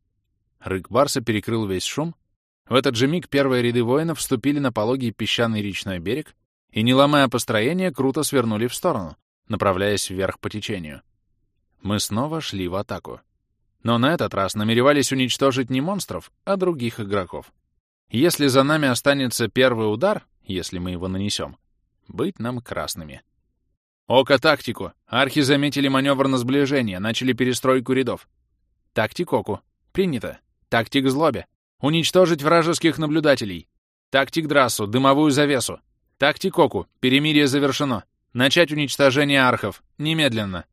Рык Барса перекрыл весь шум. В этот же миг первые ряды воинов вступили на пологий песчаный речной берег и, не ломая построение, круто свернули в сторону, направляясь вверх по течению. Мы снова шли в атаку. но на этот раз намеревались уничтожить не монстров, а других игроков. Если за нами останется первый удар, если мы его нанесем, быть нам красными. Око тактику. Архи заметили маневр на сближение, начали перестройку рядов. Тактик оку. Принято. Тактик злобе. Уничтожить вражеских наблюдателей. Тактик драссу, дымовую завесу. Тактик оку. Перемирие завершено. Начать уничтожение архов. Немедленно.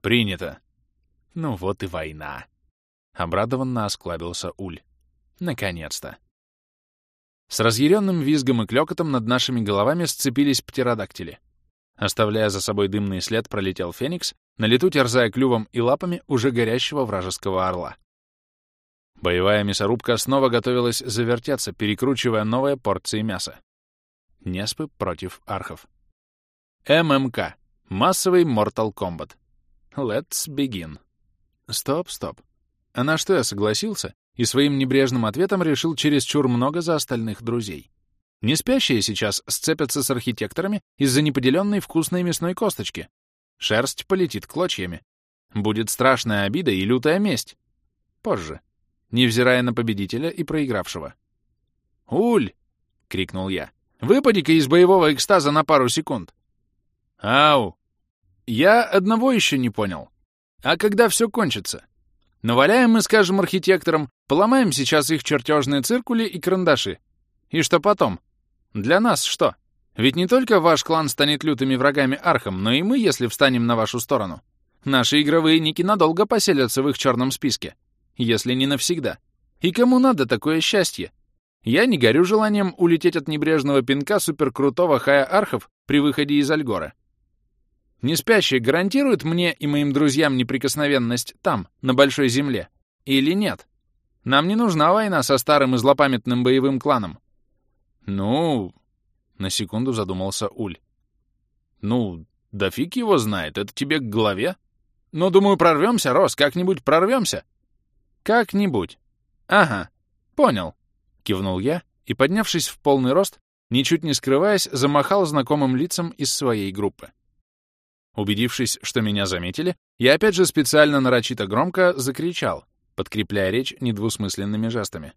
Принято. Ну вот и война. Обрадованно осклабился Уль. Наконец-то. С разъяренным визгом и клёкотом над нашими головами сцепились птеродактили. Оставляя за собой дымный след, пролетел Феникс, на лету терзая клювом и лапами уже горящего вражеского орла. Боевая мясорубка снова готовилась завертеться, перекручивая новые порции мяса. Неспы против архов. ММК. Массовый Mortal Kombat. Let's begin. Стоп, стоп. А на что я согласился и своим небрежным ответом решил чересчур много за остальных друзей. Не спящие сейчас сцепятся с архитекторами из-за неподеленной вкусной мясной косточки. Шерсть полетит клочьями. Будет страшная обида и лютая месть. Позже, невзирая на победителя и проигравшего. «Уль!» — крикнул я. «Выпади-ка из боевого экстаза на пару секунд!» «Ау! Я одного еще не понял. А когда все кончится? Наваляем мы, скажем, архитекторам, поломаем сейчас их чертежные циркули и карандаши. И что потом? Для нас что? Ведь не только ваш клан станет лютыми врагами Архам, но и мы, если встанем на вашу сторону. Наши игровые ники надолго поселятся в их черном списке. Если не навсегда. И кому надо такое счастье? Я не горю желанием улететь от небрежного пинка суперкрутого Хая Архов при выходе из Альгора. Неспящие гарантируют мне и моим друзьям неприкосновенность там, на Большой Земле? Или нет? Нам не нужна война со старым и злопамятным боевым кланом. Ну, на секунду задумался Уль. Ну, да фиг его знает, это тебе к голове. Но, думаю, прорвемся, Рос, как-нибудь прорвемся. Как-нибудь. Ага, понял. Кивнул я и, поднявшись в полный рост, ничуть не скрываясь, замахал знакомым лицам из своей группы. Убедившись, что меня заметили, я опять же специально нарочито громко закричал, подкрепляя речь недвусмысленными жестами.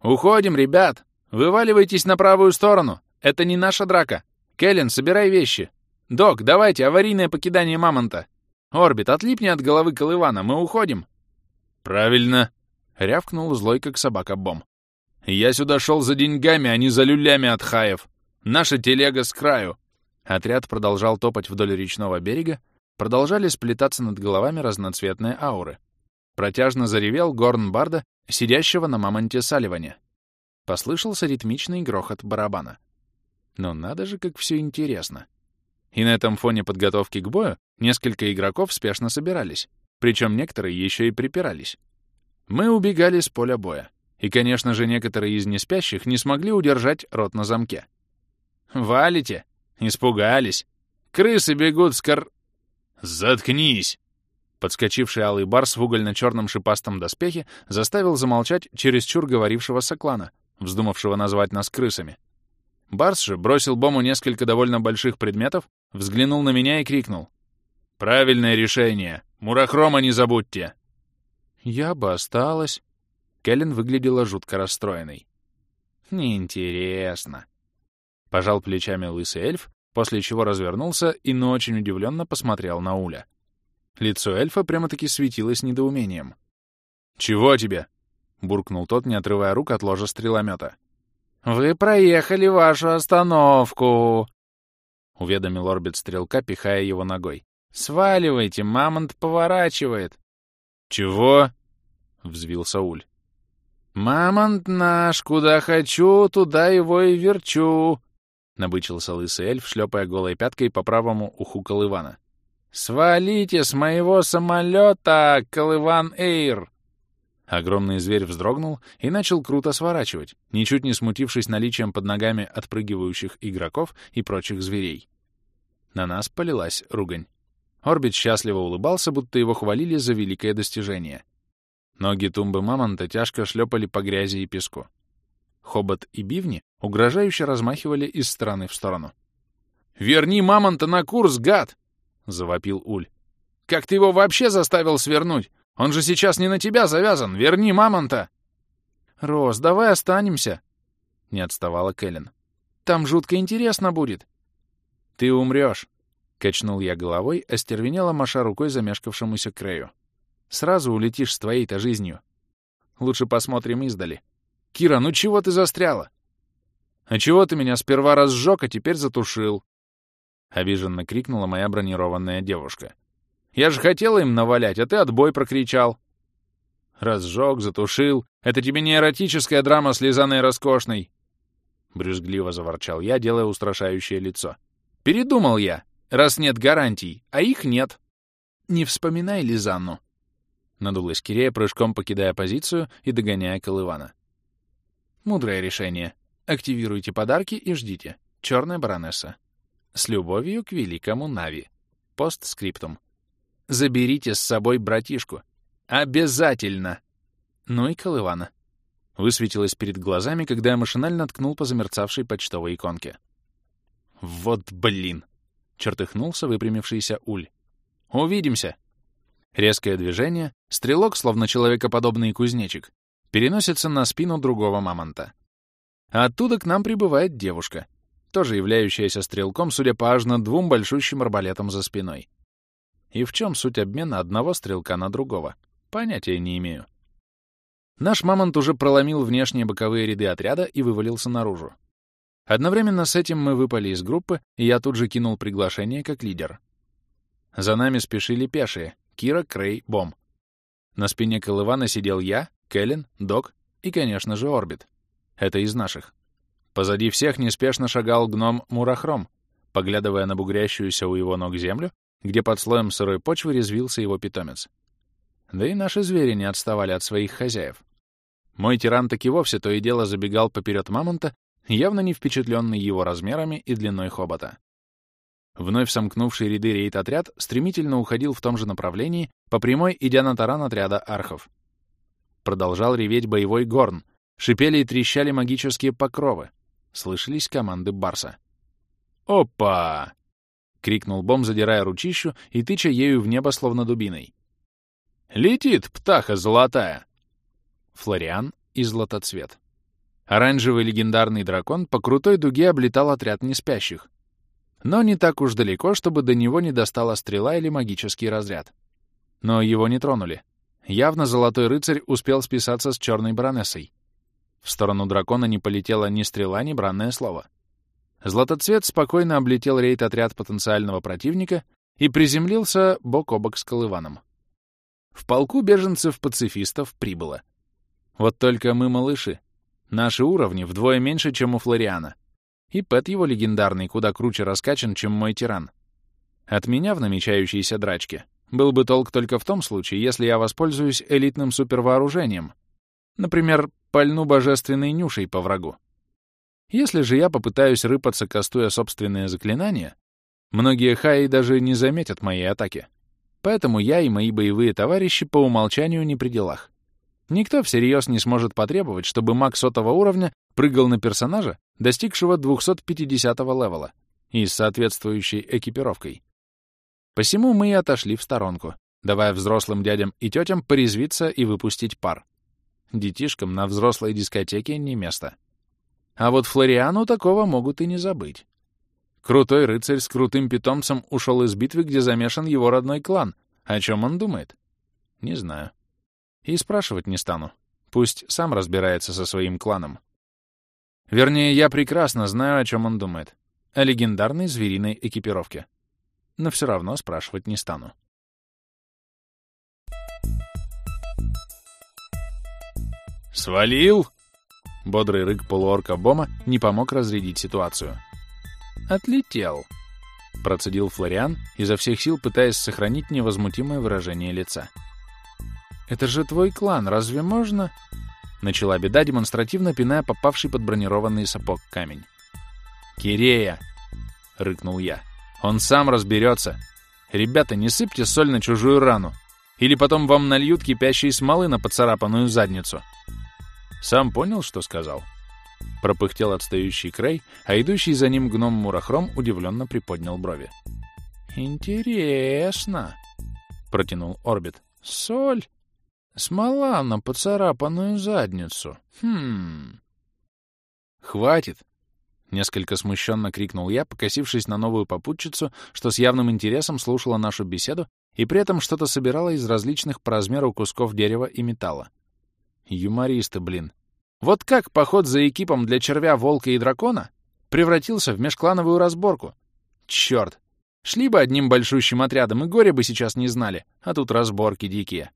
«Уходим, ребят! Вываливайтесь на правую сторону! Это не наша драка! Кэлен, собирай вещи! Док, давайте, аварийное покидание Мамонта! Орбит, отлипни от головы Колывана, мы уходим!» «Правильно!» — рявкнул злой, как собака Бом. «Я сюда шел за деньгами, а не за люлями от хаев! Наша телега с краю! Отряд продолжал топать вдоль речного берега, продолжали сплетаться над головами разноцветные ауры. Протяжно заревел горн Барда, сидящего на мамонте Салливане. Послышался ритмичный грохот барабана. Но надо же, как все интересно. И на этом фоне подготовки к бою несколько игроков спешно собирались, причем некоторые еще и припирались. Мы убегали с поля боя, и, конечно же, некоторые из неспящих не смогли удержать рот на замке. «Валите!» Испугались. Крысы бегут с кор... Заткнись! Подскочивший алый барс в угольно-черном шипастом доспехе заставил замолчать чересчур говорившего соклана, вздумавшего назвать нас крысами. Барс же бросил Бому несколько довольно больших предметов, взглянул на меня и крикнул. «Правильное решение! Мурахрома не забудьте!» «Я бы осталась...» Кэлен выглядела жутко расстроенной. «Неинтересно», Пожал плечами лысый эльф, после чего развернулся и, но очень удивленно посмотрел на Уля. Лицо эльфа прямо-таки светилось недоумением. «Чего тебе?» — буркнул тот, не отрывая рук от ложа стреломета. «Вы проехали вашу остановку!» — уведомил орбит стрелка, пихая его ногой. «Сваливайте, мамонт поворачивает!» «Чего?» — взвился Уль. «Мамонт наш, куда хочу, туда его и верчу!» — набычился лысый эльф, шлепая голой пяткой по правому уху Колывана. «Свалите с моего самолета, Колыван Эйр!» Огромный зверь вздрогнул и начал круто сворачивать, ничуть не смутившись наличием под ногами отпрыгивающих игроков и прочих зверей. На нас полилась ругань. Орбит счастливо улыбался, будто его хвалили за великое достижение. Ноги тумбы мамонта тяжко шлепали по грязи и песку. Хобот и бивни угрожающе размахивали из стороны в сторону. «Верни мамонта на курс, гад!» — завопил Уль. «Как ты его вообще заставил свернуть? Он же сейчас не на тебя завязан! Верни мамонта!» «Рос, давай останемся!» — не отставала Кэлен. «Там жутко интересно будет!» «Ты умрешь!» — качнул я головой, остервенело маша рукой замешкавшемуся Крею. «Сразу улетишь с твоей-то жизнью. Лучше посмотрим издали. Кира, ну чего ты застряла?» «А чего ты меня сперва разжег, а теперь затушил?» Обиженно крикнула моя бронированная девушка. «Я же хотела им навалять, а ты отбой прокричал!» «Разжег, затушил. Это тебе не эротическая драма с Лизаной Роскошной!» Брюзгливо заворчал я, делая устрашающее лицо. «Передумал я, раз нет гарантий, а их нет!» «Не вспоминай Лизанну!» Надулась Кирея, прыжком покидая позицию и догоняя Колывана. «Мудрое решение. Активируйте подарки и ждите. Черная баронесса. С любовью к великому Нави. Постскриптум. Заберите с собой братишку. Обязательно! Ну и Колывана. Высветилось перед глазами, когда я машинально ткнул по замерцавшей почтовой иконке. Вот блин! Чертыхнулся выпрямившийся Уль. Увидимся! Резкое движение, стрелок, словно человекоподобный кузнечик, переносится на спину другого мамонта. А оттуда к нам прибывает девушка, тоже являющаяся стрелком, судя по аж над двум большущим арбалетам за спиной. И в чем суть обмена одного стрелка на другого? Понятия не имею. Наш мамонт уже проломил внешние боковые ряды отряда и вывалился наружу. Одновременно с этим мы выпали из группы, и я тут же кинул приглашение как лидер. За нами спешили пешие — Кира, Крей, Бом. На спине Колывана сидел я, Кэлен, Док и, конечно же, Орбит. Это из наших. Позади всех неспешно шагал гном Мурахром, поглядывая на бугрящуюся у его ног землю, где под слоем сырой почвы резвился его питомец. Да и наши звери не отставали от своих хозяев. Мой тиран таки вовсе то и дело забегал поперед мамонта, явно не впечатленный его размерами и длиной хобота. Вновь сомкнувший ряды рейд-отряд стремительно уходил в том же направлении, по прямой идя на таран отряда архов. Продолжал реветь боевой горн, шипели и трещали магические покровы, слышались команды Барса. «Опа!» — крикнул Бом, задирая ручищу и тыча ею в небо, словно дубиной. «Летит птаха золотая!» Флориан и Златоцвет. Оранжевый легендарный дракон по крутой дуге облетал отряд неспящих. Но не так уж далеко, чтобы до него не достала стрела или магический разряд. Но его не тронули. Явно Золотой Рыцарь успел списаться с Черной Баронессой. В сторону дракона не полетела ни стрела, ни бранное слово. Златоцвет спокойно облетел рейд-отряд потенциального противника и приземлился бок о бок с Колываном. В полку беженцев-пацифистов прибыло. Вот только мы малыши. Наши уровни вдвое меньше, чем у Флориана. И Пэт его легендарный куда круче раскачан, чем мой тиран. От меня в намечающейся драчке был бы толк только в том случае, если я воспользуюсь элитным супервооружением. Например, пальну божественной нюшей по врагу. Если же я попытаюсь рыпаться, кастуя собственные заклинания, многие хаи даже не заметят моей атаки. Поэтому я и мои боевые товарищи по умолчанию не при делах. Никто всерьез не сможет потребовать, чтобы маг сотого уровня прыгал на персонажа, достигшего 250 левела, и с соответствующей экипировкой. Посему мы и отошли в сторонку, давая взрослым дядям и тетям порезвиться и выпустить пар. Детишкам на взрослой дискотеке не место. А вот Флориану такого могут и не забыть. Крутой рыцарь с крутым питомцем ушел из битвы, где замешан его родной клан. О чем он думает? Не знаю. И спрашивать не стану. Пусть сам разбирается со своим кланом. Вернее, я прекрасно знаю, о чем он думает. О легендарной звериной экипировке. Но все равно спрашивать не стану. «Свалил?» Бодрый рык полуорка Бома не помог разрядить ситуацию. «Отлетел», — процедил Флориан, изо всех сил пытаясь сохранить невозмутимое выражение лица. «Это же твой клан, разве можно?» Начала беда, демонстративно пиная попавший под бронированный сапог камень. «Кирея!» — рыкнул я. «Он сам разберется. Ребята, не сыпьте соль на чужую рану, или потом вам нальют кипящей смолы на поцарапанную задницу». Сам понял, что сказал? Пропыхтел отстающий край, а идущий за ним гном Мурахром удивленно приподнял брови. «Интересно», — протянул Орбит. «Соль? Смола на поцарапанную задницу. Хм. Хватит! Несколько смущенно крикнул я, покосившись на новую попутчицу, что с явным интересом слушала нашу беседу и при этом что-то собирала из различных по размеру кусков дерева и металла. Юмористы, блин. Вот как поход за экипом для червя, волка и дракона превратился в межклановую разборку? Чёрт! Шли бы одним большущим отрядом, и горе бы сейчас не знали, а тут разборки дикие.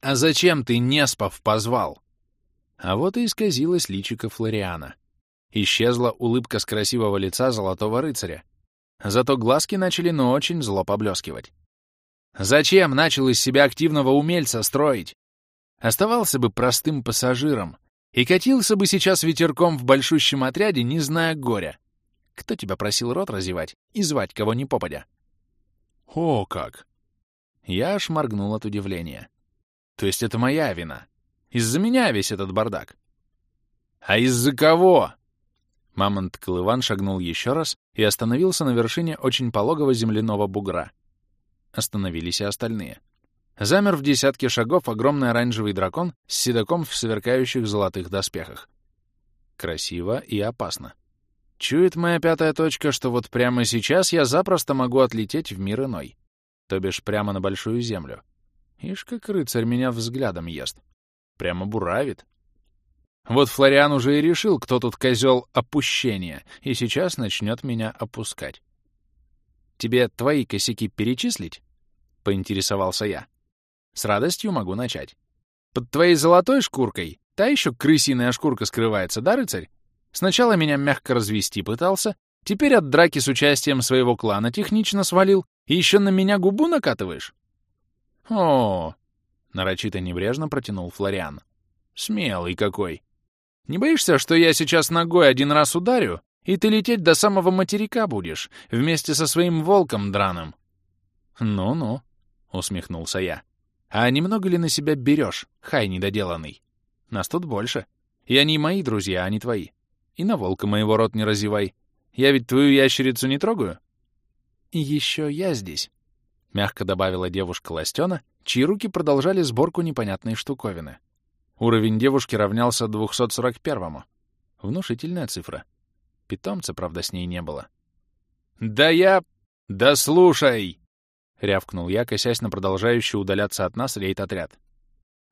«А зачем ты Неспов позвал?» А вот и исказилась личико Флориана. Исчезла улыбка с красивого лица золотого рыцаря. Зато глазки начали, но очень зло поблескивать. Зачем начал из себя активного умельца строить? Оставался бы простым пассажиром и катился бы сейчас ветерком в большущем отряде, не зная горя. Кто тебя просил рот разевать и звать кого ни попадя? О, как! Я аж моргнул от удивления. То есть это моя вина? Из-за меня весь этот бардак? А из-за кого? Мамонт Колыван шагнул еще раз и остановился на вершине очень пологого земляного бугра. Остановились и остальные. Замер в десятке шагов огромный оранжевый дракон с седаком в сверкающих золотых доспехах. Красиво и опасно. Чует моя пятая точка, что вот прямо сейчас я запросто могу отлететь в мир иной. То бишь прямо на большую землю. Ишь, как рыцарь меня взглядом ест. Прямо буравит. Вот Флориан уже и решил, кто тут козел опущения, и сейчас начнет меня опускать. «Тебе твои косяки перечислить?» — поинтересовался я. «С радостью могу начать. Под твоей золотой шкуркой та еще крысиная шкурка скрывается, да, рыцарь? Сначала меня мягко развести пытался, теперь от драки с участием своего клана технично свалил, и еще на меня губу накатываешь?» «О!» — нарочито небрежно протянул Флориан. «Смелый какой! Не боишься, что я сейчас ногой один раз ударю, и ты лететь до самого материка будешь, вместе со своим волком драным?» «Ну-ну», — усмехнулся я. «А немного ли на себя берешь, хай недоделанный? Нас тут больше. И они мои друзья, а не твои. И на волка моего рот не разевай. Я ведь твою ящерицу не трогаю?» «И еще я здесь», — мягко добавила девушка Ластена, чьи руки продолжали сборку непонятной штуковины. Уровень девушки равнялся 241-му. Внушительная цифра. Питомца, правда, с ней не было. «Да я... Да слушай!» — рявкнул я, косясь на продолжающий удаляться от нас рейд-отряд.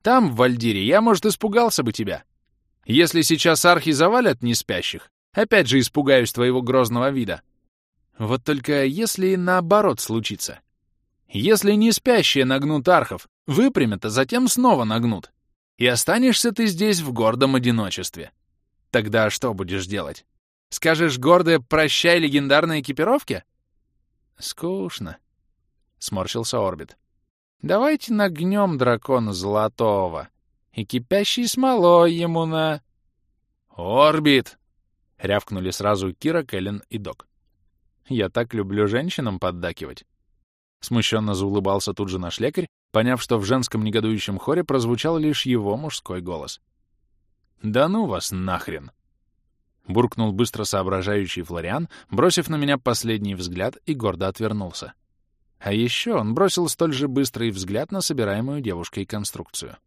«Там, в Вальдире, я, может, испугался бы тебя. Если сейчас архи завалят неспящих, опять же испугаюсь твоего грозного вида. Вот только если наоборот случится. Если неспящие нагнут архов, выпрямят, а затем снова нагнут. И останешься ты здесь в гордом одиночестве. Тогда что будешь делать? Скажешь гордое «прощай легендарной экипировке»?» «Скучно», — сморщился Орбит. «Давайте нагнем дракона золотого и кипящей смолой ему на...» «Орбит!» — рявкнули сразу Кира, Кэлен и Док. «Я так люблю женщинам поддакивать». Смущенно заулыбался тут же наш лекарь, поняв, что в женском негодующем хоре прозвучал лишь его мужской голос. «Да ну вас нахрен!» буркнул быстро соображающий Флориан, бросив на меня последний взгляд и гордо отвернулся. А еще он бросил столь же быстрый взгляд на собираемую девушкой конструкцию.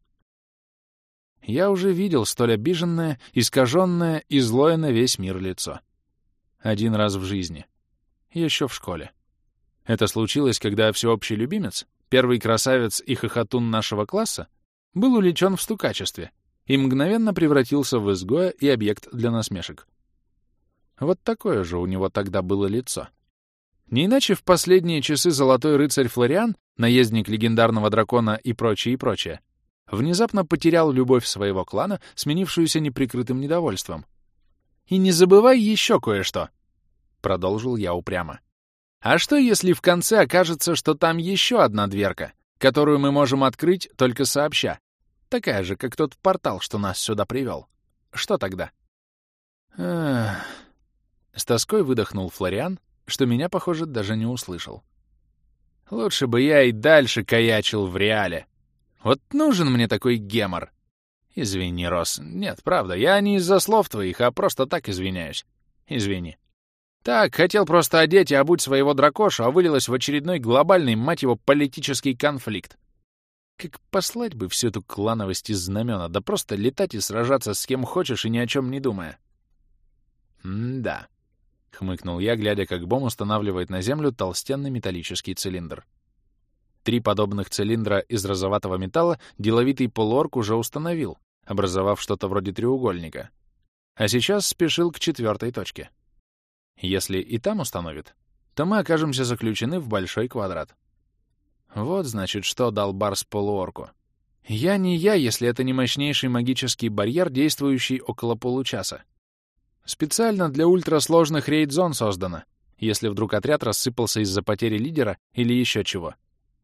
Я уже видел столь обиженное, искаженное и злое на весь мир лицо. Один раз в жизни. Еще в школе. Это случилось, когда всеобщий любимец, первый красавец и хохотун нашего класса, был увлечен в стукачестве и мгновенно превратился в изгоя и объект для насмешек. Вот такое же у него тогда было лицо. Не иначе в последние часы золотой рыцарь Флориан, наездник легендарного дракона и прочее, и прочее, внезапно потерял любовь своего клана, сменившуюся неприкрытым недовольством. «И не забывай еще кое-что!» — продолжил я упрямо. «А что, если в конце окажется, что там еще одна дверка, которую мы можем открыть только сообща? Такая же, как тот портал, что нас сюда привел. Что тогда?» «Эх...» С тоской выдохнул Флориан, что меня, похоже, даже не услышал. Лучше бы я и дальше каячил в реале. Вот нужен мне такой гемор. Извини, Рос. Нет, правда, я не из-за слов твоих, а просто так извиняюсь. Извини. Так, хотел просто одеть и обуть своего дракошу, а вылилось в очередной глобальный, мать его, политический конфликт. Как послать бы всю эту клановость из знамена, да просто летать и сражаться с кем хочешь и ни о чем не думая. «М-да», — хмыкнул я, глядя, как Бом устанавливает на землю толстенный металлический цилиндр. Три подобных цилиндра из розоватого металла деловитый полуорг уже установил, образовав что-то вроде треугольника. А сейчас спешил к четвертой точке. Если и там установит, то мы окажемся заключены в большой квадрат. Вот, значит, что дал Барс полуорку. Я не я, если это не мощнейший магический барьер, действующий около получаса. Специально для ультрасложных рейд-зон создано, если вдруг отряд рассыпался из-за потери лидера или еще чего.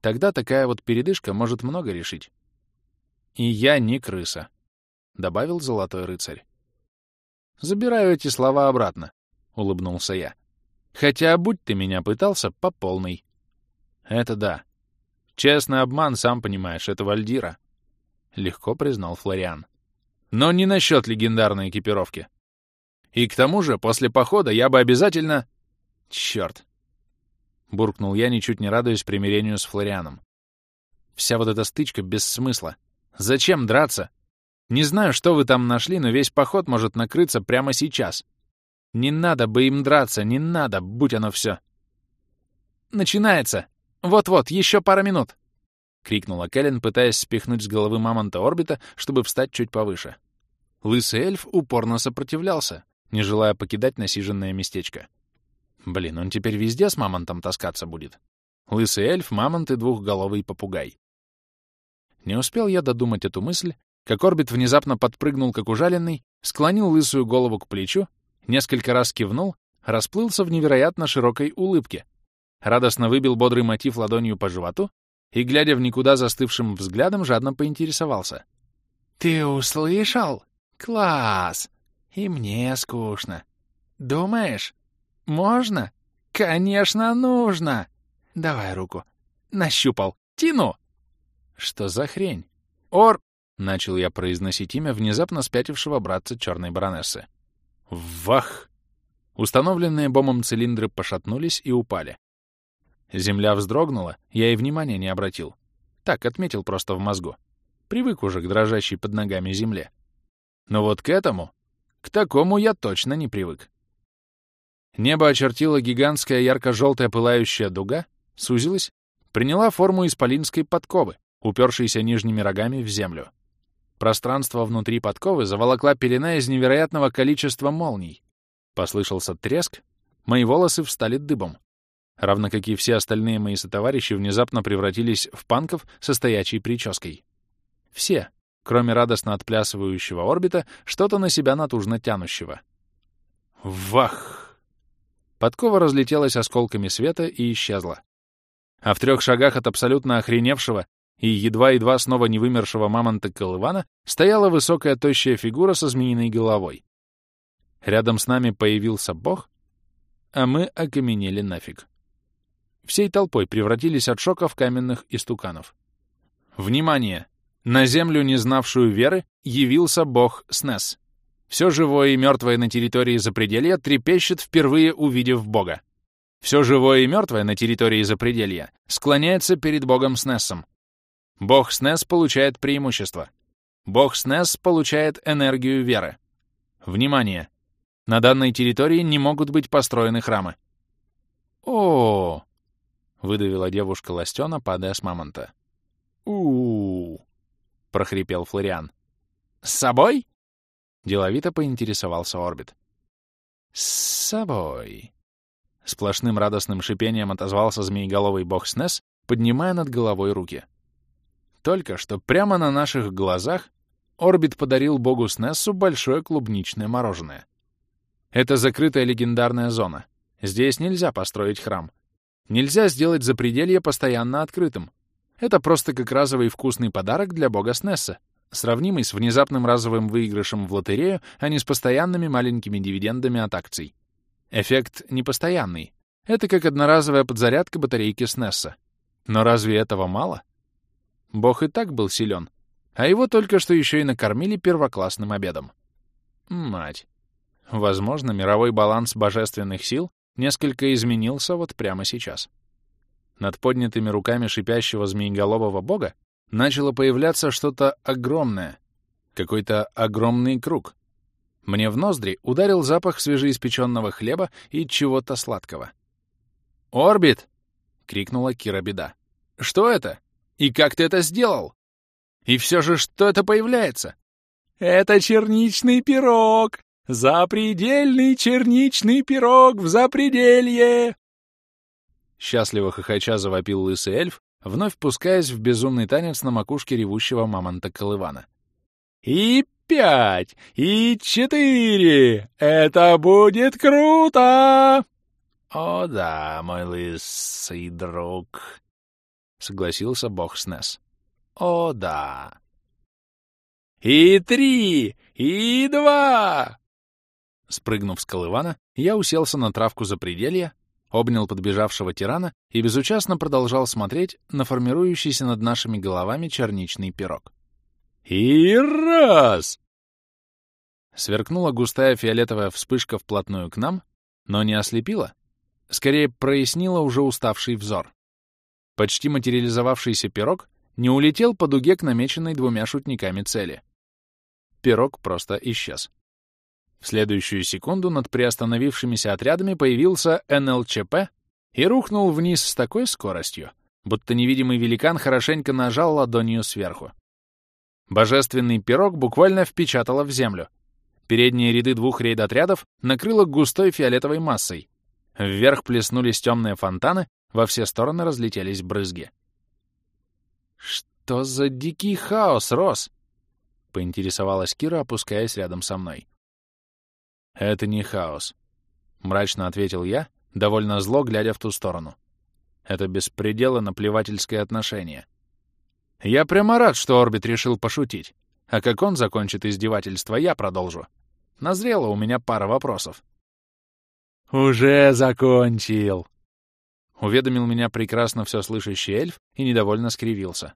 Тогда такая вот передышка может много решить. И я не крыса, — добавил Золотой Рыцарь. Забираю эти слова обратно, — улыбнулся я. Хотя, будь ты меня пытался, по полной. Это да. Честный обман, сам понимаешь, это Вальдира. Легко признал Флориан. Но не насчет легендарной экипировки. И к тому же, после похода я бы обязательно... Черт. Буркнул я, ничуть не радуясь примирению с Флорианом. Вся вот эта стычка без смысла. Зачем драться? Не знаю, что вы там нашли, но весь поход может накрыться прямо сейчас. Не надо бы им драться, не надо, будь оно все. Начинается! «Вот-вот, еще пара минут!» — крикнула Кэлен, пытаясь спихнуть с головы мамонта орбита, чтобы встать чуть повыше. Лысый эльф упорно сопротивлялся, не желая покидать насиженное местечко. Блин, он теперь везде с мамонтом таскаться будет. Лысый эльф, мамонт и двухголовый попугай. Не успел я додумать эту мысль, как орбит внезапно подпрыгнул, как ужаленный, склонил лысую голову к плечу, несколько раз кивнул, расплылся в невероятно широкой улыбке, радостно выбил бодрый мотив ладонью по животу и, глядя в никуда застывшим взглядом, жадно поинтересовался. «Ты услышал? Класс! И мне скучно. Думаешь? Можно? Конечно, нужно! Давай руку. Нащупал. Тяну!» «Что за хрень?» «Ор...» — начал я произносить имя внезапно спятившего братца черной баронессы. «Вах!» Установленные бомбом цилиндры пошатнулись и упали. Земля вздрогнула, я и внимания не обратил. Так, отметил просто в мозгу. Привык уже к дрожащей под ногами земле. Но вот к этому, к такому я точно не привык. Небо очертила гигантская ярко-желтая пылающая дуга, сузилась, приняла форму исполинской подковы, упершейся нижними рогами в землю. Пространство внутри подковы заволокла пелена из невероятного количества молний. Послышался треск, мои волосы встали дыбом равно как и все остальные мои сотоварищи, внезапно превратились в панков со стоячей прической. Все, кроме радостно отплясывающего орбита, что-то на себя натужно тянущего. Вах! Подкова разлетелась осколками света и исчезла. А в трех шагах от абсолютно охреневшего и едва-едва снова не вымершего мамонта Колывана стояла высокая тощая фигура со змеиной головой. Рядом с нами появился бог, а мы окаменели нафиг всей толпой превратились от шока в каменных истуканов. Внимание! На землю, не знавшую веры, явился бог Снес. Все живое и мертвое на территории Запределья трепещет, впервые увидев бога. Все живое и мертвое на территории Запределья склоняется перед богом Снессом. Бог Снес получает преимущество. Бог Снес получает энергию веры. Внимание! На данной территории не могут быть построены храмы. О, выдавила девушка Ластена, падая с мамонта. у, -у, прохрипел Флориан. «С собой?» — деловито поинтересовался Орбит. «С собой!» Сплошным радостным шипением отозвался змееголовый бог Снес, поднимая над головой руки. Только что прямо на наших глазах Орбит подарил богу Снессу большое клубничное мороженое. Это закрытая легендарная зона. Здесь нельзя построить храм. Нельзя сделать запределье постоянно открытым. Это просто как разовый вкусный подарок для бога Снесса, сравнимый с внезапным разовым выигрышем в лотерею, а не с постоянными маленькими дивидендами от акций. Эффект непостоянный. Это как одноразовая подзарядка батарейки Снесса. Но разве этого мало? Бог и так был силен, а его только что еще и накормили первоклассным обедом. Мать. Возможно, мировой баланс божественных сил несколько изменился вот прямо сейчас. Над поднятыми руками шипящего змееголового бога начало появляться что-то огромное, какой-то огромный круг. Мне в ноздри ударил запах свежеиспеченного хлеба и чего-то сладкого. «Орбит!» — крикнула Кира Беда. «Что это? И как ты это сделал? И все же что это появляется?» «Это черничный пирог! Запредельный черничный пирог в запределье!» Счастливо хохоча завопил лысый эльф, вновь пускаясь в безумный танец на макушке ревущего мамонта Колывана. «И пять! И четыре! Это будет круто!» «О да, мой лысый друг!» — согласился бог Снес. «О да!» «И три! И два!» Спрыгнув с колывана, я уселся на травку за пределья, обнял подбежавшего тирана и безучастно продолжал смотреть на формирующийся над нашими головами черничный пирог. «И раз!» Сверкнула густая фиолетовая вспышка вплотную к нам, но не ослепила, скорее прояснила уже уставший взор. Почти материализовавшийся пирог не улетел по дуге к намеченной двумя шутниками цели. Пирог просто исчез. В следующую секунду над приостановившимися отрядами появился НЛЧП и рухнул вниз с такой скоростью, будто невидимый великан хорошенько нажал ладонью сверху. Божественный пирог буквально впечатало в землю. Передние ряды двух рейд-отрядов накрыло густой фиолетовой массой. Вверх плеснулись темные фонтаны, во все стороны разлетелись брызги. «Что за дикий хаос, Рос?» — поинтересовалась Кира, опускаясь рядом со мной. «Это не хаос», — мрачно ответил я, довольно зло глядя в ту сторону. «Это беспредела наплевательское отношение. Я прямо рад, что Орбит решил пошутить. А как он закончит издевательство, я продолжу. Назрела у меня пара вопросов». «Уже закончил!» Уведомил меня прекрасно все слышащий эльф и недовольно скривился.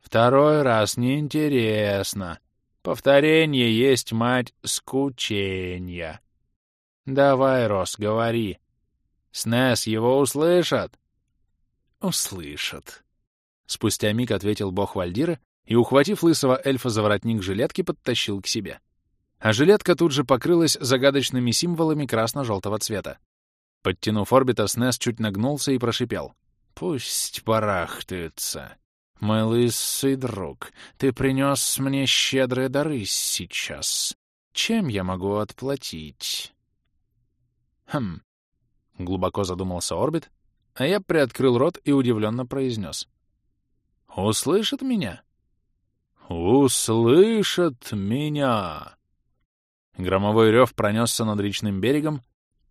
«Второй раз неинтересно. Повторение есть мать скучения. Давай, Рос, говори. Снес его услышат? Услышат. Спустя миг ответил бог Вальдира и, ухватив лысого эльфа за воротник жилетки, подтащил к себе. А жилетка тут же покрылась загадочными символами красно-желтого цвета. Подтянув орбита, Снес чуть нагнулся и прошипел. «Пусть барахтаются. «Мой лысый друг, ты принес мне щедрые дары сейчас. Чем я могу отплатить?» «Хм...» — глубоко задумался Орбит, а я приоткрыл рот и удивленно произнес. «Услышат меня?» «Услышат меня!» Громовой рев пронесся над речным берегом,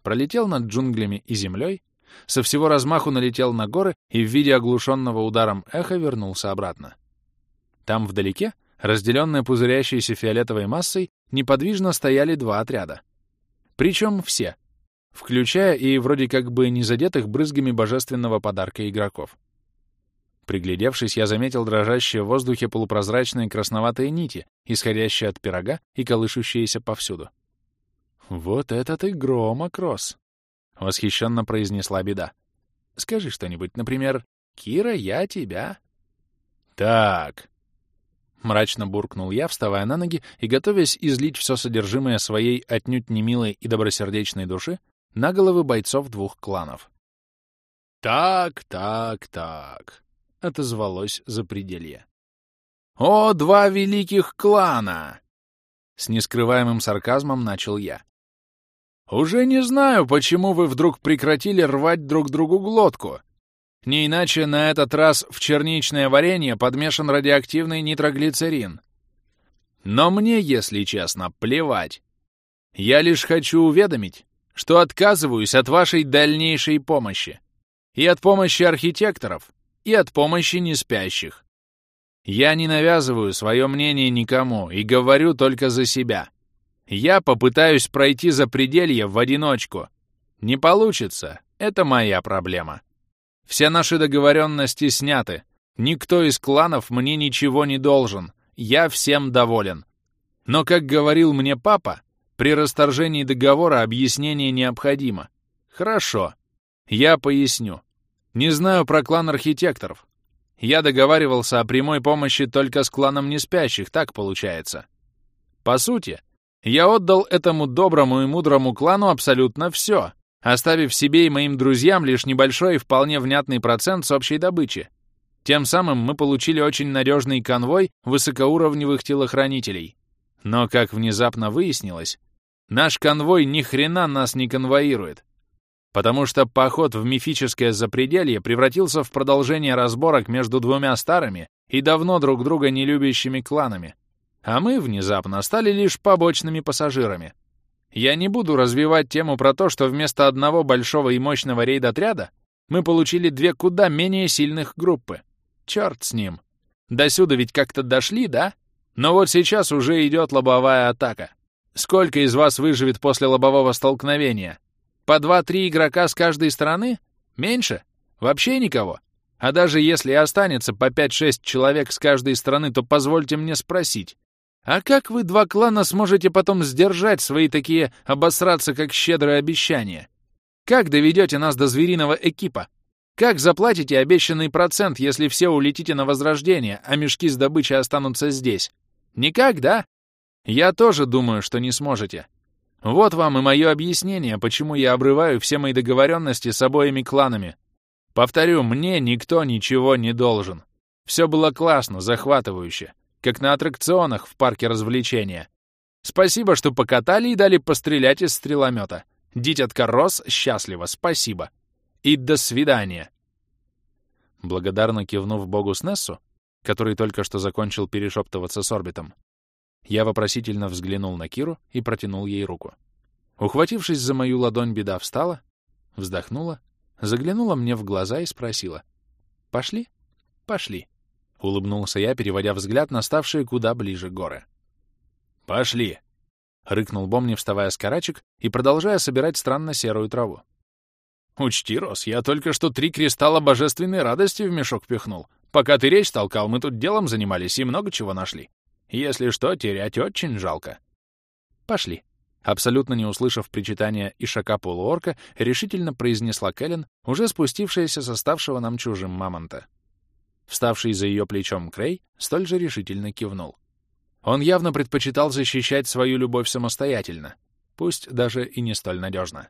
пролетел над джунглями и землей, со всего размаху налетел на горы и в виде оглушенного ударом эха вернулся обратно. Там вдалеке, разделенные пузырящейся фиолетовой массой, неподвижно стояли два отряда. Причем все, включая и вроде как бы не задетых брызгами божественного подарка игроков. Приглядевшись, я заметил дрожащие в воздухе полупрозрачные красноватые нити, исходящие от пирога и колышущиеся повсюду. «Вот это ты громок, Рос!» — восхищенно произнесла беда. «Скажи что-нибудь, например, «Кира, я тебя». «Так», — мрачно буркнул я, вставая на ноги и готовясь излить все содержимое своей отнюдь не милой и добросердечной души на головы бойцов двух кланов. «Так, так, так», — отозвалось запределье. «О, два великих клана!» С нескрываемым сарказмом начал я. Уже не знаю, почему вы вдруг прекратили рвать друг другу глотку. Не иначе на этот раз в черничное варенье подмешан радиоактивный нитроглицерин. Но мне, если честно, плевать. Я лишь хочу уведомить, что отказываюсь от вашей дальнейшей помощи. И от помощи архитекторов, и от помощи неспящих. Я не навязываю свое мнение никому и говорю только за себя. Я попытаюсь пройти за пределье в одиночку. Не получится. Это моя проблема. Все наши договоренности сняты. Никто из кланов мне ничего не должен. Я всем доволен. Но, как говорил мне папа, при расторжении договора объяснение необходимо. Хорошо. Я поясню. Не знаю про клан архитекторов. Я договаривался о прямой помощи только с кланом неспящих, так получается. По сути, я отдал этому доброму и мудрому клану абсолютно все, оставив себе и моим друзьям лишь небольшой и вполне внятный процент с общей добычи. Тем самым мы получили очень надежный конвой высокоуровневых телохранителей. Но, как внезапно выяснилось, наш конвой ни хрена нас не конвоирует. Потому что поход в мифическое запределье превратился в продолжение разборок между двумя старыми и давно друг друга не любящими кланами. А мы внезапно стали лишь побочными пассажирами. Я не буду развивать тему про то, что вместо одного большого и мощного рейд-отряда мы получили две куда менее сильных группы. Черт с ним. До сюда ведь как-то дошли, да? Но вот сейчас уже идет лобовая атака. Сколько из вас выживет после лобового столкновения? По два-три игрока с каждой стороны? Меньше? Вообще никого? А даже если останется по 5-6 человек с каждой стороны, то позвольте мне спросить, а как вы, два клана, сможете потом сдержать свои такие обосраться, как щедрые обещания? Как доведете нас до звериного экипа? Как заплатите обещанный процент, если все улетите на возрождение, а мешки с добычей останутся здесь? Никак, да? Я тоже думаю, что не сможете. Вот вам и мое объяснение, почему я обрываю все мои договоренности с обоими кланами. Повторю, мне никто ничего не должен. Все было классно, захватывающе как на аттракционах в парке развлечения. Спасибо, что покатали и дали пострелять из стреломета. Дитятка рос счастливо, спасибо. И до свидания. Благодарно кивнув богу Снессу, который только что закончил перешептываться с орбитом, я вопросительно взглянул на Киру и протянул ей руку. Ухватившись за мою ладонь, беда встала, вздохнула, заглянула мне в глаза и спросила. «Пошли? Пошли». — улыбнулся я, переводя взгляд на ставшие куда ближе горы. «Пошли!» — рыкнул Бомни, вставая с карачек и продолжая собирать странно-серую траву. «Учти, Рос, я только что три кристалла божественной радости в мешок пихнул. Пока ты речь толкал, мы тут делом занимались и много чего нашли. Если что, терять очень жалко». «Пошли!» Абсолютно не услышав причитания ишака полуорка, решительно произнесла Кэлен, уже спустившаяся с оставшего нам чужим мамонта. Вставший за ее плечом Крей столь же решительно кивнул. Он явно предпочитал защищать свою любовь самостоятельно, пусть даже и не столь надежно.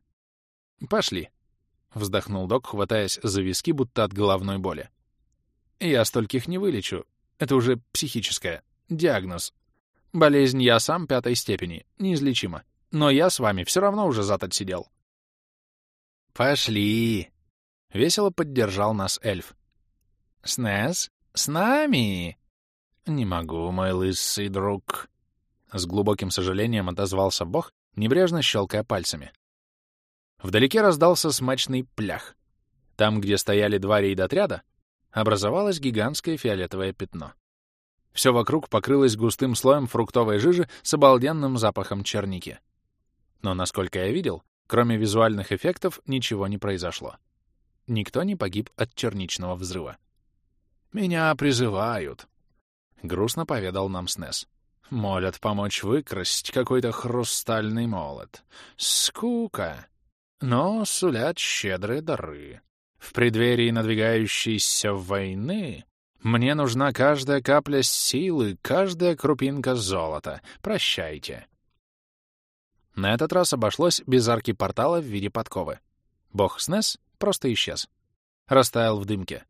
«Пошли», — вздохнул док, хватаясь за виски, будто от головной боли. «Я стольких не вылечу. Это уже психическое. Диагноз. Болезнь я сам пятой степени, неизлечима. Но я с вами все равно уже зад отсидел». «Пошли!» — весело поддержал нас эльф. «Снес? С нами?» «Не могу, мой лысый друг», — с глубоким сожалением отозвался бог, небрежно щелкая пальцами. Вдалеке раздался смачный плях. Там, где стояли два рейд-отряда, образовалось гигантское фиолетовое пятно. Все вокруг покрылось густым слоем фруктовой жижи с обалденным запахом черники. Но, насколько я видел, кроме визуальных эффектов, ничего не произошло. Никто не погиб от черничного взрыва. «Меня призывают», — грустно поведал нам Снес. «Молят помочь выкрасть какой-то хрустальный молот. Скука, но сулят щедрые дары. В преддверии надвигающейся войны мне нужна каждая капля силы, каждая крупинка золота. Прощайте». На этот раз обошлось без арки портала в виде подковы. Бог Снес просто исчез. Растаял в дымке.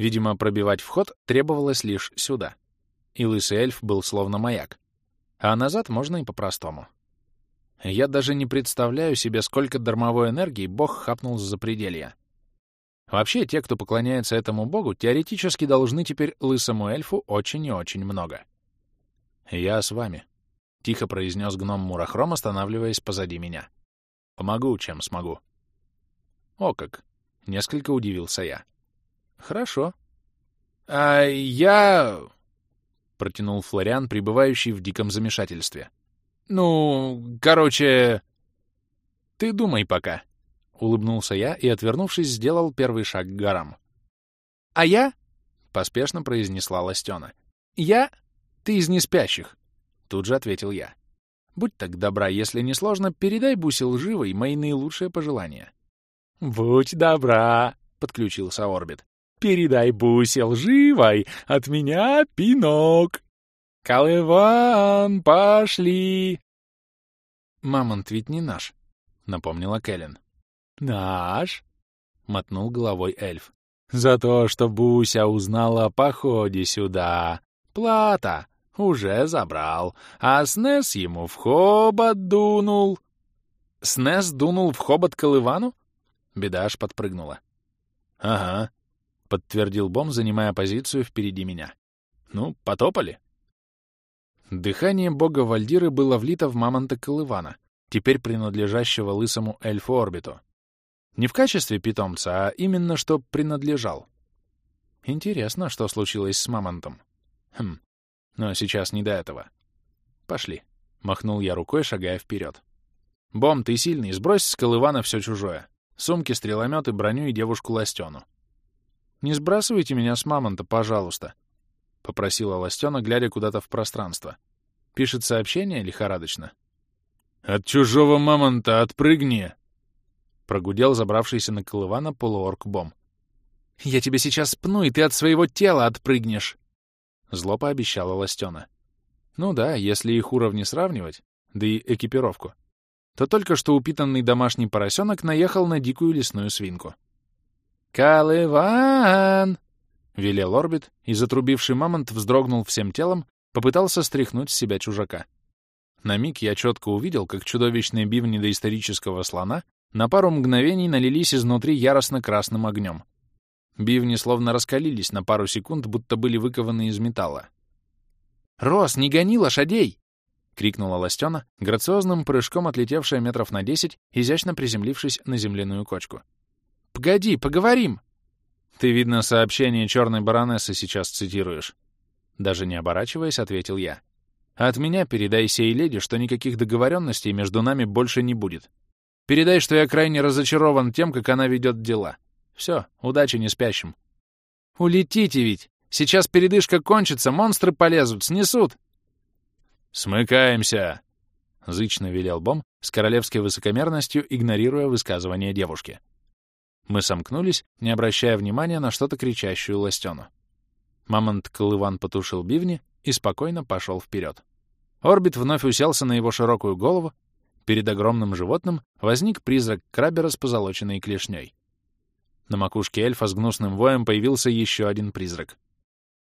Видимо, пробивать вход требовалось лишь сюда. И лысый эльф был словно маяк. А назад можно и по-простому. Я даже не представляю себе, сколько дармовой энергии бог хапнул с запределья. Вообще, те, кто поклоняется этому богу, теоретически должны теперь лысому эльфу очень и очень много. «Я с вами», — тихо произнес гном Мурахром, останавливаясь позади меня. «Помогу, чем смогу». «О как!» — несколько удивился я. «Хорошо». «А я...» — протянул Флориан, пребывающий в диком замешательстве. «Ну, короче...» «Ты думай пока», — улыбнулся я и, отвернувшись, сделал первый шаг к горам. «А я...» — поспешно произнесла Ластена. «Я... Ты из неспящих», — тут же ответил я. «Будь так добра, если не сложно, передай Бусе лживой мои наилучшие пожелания». «Будь добра», — подключился Орбит. Передай Бусе лживой от меня пинок. Колыван, пошли!» «Мамонт ведь не наш», — напомнила Кэлен. «Наш?» — мотнул головой эльф. «За то, что Буся узнала о походе сюда. Плата уже забрал, а Снес ему в хобот дунул». «Снес дунул в хобот Колывану?» Беда аж подпрыгнула. «Ага», — подтвердил Бом, занимая позицию впереди меня. «Ну, потопали». Дыхание бога Вальдиры было влито в мамонта Колывана, теперь принадлежащего лысому эльфу-орбиту. Не в качестве питомца, а именно что принадлежал. Интересно, что случилось с мамонтом. Хм, но сейчас не до этого. Пошли. Махнул я рукой, шагая вперед. Бом, ты сильный, сбрось с Колывана все чужое. Сумки, стрелометы, броню и девушку Ластену. Не сбрасывайте меня с мамонта, пожалуйста, — попросила Ластена, глядя куда-то в пространство. Пишет сообщение лихорадочно. «От чужого мамонта отпрыгни!» Прогудел забравшийся на Колывана полуорк Бом. «Я тебя сейчас спну, и ты от своего тела отпрыгнешь!» Зло пообещала Ластена. Ну да, если их уровни сравнивать, да и экипировку, то только что упитанный домашний поросенок наехал на дикую лесную свинку. «Колыван!» — велел орбит, и затрубивший мамонт вздрогнул всем телом, попытался стряхнуть с себя чужака. На миг я четко увидел, как чудовищные бивни доисторического слона на пару мгновений налились изнутри яростно красным огнем. Бивни словно раскалились на пару секунд, будто были выкованы из металла. «Рос, не гони лошадей!» — крикнула Ластена, грациозным прыжком отлетевшая метров на десять, изящно приземлившись на земляную кочку. «Погоди, поговорим!» «Ты, видно, сообщение черной баронессы сейчас цитируешь». Даже не оборачиваясь, ответил я. «От меня передай сей леди, что никаких договоренностей между нами больше не будет. Передай, что я крайне разочарован тем, как она ведет дела. Все, удачи не спящим». «Улетите ведь! Сейчас передышка кончится, монстры полезут, снесут!» «Смыкаемся!» — зычно велел Бом, с королевской высокомерностью игнорируя высказывание девушки. Мы сомкнулись, не обращая внимания на что-то кричащую ластену. Мамонт Колыван потушил бивни и спокойно пошел вперед. Орбит вновь уселся на его широкую голову. Перед огромным животным возник призрак крабера с позолоченной клешней. На макушке эльфа с гнусным воем появился еще один призрак.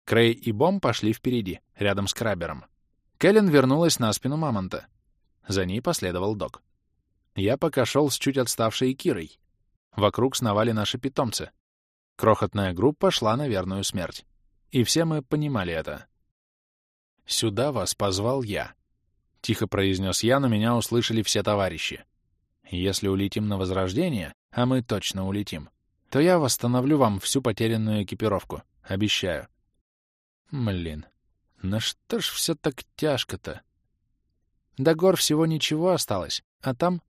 Крей и Бом пошли впереди, рядом с крабером. Кэлен вернулась на спину мамонта. За ней последовал док. Я пока шел с чуть отставшей Кирой. Вокруг сновали наши питомцы. Крохотная группа шла на верную смерть. И все мы понимали это. «Сюда вас позвал я», — тихо произнес я, но меня услышали все товарищи. «Если улетим на Возрождение, а мы точно улетим, то я восстановлю вам всю потерянную экипировку, обещаю». Блин, на что ж все так тяжко-то? До гор всего ничего осталось, а там...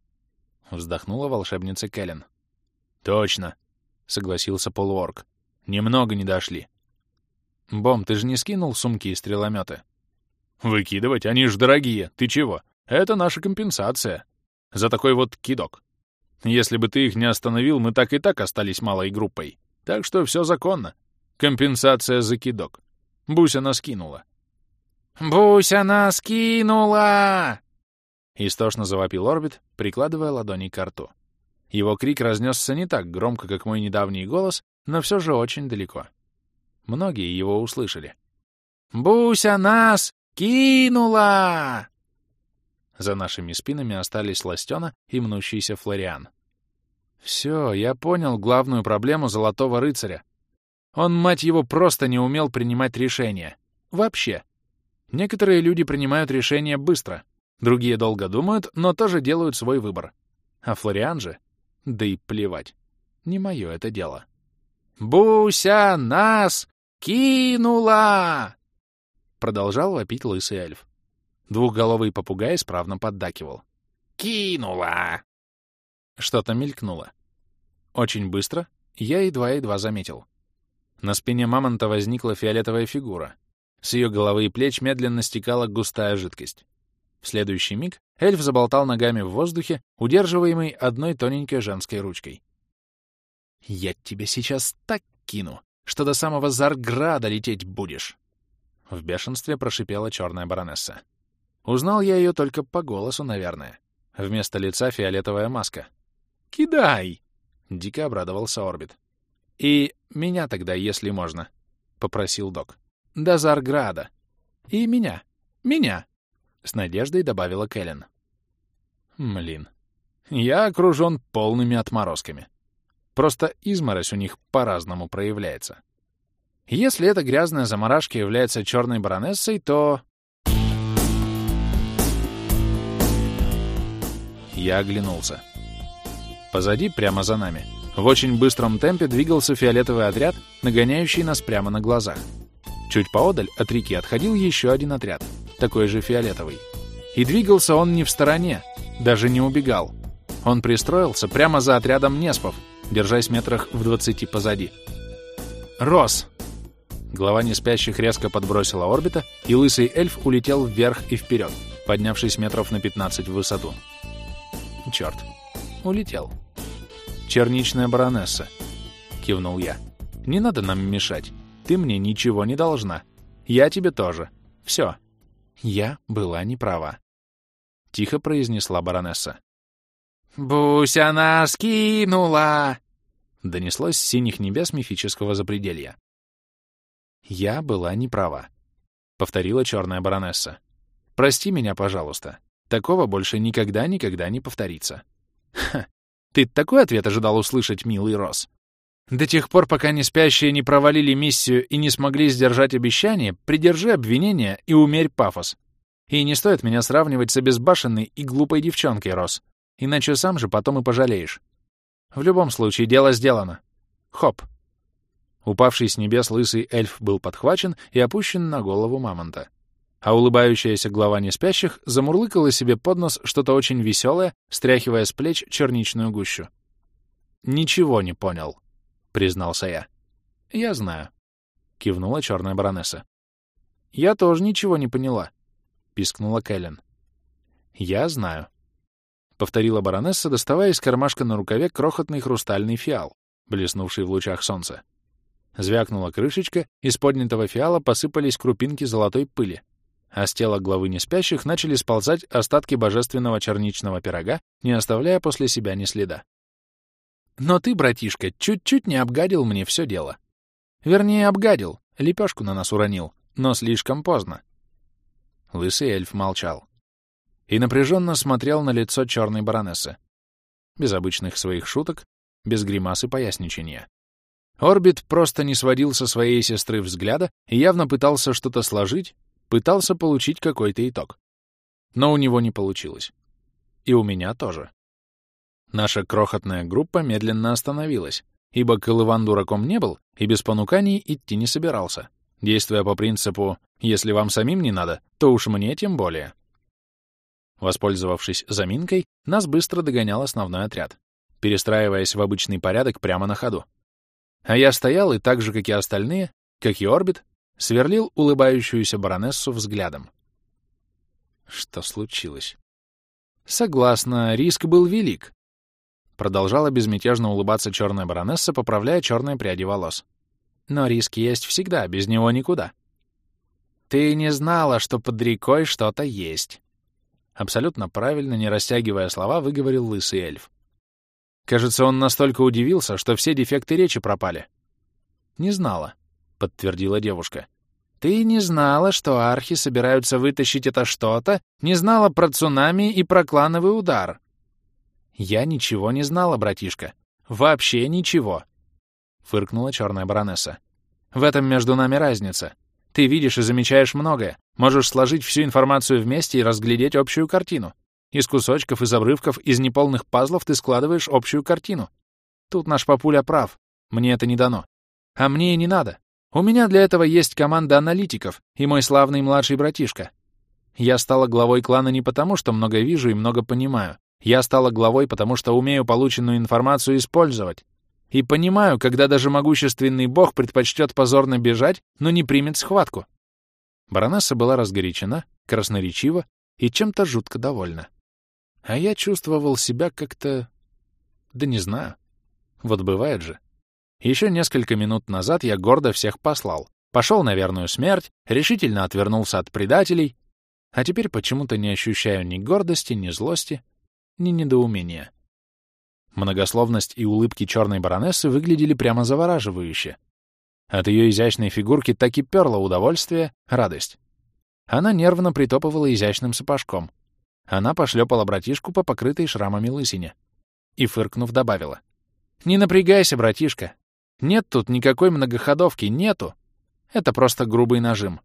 Вздохнула волшебница Кэлен. Точно, согласился полуорг. Немного не дошли. Бом, ты же не скинул сумки и стрелометы? Выкидывать? Они ж дорогие. Ты чего? Это наша компенсация. За такой вот кидок. Если бы ты их не остановил, мы так и так остались малой группой. Так что все законно. Компенсация за кидок. Буся нас кинула. «Буся нас кинула!» Истошно завопил Орбит, прикладывая ладони к рту. Его крик разнесся не так громко, как мой недавний голос, но все же очень далеко. Многие его услышали. «Буся нас кинула!» За нашими спинами остались Ластена и мнущийся Флориан. Все, я понял главную проблему Золотого Рыцаря. Он, мать его, просто не умел принимать решения. Вообще. Некоторые люди принимают решения быстро, другие долго думают, но тоже делают свой выбор. А Флориан же? Да и плевать. Не мое это дело. «Буся нас кинула!» Продолжал вопить лысый эльф. Двухголовый попугай исправно поддакивал. «Кинула!» Что-то мелькнуло. Очень быстро я едва-едва заметил. На спине мамонта возникла фиолетовая фигура. С ее головы и плеч медленно стекала густая жидкость. В следующий миг эльф заболтал ногами в воздухе, удерживаемый одной тоненькой женской ручкой. «Я тебе сейчас так кину, что до самого Зарграда лететь будешь!» В бешенстве прошипела черная баронесса. Узнал я ее только по голосу, наверное. Вместо лица фиолетовая маска. «Кидай!» — дико обрадовался Орбит. «И меня тогда, если можно», — попросил док. «До Зарграда. И меня. Меня!» — с надеждой добавила Кэлен. «Млин. Я окружен полными отморозками. Просто изморозь у них по-разному проявляется. Если эта грязная заморашка является черной баронессой, то... Я оглянулся. Позади, прямо за нами, в очень быстром темпе двигался фиолетовый отряд, нагоняющий нас прямо на глазах. Чуть поодаль от реки отходил еще один отряд, такой же фиолетовый. И двигался он не в стороне, даже не убегал. Он пристроился прямо за отрядом Неспов, держась метрах в двадцати позади. «Рос!» Глава неспящих резко подбросила орбита, и лысый эльф улетел вверх и вперед, поднявшись метров на 15 в высоту. Черт, улетел. «Черничная баронесса», — кивнул я. «Не надо нам мешать. Ты мне ничего не должна. Я тебе тоже. Все. Я была не права», — тихо произнесла баронесса. «Бусь она скинула!» — донеслось с синих небес мифического запределья. «Я была не права», — повторила черная баронесса. «Прости меня, пожалуйста. Такого больше никогда-никогда не повторится». «Ха! Ты такой ответ ожидал услышать, милый Рос?» «До тех пор, пока не спящие не провалили миссию и не смогли сдержать обещание, придержи обвинения и умерь пафос. И не стоит меня сравнивать с обезбашенной и глупой девчонкой, Рос. Иначе сам же потом и пожалеешь. В любом случае, дело сделано. Хоп. Упавший с небес лысый эльф был подхвачен и опущен на голову мамонта. А улыбающаяся глава неспящих замурлыкала себе под нос что-то очень веселое, стряхивая с плеч черничную гущу. «Ничего не понял», — признался я. «Я знаю», — кивнула черная баронесса. «Я тоже ничего не поняла», — пискнула Кэлен. «Я знаю», — повторила баронесса, доставая из кармашка на рукаве крохотный хрустальный фиал, блеснувший в лучах солнца. Звякнула крышечка, из поднятого фиала посыпались крупинки золотой пыли, а с тела главы неспящих начали сползать остатки божественного черничного пирога, не оставляя после себя ни следа. «Но ты, братишка, чуть-чуть не обгадил мне все дело. Вернее, обгадил, лепешку на нас уронил, но слишком поздно». Лысый эльф молчал и напряженно смотрел на лицо черной баронессы. Без обычных своих шуток, без гримасы поясничения. Орбит просто не сводил со своей сестры взгляда и явно пытался что-то сложить, пытался получить какой-то итог. Но у него не получилось. И у меня тоже. Наша крохотная группа медленно остановилась, ибо Колыван дураком не был и без понуканий идти не собирался, действуя по принципу «если вам самим не надо, то уж мне тем более». Воспользовавшись заминкой, нас быстро догонял основной отряд, перестраиваясь в обычный порядок прямо на ходу. А я стоял и так же, как и остальные, как и Орбит, сверлил улыбающуюся баронессу взглядом. Что случилось? Согласно, риск был велик. Продолжала безмятежно улыбаться черная баронесса, поправляя черные пряди волос. Но риск есть всегда, без него никуда. Ты не знала, что под рекой что-то есть. Абсолютно правильно, не растягивая слова, выговорил лысый эльф. Кажется, он настолько удивился, что все дефекты речи пропали. «Не знала», — подтвердила девушка. «Ты не знала, что архи собираются вытащить это что-то? Не знала про цунами и про клановый удар?» «Я ничего не знала, братишка. Вообще ничего», — фыркнула черная баронесса. «В этом между нами разница. Ты видишь и замечаешь многое, можешь сложить всю информацию вместе и разглядеть общую картину. Из кусочков, из обрывков, из неполных пазлов ты складываешь общую картину. Тут наш папуля прав, мне это не дано. А мне и не надо. У меня для этого есть команда аналитиков и мой славный младший братишка. Я стала главой клана не потому, что много вижу и много понимаю. Я стала главой, потому что умею полученную информацию использовать. И понимаю, когда даже могущественный бог предпочтет позорно бежать, но не примет схватку. Баронесса была разгорячена, красноречива и чем-то жутко довольна. А я чувствовал себя как-то... Да не знаю. Вот бывает же. Еще несколько минут назад я гордо всех послал, пошел на верную смерть, решительно отвернулся от предателей, а теперь почему-то не ощущаю ни гордости, ни злости, ни недоумения. Многословность и улыбки черной баронессы выглядели прямо завораживающе. От ее изящной фигурки так и перло удовольствие, радость. Она нервно притопывала изящным сапожком. Она пошлепала братишку по покрытой шрамами лысине. И, фыркнув, добавила. «Не напрягайся, братишка. Нет тут никакой многоходовки, нету. Это просто грубый нажим.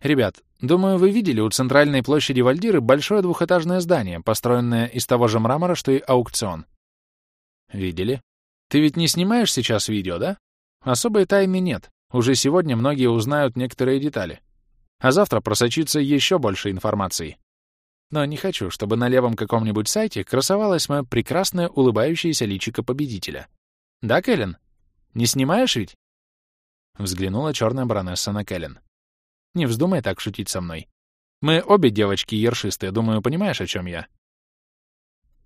Ребят, думаю, вы видели у центральной площади Вальдиры большое двухэтажное здание, построенное из того же мрамора, что и аукцион. Видели? Ты ведь не снимаешь сейчас видео, да? Особой тайны нет. Уже сегодня многие узнают некоторые детали. А завтра просочится еще больше информации. Но не хочу, чтобы на левом каком-нибудь сайте красовалось мое прекрасное улыбающееся личико победителя. Да, Кэлен? Не снимаешь ведь?» Взглянула черная баронесса на Кэлен. «Не вздумай так шутить со мной. Мы обе девочки ершистые, думаю, понимаешь, о чем я?»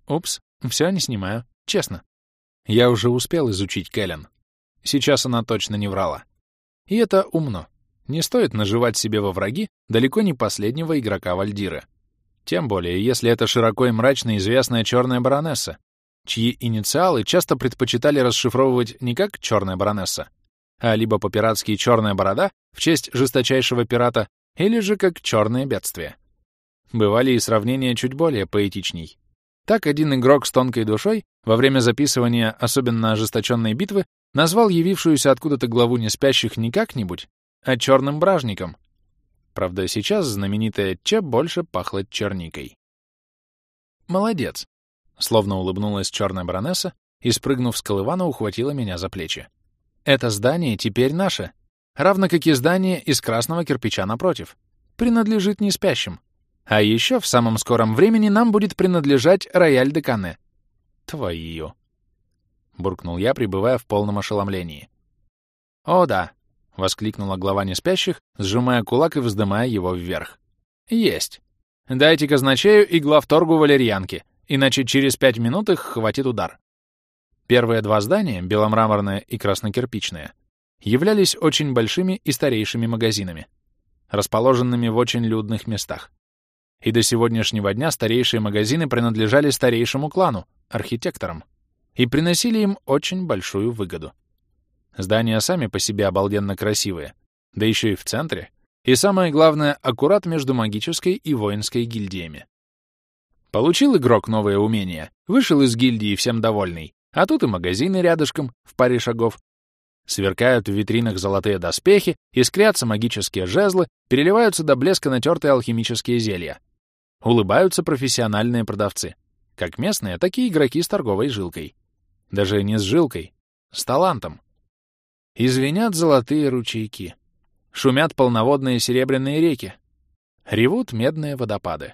«Упс, все не снимаю, честно. Я уже успел изучить Кэлен. Сейчас она точно не врала. И это умно. Не стоит наживать себе во враги далеко не последнего игрока Вальдиры. Тем более, если это широко и мрачно известная черная баронесса, чьи инициалы часто предпочитали расшифровывать не как «черная баронесса», а либо по-пиратски «черная борода» в честь жесточайшего пирата, или же как «черное бедствие». Бывали и сравнения чуть более поэтичней. Так один игрок с тонкой душой во время записывания особенно ожесточенной битвы назвал явившуюся откуда-то главу неспящих не как-нибудь, а черным бражником. Правда, сейчас знаменитая Че больше пахла черникой. Молодец. Словно улыбнулась черная баронесса и, спрыгнув с колывана, ухватила меня за плечи. «Это здание теперь наше, равно как и здание из красного кирпича напротив. Принадлежит не спящим. А еще в самом скором времени нам будет принадлежать рояль де Кане. Твою!» Буркнул я, пребывая в полном ошеломлении. «О, да!» — воскликнула глава неспящих, сжимая кулак и вздымая его вверх. «Есть! Дайте казначею и главторгу валерьянки иначе через пять минут их хватит удар. Первые два здания, беломраморное и краснокирпичное, являлись очень большими и старейшими магазинами, расположенными в очень людных местах. И до сегодняшнего дня старейшие магазины принадлежали старейшему клану, архитекторам, и приносили им очень большую выгоду. Здания сами по себе обалденно красивые, да еще и в центре, и самое главное, аккурат между магической и воинской гильдиями. Получил игрок новое умение, вышел из гильдии всем довольный, а тут и магазины рядышком, в паре шагов. Сверкают в витринах золотые доспехи, искрятся магические жезлы, переливаются до блеска натертые алхимические зелья. Улыбаются профессиональные продавцы. Как местные, так и игроки с торговой жилкой. Даже не с жилкой, с талантом. Извинят золотые ручейки. Шумят полноводные серебряные реки. Ревут медные водопады.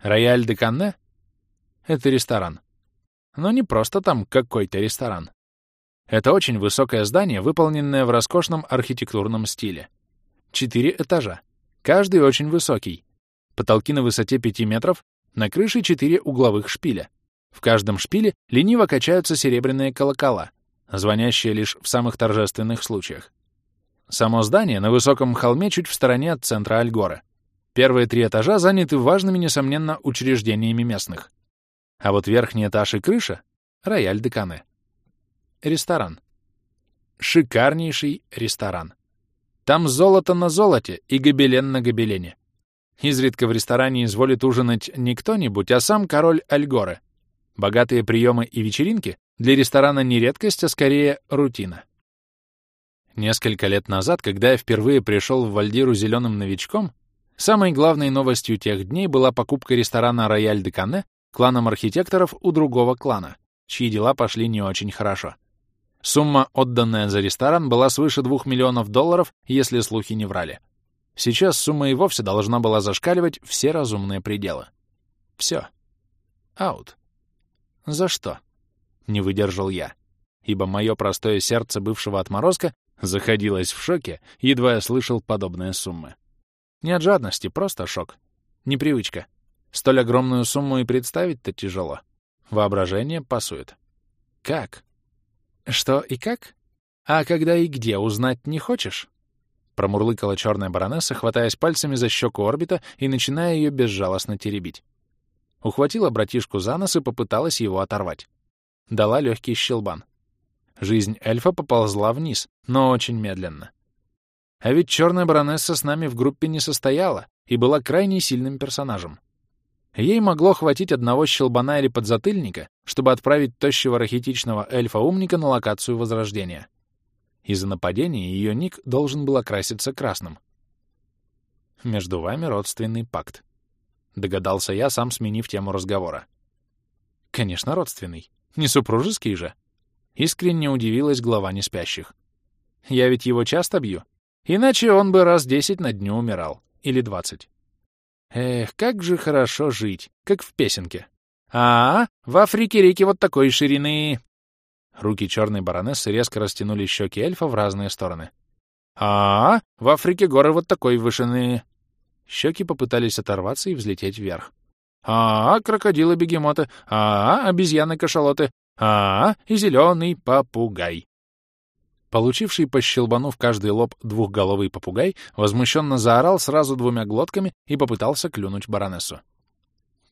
Рояль де Канне — это ресторан. Но не просто там какой-то ресторан. Это очень высокое здание, выполненное в роскошном архитектурном стиле. Четыре этажа. Каждый очень высокий. Потолки на высоте 5 метров, на крыше четыре угловых шпиля. В каждом шпиле лениво качаются серебряные колокола, звонящие лишь в самых торжественных случаях. Само здание на высоком холме чуть в стороне от центра Альгора. Первые три этажа заняты важными, несомненно, учреждениями местных. А вот верхний этаж и крыша — рояль де Кане. Ресторан. Шикарнейший ресторан. Там золото на золоте и гобелен на гобелене. Изредка в ресторане изволит ужинать не кто-нибудь, а сам король Альгоры. Богатые приемы и вечеринки для ресторана не редкость, а скорее рутина. Несколько лет назад, когда я впервые пришел в Вальдиру зеленым новичком, Самой главной новостью тех дней была покупка ресторана «Рояль де Кане» кланом архитекторов у другого клана, чьи дела пошли не очень хорошо. Сумма, отданная за ресторан, была свыше двух миллионов долларов, если слухи не врали. Сейчас сумма и вовсе должна была зашкаливать все разумные пределы. Все. Аут. За что? Не выдержал я, ибо мое простое сердце бывшего отморозка заходилось в шоке, едва я слышал подобные суммы. Не от жадности, просто шок. Непривычка. Столь огромную сумму и представить-то тяжело. Воображение пасует. Как? Что и как? А когда и где узнать не хочешь? Промурлыкала черная баронесса, хватаясь пальцами за щеку орбита и начиная ее безжалостно теребить. Ухватила братишку за нос и попыталась его оторвать. Дала легкий щелбан. Жизнь эльфа поползла вниз, но очень медленно. А ведь черная баронесса с нами в группе не состояла и была крайне сильным персонажем. Ей могло хватить одного щелбана или подзатыльника, чтобы отправить тощего рахитичного эльфа-умника на локацию Возрождения. Из-за нападения ее ник должен был окраситься красным. Между вами родственный пакт. Догадался я, сам сменив тему разговора. Конечно, родственный. Не супружеский же. Искренне удивилась глава неспящих. Я ведь его часто бью. Иначе он бы раз десять на дню умирал. Или двадцать. Эх, как же хорошо жить, как в песенке. А, в Африке реки вот такой ширины. Руки черной баронессы резко растянули щеки эльфа в разные стороны. А, в Африке горы вот такой вышины. Щеки попытались оторваться и взлететь вверх. А, крокодилы-бегемоты, а, обезьяны-кашалоты, а, и зеленый попугай. Получивший по щелбану в каждый лоб двухголовый попугай возмущенно заорал сразу двумя глотками и попытался клюнуть баронессу.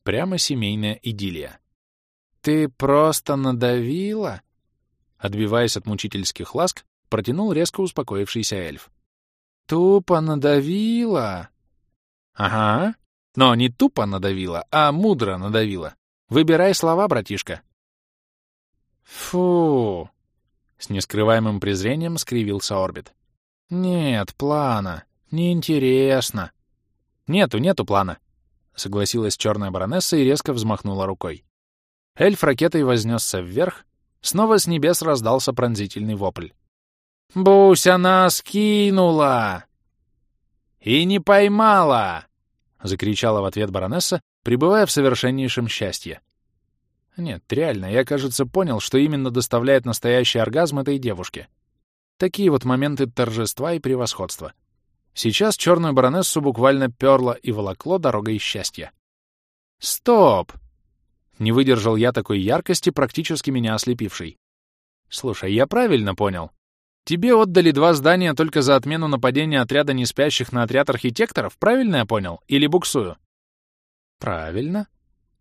Прямо семейная идиллия. «Ты просто надавила?» Отбиваясь от мучительских ласк, протянул резко успокоившийся эльф. «Тупо надавила!» «Ага, но не тупо надавила, а мудро надавила. Выбирай слова, братишка». «Фу!» С нескрываемым презрением скривился Орбит. «Нет плана. Неинтересно». «Нету, нету плана», — согласилась черная баронесса и резко взмахнула рукой. Эльф ракетой вознесся вверх, снова с небес раздался пронзительный вопль. «Буся нас кинула!» «И не поймала!» — закричала в ответ баронесса, пребывая в совершеннейшем счастье. Нет, реально, я, кажется, понял, что именно доставляет настоящий оргазм этой девушке. Такие вот моменты торжества и превосходства. Сейчас черную баронессу буквально перло и волокло дорогой счастья. Стоп! Не выдержал я такой яркости, практически меня ослепившей. Слушай, я правильно понял? Тебе отдали два здания только за отмену нападения отряда неспящих на отряд архитекторов, правильно я понял? Или буксую? Правильно.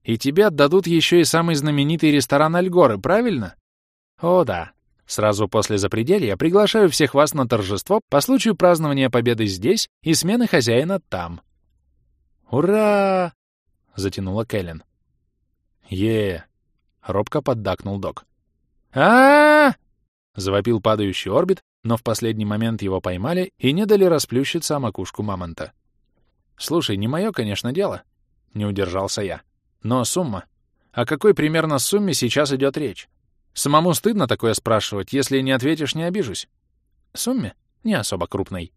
И тебе отдадут еще и самый знаменитый ресторан Альгоры, правильно? О, да. Сразу после запределья приглашаю всех вас на торжество по случаю празднования победы здесь и смены хозяина там. «Ура!» — затянула Кэлен. е робко поддакнул док. а, -а, завопил падающий орбит, но в последний момент его поймали и не дали расплющиться о макушку мамонта. «Слушай, не мое, конечно, дело», — не удержался я. Но сумма? О какой примерно сумме сейчас идет речь? Самому стыдно такое спрашивать, если не ответишь, не обижусь. Сумме? Не особо крупной.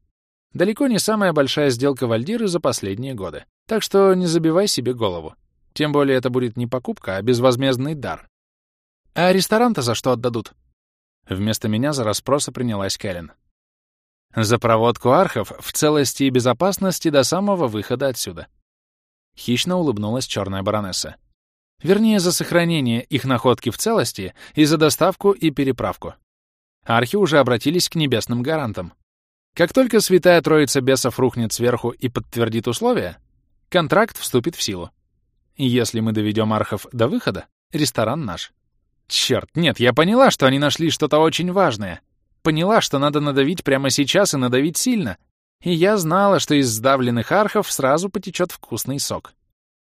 Далеко не самая большая сделка Вальдиры за последние годы. Так что не забивай себе голову. Тем более это будет не покупка, а безвозмездный дар. А ресторан-то за что отдадут? Вместо меня за расспросы принялась Кэлен. За проводку архов в целости и безопасности до самого выхода отсюда. Хищно улыбнулась черная баронесса. Вернее, за сохранение их находки в целости и за доставку и переправку. Архи уже обратились к небесным гарантам. Как только святая троица бесов рухнет сверху и подтвердит условия, контракт вступит в силу. И если мы доведем архов до выхода, ресторан наш. Черт, нет, я поняла, что они нашли что-то очень важное. Поняла, что надо надавить прямо сейчас и надавить сильно, и я знала, что из сдавленных архов сразу потечет вкусный сок.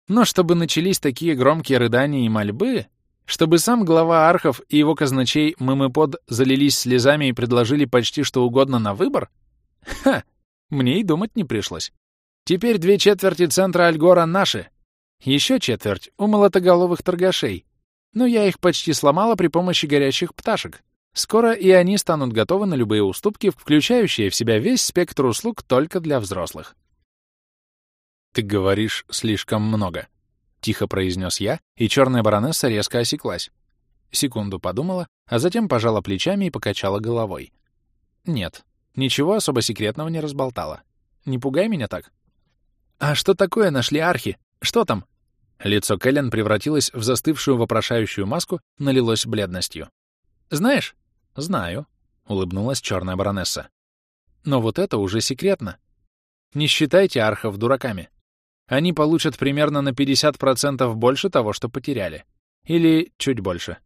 Но чтобы начались такие громкие рыдания и мольбы, чтобы сам глава архов и его казначей Мымыпод залились слезами и предложили почти что угодно на выбор, [LAUGHS] ха, мне и думать не пришлось. Теперь две четверти центра Альгора наши, еще четверть у молотоголовых торгашей, но я их почти сломала при помощи горячих пташек. Скоро и они станут готовы на любые уступки, включающие в себя весь спектр услуг только для взрослых. «Ты говоришь слишком много», — тихо произнес я, и черная баронесса резко осеклась. Секунду подумала, а затем пожала плечами и покачала головой. «Нет, ничего особо секретного не разболтала. Не пугай меня так». «А что такое нашли архи? Что там?» Лицо Кэлен превратилось в застывшую вопрошающую маску, налилось бледностью. «Знаешь?» «Знаю». — улыбнулась черная баронесса. «Но вот это уже секретно. Не считайте архов дураками. Они получат примерно на 50% больше того, что потеряли. Или чуть больше.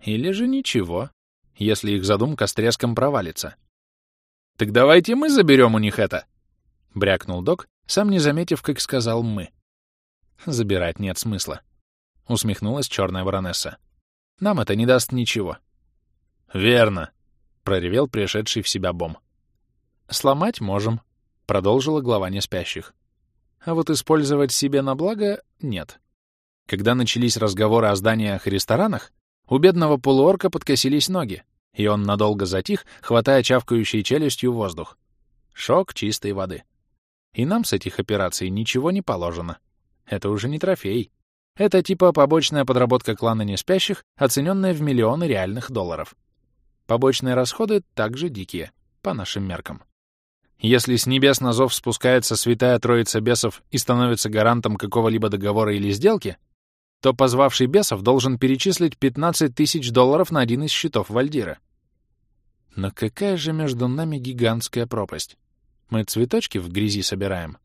Или же ничего, если их задумка с треском провалится. «Так давайте мы заберем у них это!» — брякнул док, сам не заметив, как сказал «мы». «Забирать нет смысла», — усмехнулась черная баронесса. «Нам это не даст ничего». «Верно», — проревел пришедший в себя Бом. «Сломать можем», — продолжила глава неспящих. «А вот использовать себе на благо — нет». Когда начались разговоры о зданиях и ресторанах, у бедного полуорка подкосились ноги, и он надолго затих, хватая чавкающей челюстью воздух. Шок чистой воды. И нам с этих операций ничего не положено. Это уже не трофей. Это типа побочная подработка клана неспящих, оцененная в миллионы реальных долларов. Побочные расходы также дикие, по нашим меркам. Если с небес на зов спускается святая троица бесов и становится гарантом какого-либо договора или сделки, то позвавший бесов должен перечислить 15 тысяч долларов на один из счетов Вальдира. Но какая же между нами гигантская пропасть? Мы цветочки в грязи собираем.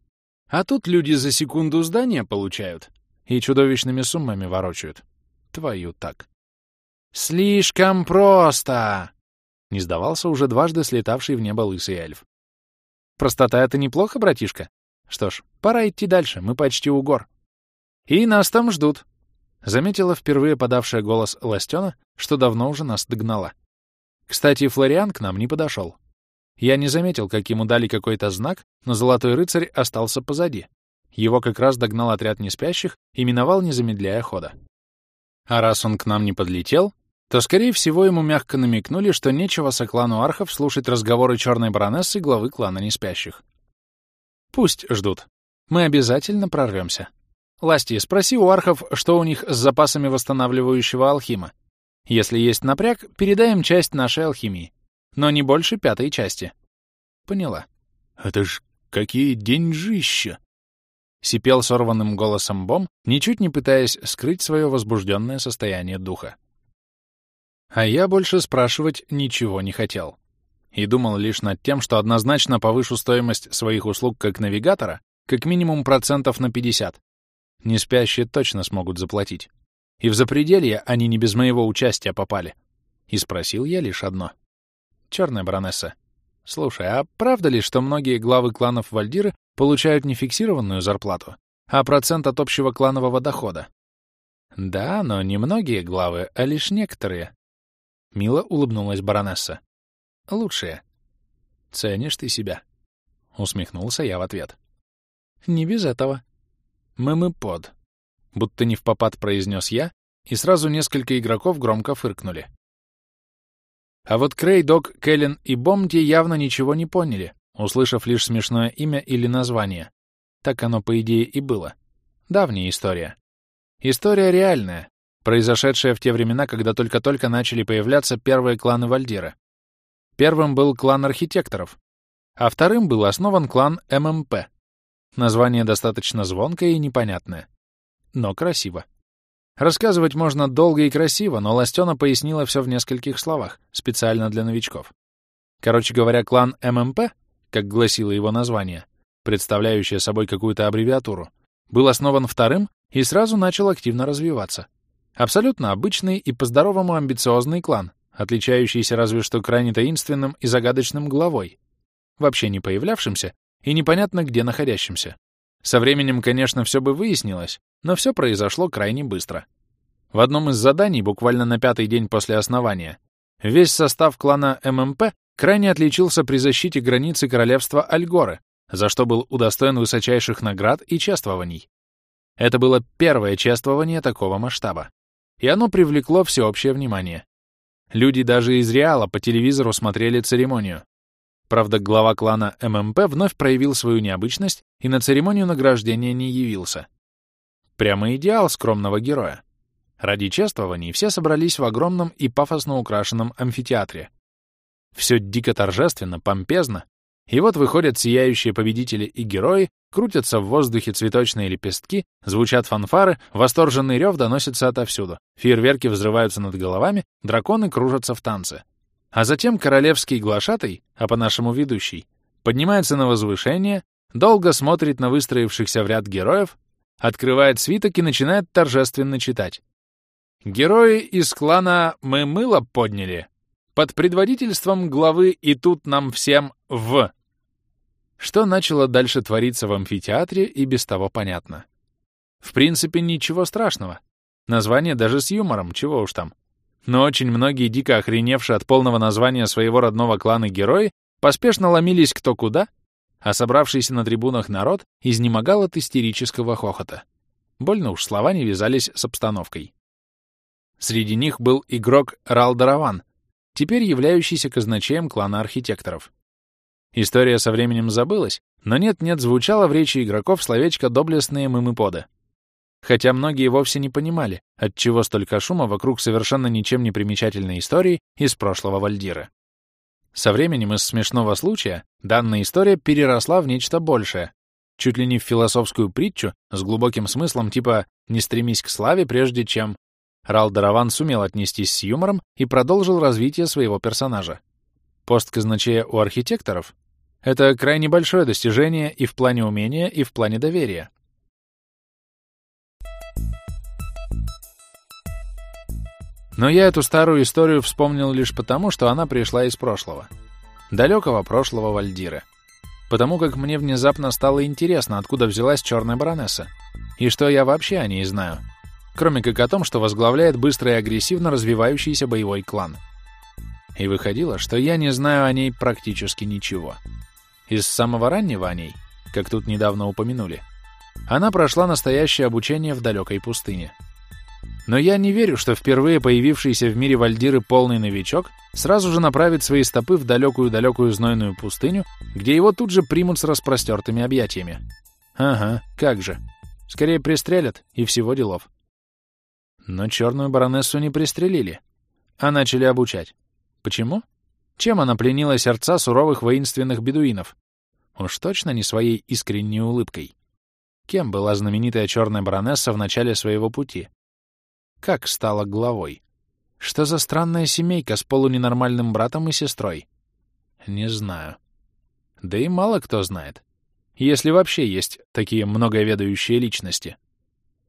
А тут люди за секунду здания получают и чудовищными суммами ворочают. Твою так. «Слишком просто!» — не сдавался уже дважды слетавший в небо лысый эльф. «Простота — это неплохо, братишка? Что ж, пора идти дальше, мы почти у гор. И нас там ждут. Заметила впервые подавшая голос Ластена, что давно уже нас догнала. Кстати, Флориан к нам не подошел. Я не заметил, как ему дали какой-то знак, но Золотой Рыцарь остался позади. Его как раз догнал отряд неспящих и миновал, не замедляя хода. А раз он к нам не подлетел, то, скорее всего, ему мягко намекнули, что нечего соклану архов слушать разговоры черной баронессы главы клана неспящих. Пусть ждут. Мы обязательно прорвемся. Ласти, спроси у архов, что у них с запасами восстанавливающего алхима. Если есть напряг, передаем часть нашей алхимии. Но не больше пятой части. Поняла. Это ж какие деньжища! Сипел сорванным голосом Бом, ничуть не пытаясь скрыть свое возбужденное состояние духа. А я больше спрашивать ничего не хотел. И думал лишь над тем, что однозначно повышу стоимость своих услуг как навигатора как минимум процентов на 50, Неспящие точно смогут заплатить. И в запределье они не без моего участия попали. И спросил я лишь одно. Черная баронесса, слушай, а правда ли, что многие главы кланов Вальдиры получают не фиксированную зарплату, а процент от общего кланового дохода? Да, но не многие главы, а лишь некоторые. Мило улыбнулась баронесса. Лучшие. Ценишь ты себя? Усмехнулся я в ответ. Не без этого. «Мэмы-под», — будто не в попад произнес я, и сразу несколько игроков громко фыркнули. А вот Крей, Док, Кэлен и Бомди явно ничего не поняли, услышав лишь смешное имя или название. Так оно, по идее, и было. Давняя история. История реальная, произошедшая в те времена, когда только-только начали появляться первые кланы Вальдира. Первым был клан архитекторов, а вторым был основан клан ММП — Название достаточно звонкое и непонятное. Но красиво. Рассказывать можно долго и красиво, но Ластена пояснила все в нескольких словах, специально для новичков. Короче говоря, клан ММП, как гласило его название, представляющее собой какую-то аббревиатуру, был основан вторым и сразу начал активно развиваться. Абсолютно обычный и по-здоровому амбициозный клан, отличающийся разве что крайне таинственным и загадочным главой, вообще не появлявшимся и непонятно где находящимся. Со временем, конечно, все бы выяснилось, но все произошло крайне быстро. В одном из заданий, буквально на пятый день после основания, весь состав клана ММП крайне отличился при защите границы королевства Альгоры, за что был удостоен высочайших наград и чествований. Это было первое чествование такого масштаба, и оно привлекло всеобщее внимание. Люди даже из Реала по телевизору смотрели церемонию, Правда, глава клана ММП вновь проявил свою необычность и на церемонию награждения не явился. Прямо идеал скромного героя. Ради чествований все собрались в огромном и пафосно украшенном амфитеатре. Все дико торжественно, помпезно. И вот выходят сияющие победители и герои, крутятся в воздухе цветочные лепестки, звучат фанфары, восторженный рев доносится отовсюду, фейерверки взрываются над головами, драконы кружатся в танце. А затем королевский глашатай, а по-нашему ведущий, поднимается на возвышение, долго смотрит на выстроившихся в ряд героев, открывает свиток и начинает торжественно читать. Герои из клана «Мы мыло подняли» под предводительством главы «И тут нам всем в». Что начало дальше твориться в амфитеатре и без того понятно. В принципе, ничего страшного. Название даже с юмором, чего уж там. Но очень многие дико охреневшие от полного названия своего родного клана герои поспешно ломились кто куда, а собравшийся на трибунах народ изнемогал от истерического хохота. Больно уж слова не вязались с обстановкой. Среди них был игрок Ралдараван, теперь являющийся казначеем клана архитекторов. История со временем забылась, но нет-нет звучало в речи игроков словечко «доблестные мымыподы». Хотя многие вовсе не понимали, отчего столько шума вокруг совершенно ничем не примечательной истории из прошлого Вальдира. Со временем из смешного случая данная история переросла в нечто большее, чуть ли не в философскую притчу с глубоким смыслом типа «не стремись к славе, прежде чем Ралдараван сумел отнестись с юмором и продолжил развитие своего персонажа. Пост казначея у архитекторов — это крайне большое достижение и в плане умения, и в плане доверия. Но я эту старую историю вспомнил лишь потому, что она пришла из прошлого. Далекого прошлого Вальдира. Потому как мне внезапно стало интересно, откуда взялась черная баронесса. И что я вообще о ней знаю кроме как о том, что возглавляет быстро и агрессивно развивающийся боевой клан. И выходило, что я не знаю о ней практически ничего. Из самого раннего о ней, как тут недавно упомянули, она прошла настоящее обучение в далекой пустыне. Но я не верю, что впервые появившийся в мире вальдиры полный новичок сразу же направит свои стопы в далекую-далекую знойную пустыню, где его тут же примут с распростертыми объятиями. Ага, как же. Скорее пристрелят, и всего делов. Но черную баронессу не пристрелили, а начали обучать. Почему? Чем она пленила сердца суровых воинственных бедуинов? Уж точно не своей искренней улыбкой. Кем была знаменитая черная баронесса в начале своего пути? Как стала главой? Что за странная семейка с полуненормальным братом и сестрой? Не знаю. Да и мало кто знает. Если вообще есть такие многоведающие личности.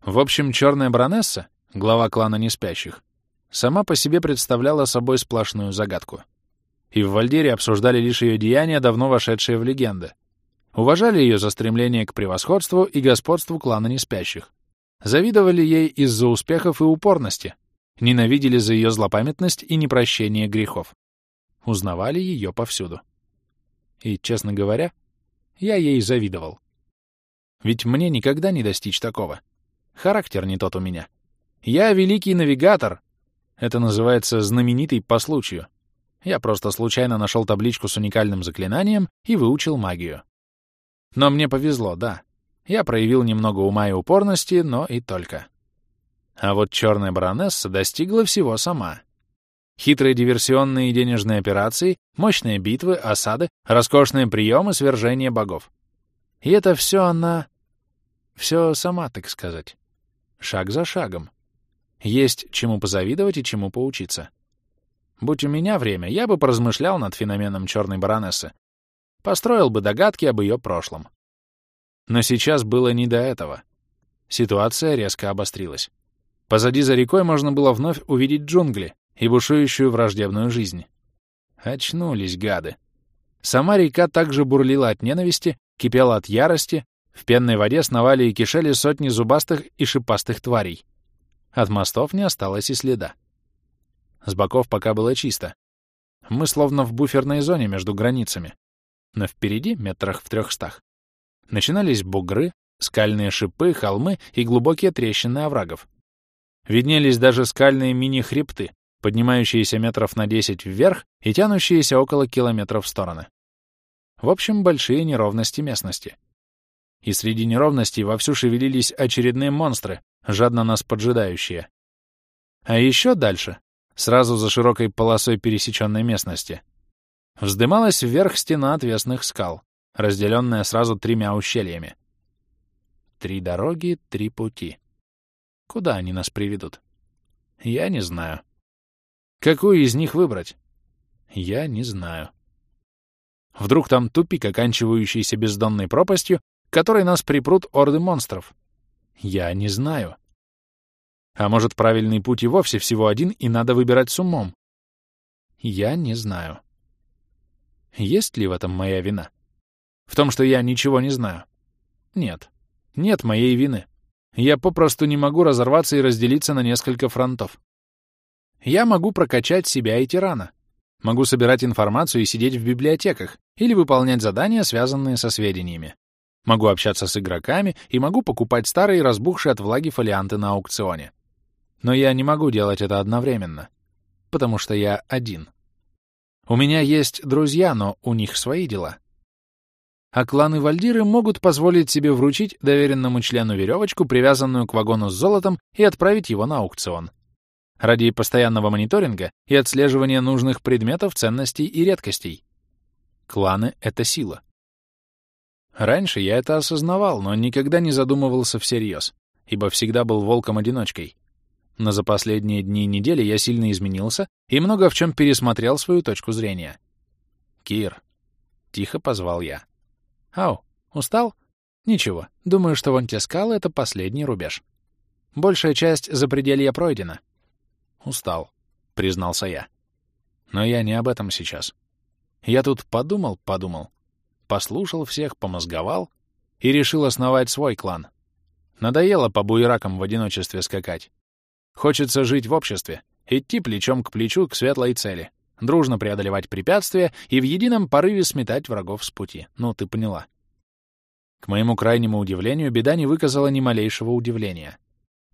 В общем, черная баронесса глава клана Неспящих, сама по себе представляла собой сплошную загадку. И в Вальдире обсуждали лишь ее деяния, давно вошедшие в легенды. Уважали ее за стремление к превосходству и господству клана Неспящих. Завидовали ей из-за успехов и упорности, ненавидели за ее злопамятность и непрощение грехов. Узнавали ее повсюду. И, честно говоря, я ей завидовал. Ведь мне никогда не достичь такого. Характер не тот у меня. Я великий навигатор. Это называется знаменитый по случаю. Я просто случайно нашел табличку с уникальным заклинанием и выучил магию. Но мне повезло, да. Я проявил немного ума и упорности, но и только. А вот черная баронесса достигла всего сама. Хитрые диверсионные денежные операции, мощные битвы, осады, роскошные приемы, свержение богов. И это все она... Все сама, так сказать. Шаг за шагом. Есть чему позавидовать и чему поучиться. Будь у меня время, я бы поразмышлял над феноменом черной баронессы. Построил бы догадки об ее прошлом. Но сейчас было не до этого. Ситуация резко обострилась. Позади за рекой можно было вновь увидеть джунгли и бушующую враждебную жизнь. Очнулись гады. Сама река также бурлила от ненависти, кипела от ярости, в пенной воде сновали и кишели сотни зубастых и шипастых тварей. От мостов не осталось и следа. С боков пока было чисто. Мы словно в буферной зоне между границами. Но впереди, метрах в трехстах, начинались бугры, скальные шипы, холмы и глубокие трещины оврагов. Виднелись даже скальные мини-хребты, поднимающиеся метров на десять вверх и тянущиеся около километров в стороны. В общем, большие неровности местности. И среди неровностей вовсю шевелились очередные монстры, жадно нас поджидающие. А еще дальше, сразу за широкой полосой пересеченной местности, вздымалась вверх стена отвесных скал, разделенная сразу тремя ущельями. Три дороги, три пути. Куда они нас приведут? Я не знаю. Какую из них выбрать? Я не знаю. Вдруг там тупик, оканчивающийся бездонной пропастью, к которой нас припрут орды монстров? Я не знаю. А может, правильный путь и вовсе всего один, и надо выбирать с умом? Я не знаю. Есть ли в этом моя вина? В том, что я ничего не знаю? Нет. Нет моей вины. Я попросту не могу разорваться и разделиться на несколько фронтов. Я могу прокачать себя и тирана. Могу собирать информацию и сидеть в библиотеках или выполнять задания, связанные со сведениями. Могу общаться с игроками и могу покупать старые разбухшие от влаги фолианты на аукционе. Но я не могу делать это одновременно, потому что я один. У меня есть друзья, но у них свои дела. А кланы Вальдиры могут позволить себе вручить доверенному члену веревочку, привязанную к вагону с золотом, и отправить его на аукцион ради постоянного мониторинга и отслеживания нужных предметов, ценностей и редкостей. Кланы — это сила. Раньше я это осознавал, но никогда не задумывался всерьез, ибо всегда был волком-одиночкой. Но за последние дни и недели я сильно изменился и много в чем пересмотрел свою точку зрения. «Кир», — тихо позвал я. «Ау, устал?» «Ничего, думаю, что вон те скалы — это последний рубеж. Большая часть запределья пройдена. Устал, признался я. Но я не об этом сейчас. Я тут подумал, подумал, послушал всех, помозговал и решил основать свой клан. Надоело по буеракам в одиночестве скакать. Хочется жить в обществе, идти плечом к плечу к светлой цели, дружно преодолевать препятствия и в едином порыве сметать врагов с пути. Ну, ты поняла. К моему крайнему удивлению, беда не выказала ни малейшего удивления.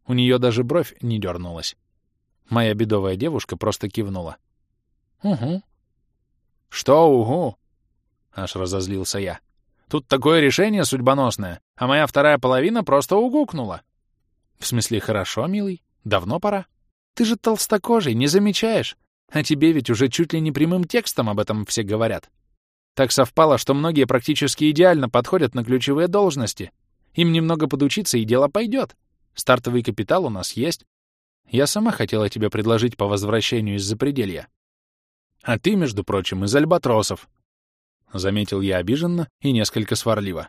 У нее даже бровь не дернулась. Моя бедовая девушка просто кивнула. «Угу». «Что «угу»?» Аж разозлился я. «Тут такое решение судьбоносное, а моя вторая половина просто угукнула». «В смысле, хорошо, милый? Давно пора? Ты же толстокожий, не замечаешь? А тебе ведь уже чуть ли не прямым текстом об этом все говорят. Так совпало, что многие практически идеально подходят на ключевые должности. Им немного подучиться, и дело пойдет. Стартовый капитал у нас есть, я сама хотела тебе предложить по возвращению из Запределья. А ты, между прочим, из Альбатросов. Заметил я обиженно и несколько сварливо.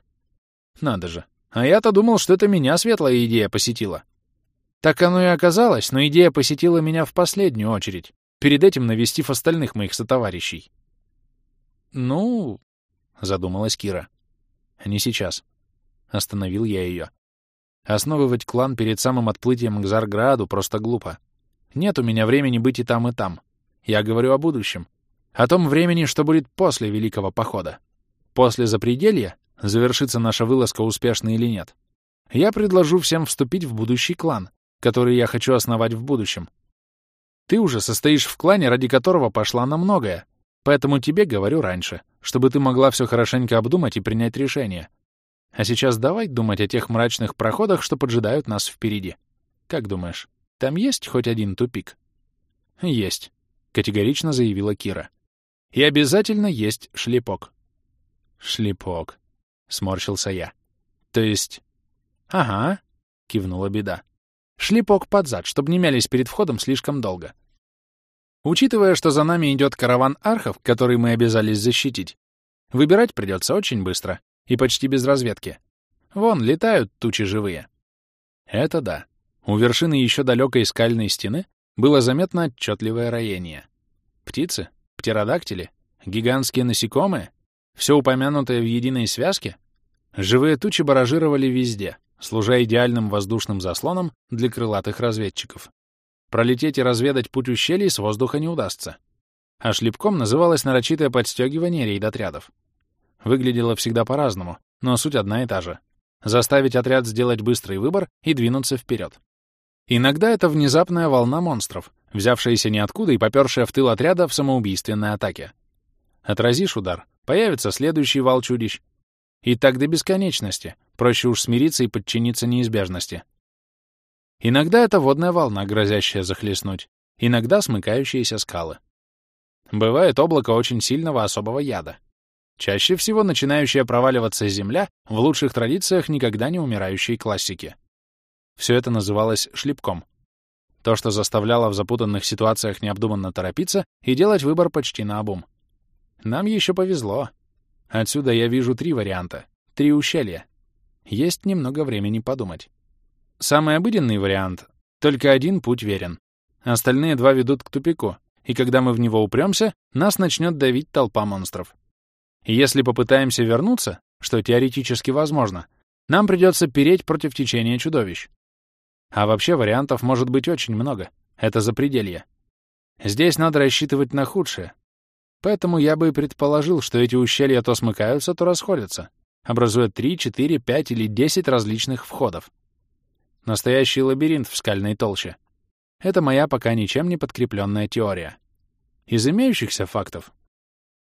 Надо же. А я-то думал, что это меня светлая идея посетила. Так оно и оказалось, но идея посетила меня в последнюю очередь, перед этим навестив остальных моих сотоварищей. «Ну...» — задумалась Кира. «Не сейчас». Остановил я ее. Основывать клан перед самым отплытием к Зарграду просто глупо. Нет у меня времени быть и там, и там. Я говорю о будущем. О том времени, что будет после Великого Похода. После Запределья, завершится наша вылазка успешно или нет, я предложу всем вступить в будущий клан, который я хочу основать в будущем. Ты уже состоишь в клане, ради которого пошла на многое, поэтому тебе говорю раньше, чтобы ты могла все хорошенько обдумать и принять решение, а сейчас давай думать о тех мрачных проходах, что поджидают нас впереди. Как думаешь, там есть хоть один тупик? Есть, категорично заявила Кира. И обязательно есть шлепок. Шлепок, сморщился я. То есть... Ага, кивнула беда. Шлепок под зад, чтобы не мялись перед входом слишком долго. Учитывая, что за нами идет караван архов, который мы обязались защитить, выбирать придется очень быстро, и почти без разведки. Вон, летают тучи живые. Это да. У вершины еще далекой скальной стены было заметно отчетливое роение. Птицы, птеродактили, гигантские насекомые, все упомянутое в единой связке, живые тучи баражировали везде, служа идеальным воздушным заслоном для крылатых разведчиков. Пролететь и разведать путь ущелий с воздуха не удастся. А шлепком называлось нарочитое подстегивание рейд-отрядов. Выглядело всегда по-разному, но суть одна и та же. Заставить отряд сделать быстрый выбор и двинуться вперед. Иногда это внезапная волна монстров, взявшаяся ниоткуда и попёршая в тыл отряда в самоубийственной атаке. Отразишь удар, появится следующий вал чудищ. И так до бесконечности, проще уж смириться и подчиниться неизбежности. Иногда это водная волна, грозящая захлестнуть, иногда смыкающиеся скалы. Бывает облако очень сильного особого яда. Чаще всего начинающая проваливаться земля в лучших традициях никогда не умирающей классики. Все это называлось шлепком. То, что заставляло в запутанных ситуациях необдуманно торопиться и делать выбор почти наобум. Нам еще повезло. Отсюда я вижу три варианта, три ущелья. Есть немного времени подумать. Самый обыденный вариант — только один путь верен. Остальные два ведут к тупику, и когда мы в него упремся, нас начнет давить толпа монстров. И если попытаемся вернуться, что теоретически возможно, нам придется переть против течения чудовищ. А вообще вариантов может быть очень много. Это запределье. Здесь надо рассчитывать на худшее. Поэтому я бы предположил, что эти ущелья то смыкаются, то расходятся, образуя 3, 4, 5 или 10 различных входов. Настоящий лабиринт в скальной толще. Это моя пока ничем не подкрепленная теория. Из имеющихся фактов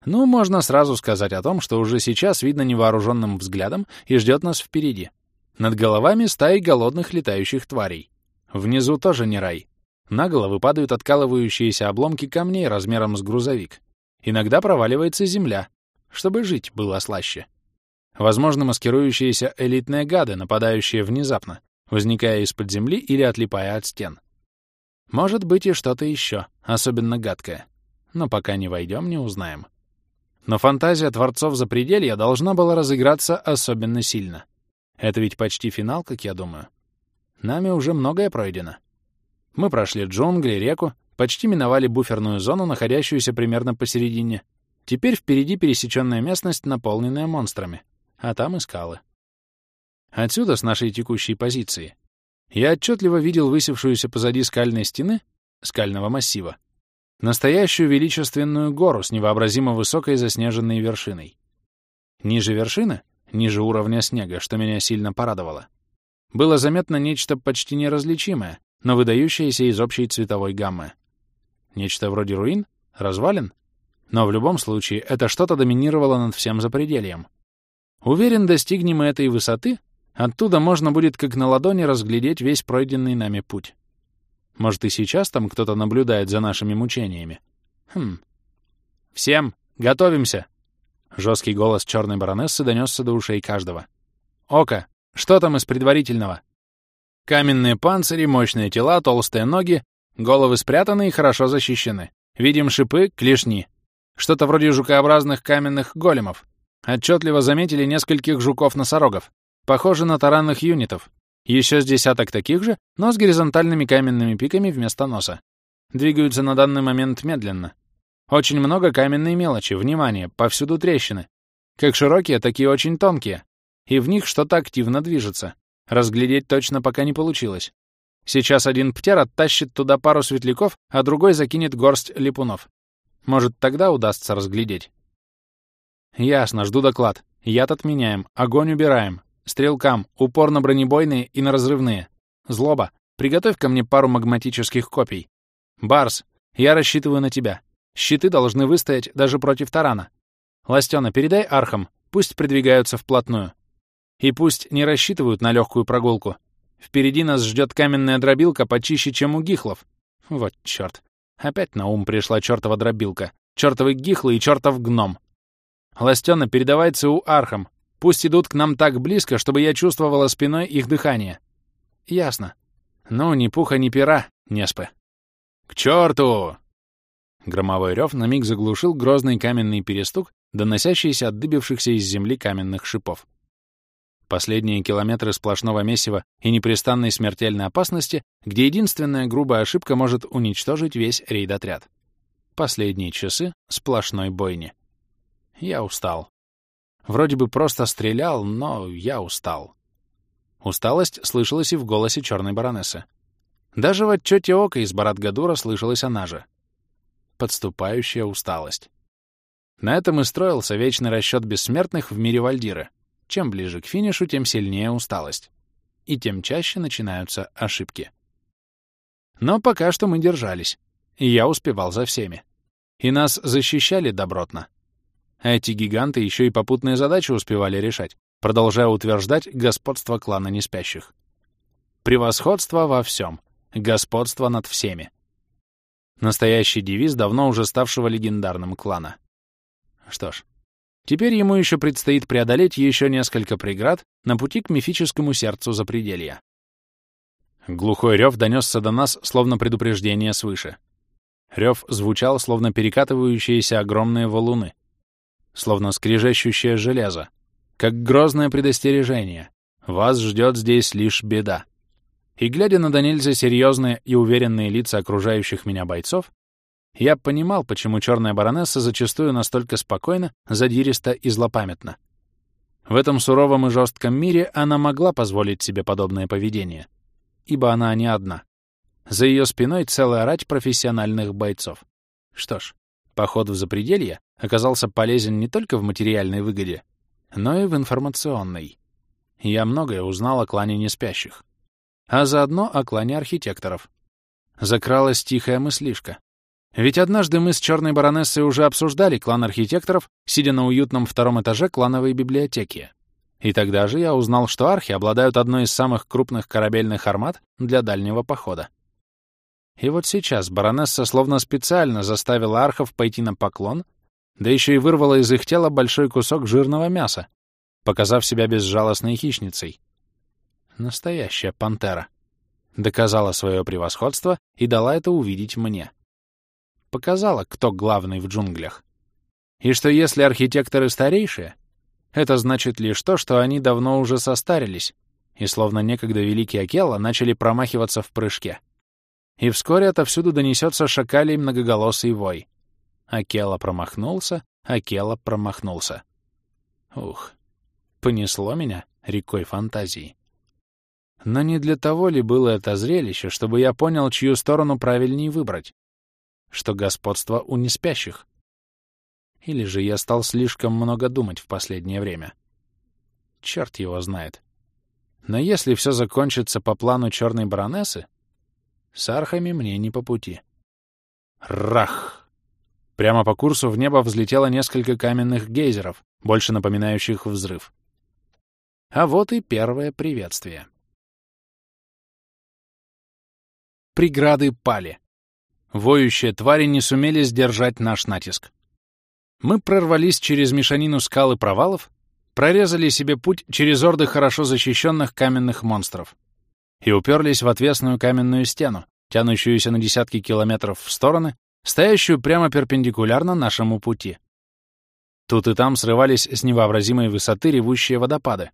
ну, можно сразу сказать о том, что уже сейчас видно невооруженным взглядом и ждет нас впереди. Над головами стаи голодных летающих тварей. Внизу тоже не рай. На головы падают откалывающиеся обломки камней размером с грузовик. Иногда проваливается земля, чтобы жить было слаще. Возможно, маскирующиеся элитные гады, нападающие внезапно, возникая из-под земли или отлипая от стен. Может быть и что-то еще, особенно гадкое. Но пока не войдем, не узнаем. Но фантазия творцов запределья должна была разыграться особенно сильно. Это ведь почти финал, как я думаю. Нами уже многое пройдено. Мы прошли джунгли, реку, почти миновали буферную зону, находящуюся примерно посередине. Теперь впереди пересеченная местность, наполненная монстрами, а там и скалы. Отсюда, с нашей текущей позиции, я отчетливо видел высевшуюся позади скальной стены, скального массива, Настоящую величественную гору с невообразимо высокой заснеженной вершиной. Ниже вершины, ниже уровня снега, что меня сильно порадовало, было заметно нечто почти неразличимое, но выдающееся из общей цветовой гаммы. Нечто вроде руин, развалин, но в любом случае это что-то доминировало над всем запредельем. Уверен, достигнем мы этой высоты, оттуда можно будет как на ладони разглядеть весь пройденный нами путь. Может, и сейчас там кто-то наблюдает за нашими мучениями? Хм. «Всем! Готовимся!» Жесткий голос черной баронессы донесся до ушей каждого. «Ока, что там из предварительного?» Каменные панцири, мощные тела, толстые ноги, головы спрятаны и хорошо защищены. Видим шипы, клешни. Что-то вроде жукообразных каменных големов. Отчетливо заметили нескольких жуков-носорогов. Похоже на таранных юнитов. Еще с десяток таких же, но с горизонтальными каменными пиками вместо носа. Двигаются на данный момент медленно. Очень много каменной мелочи, внимание, повсюду трещины. Как широкие, так и очень тонкие. И в них что-то активно движется. Разглядеть точно пока не получилось. Сейчас один птер оттащит туда пару светляков, а другой закинет горсть липунов. Может, тогда удастся разглядеть. Ясно, жду доклад. Яд отменяем, огонь убираем, Стрелкам, упор на бронебойные и на разрывные. Злоба, приготовь ко мне пару магматических копий. Барс, я рассчитываю на тебя. Щиты должны выстоять даже против тарана. Ластёна, передай архам, пусть придвигаются вплотную. И пусть не рассчитывают на легкую прогулку. Впереди нас ждет каменная дробилка почище, чем у гихлов. Вот чёрт. Опять на ум пришла чёртова дробилка. Чёртовы гихлы и чёртов гном. Ластёна, передавай ЦУ архам. Пусть идут к нам так близко, чтобы я чувствовала спиной их дыхание. Ясно. Ну, ни пуха, ни пера, Неспы. К черту! Громовой рев на миг заглушил грозный каменный перестук, доносящийся от дыбившихся из земли каменных шипов. Последние километры сплошного месива и непрестанной смертельной опасности, где единственная грубая ошибка может уничтожить весь рейд-отряд. Последние часы сплошной бойни. Я устал. Вроде бы просто стрелял, но я устал. Усталость слышалась и в голосе черной баронессы. Даже в отчете Ока из Барат-Гадура слышалась она же. Подступающая усталость. На этом и строился вечный расчет бессмертных в мире Вальдира. Чем ближе к финишу, тем сильнее усталость. И тем чаще начинаются ошибки. Но пока что мы держались, и я успевал за всеми. И нас защищали добротно. А эти гиганты еще и попутные задачи успевали решать, продолжая утверждать господство клана неспящих. Превосходство во всем. Господство над всеми. Настоящий девиз давно уже ставшего легендарным клана. Что ж, теперь ему еще предстоит преодолеть еще несколько преград на пути к мифическому сердцу запределья. Глухой рев донесся до нас, словно предупреждение свыше. Рев звучал, словно перекатывающиеся огромные валуны, словно скрежещущее железо, как грозное предостережение. Вас ждет здесь лишь беда. И глядя на Данильза серьезные и уверенные лица окружающих меня бойцов, я понимал, почему черная баронесса зачастую настолько спокойна, задириста и злопамятна. В этом суровом и жестком мире она могла позволить себе подобное поведение, ибо она не одна. За ее спиной целая рать профессиональных бойцов. Что ж, поход в запределье оказался полезен не только в материальной выгоде, но и в информационной. Я многое узнал о клане неспящих, а заодно о клане архитекторов. Закралась тихая мыслишка. Ведь однажды мы с черной баронессой уже обсуждали клан архитекторов, сидя на уютном втором этаже клановой библиотеки. И тогда же я узнал, что архи обладают одной из самых крупных корабельных армат для дальнего похода. И вот сейчас баронесса словно специально заставила архов пойти на поклон, да еще и вырвала из их тела большой кусок жирного мяса, показав себя безжалостной хищницей. Настоящая пантера. Доказала свое превосходство и дала это увидеть мне. Показала, кто главный в джунглях. И что если архитекторы старейшие, это значит лишь то, что они давно уже состарились, и словно некогда великий Акела начали промахиваться в прыжке. И вскоре отовсюду донесется шакалий многоголосый вой. Акела промахнулся, Акела промахнулся. Ух, понесло меня рекой фантазии. Но не для того ли было это зрелище, чтобы я понял, чью сторону правильнее выбрать? Что господство у неспящих? Или же я стал слишком много думать в последнее время? Черт его знает. Но если все закончится по плану черной баронессы, с архами мне не по пути. Рах! Прямо по курсу в небо взлетело несколько каменных гейзеров, больше напоминающих взрыв. А вот и первое приветствие. Преграды пали. Воющие твари не сумели сдержать наш натиск. Мы прорвались через мешанину скал и провалов, прорезали себе путь через орды хорошо защищенных каменных монстров и уперлись в отвесную каменную стену, тянущуюся на десятки километров в стороны, стоящую прямо перпендикулярно нашему пути. Тут и там срывались с невообразимой высоты ревущие водопады.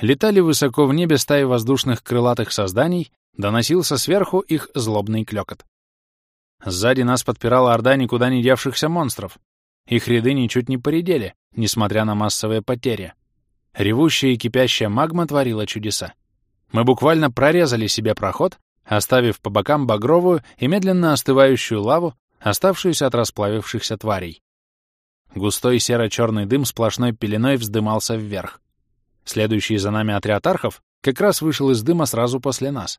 Летали высоко в небе стаи воздушных крылатых созданий, доносился сверху их злобный клёкот. Сзади нас подпирала орда никуда не девшихся монстров. Их ряды ничуть не поредели, несмотря на массовые потери. Ревущая и кипящая магма творила чудеса. Мы буквально прорезали себе проход, оставив по бокам багровую и медленно остывающую лаву, оставшуюся от расплавившихся тварей. Густой серо-черный дым сплошной пеленой вздымался вверх. Следующий за нами отряд архов как раз вышел из дыма сразу после нас.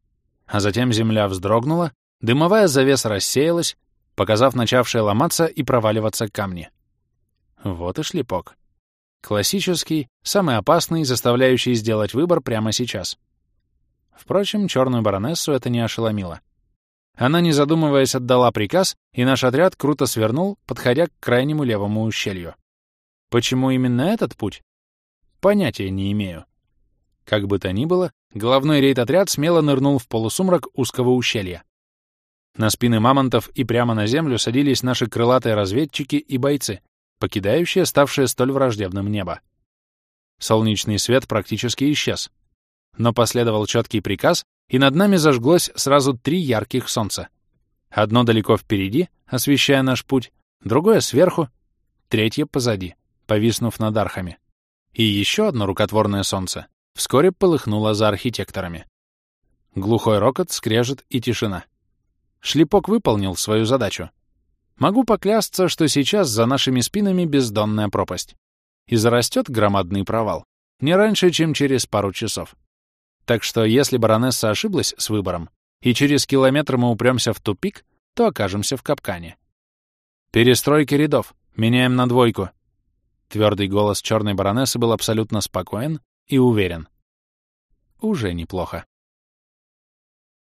А затем земля вздрогнула, дымовая завеса рассеялась, показав начавшие ломаться и проваливаться камни. Вот и шлепок. Классический, самый опасный, заставляющий сделать выбор прямо сейчас — Впрочем, черную баронессу это не ошеломило. Она, не задумываясь, отдала приказ, и наш отряд круто свернул, подходя к крайнему левому ущелью. Почему именно этот путь? Понятия не имею. Как бы то ни было, головной рейд-отряд смело нырнул в полусумрак узкого ущелья. На спины мамонтов и прямо на землю садились наши крылатые разведчики и бойцы, покидающие ставшее столь враждебным небо. Солнечный свет практически исчез, но последовал четкий приказ, и над нами зажглось сразу три ярких солнца. Одно далеко впереди, освещая наш путь, другое сверху, третье позади, повиснув над архами. И еще одно рукотворное солнце вскоре полыхнуло за архитекторами. Глухой рокот, скрежет и тишина. Шлепок выполнил свою задачу. Могу поклясться, что сейчас за нашими спинами бездонная пропасть. И зарастет громадный провал не раньше, чем через пару часов. Так что если баронесса ошиблась с выбором, и через километр мы упремся в тупик, то окажемся в капкане. «Перестройка рядов. Меняем на двойку». Твердый голос черной баронессы был абсолютно спокоен и уверен. Уже неплохо.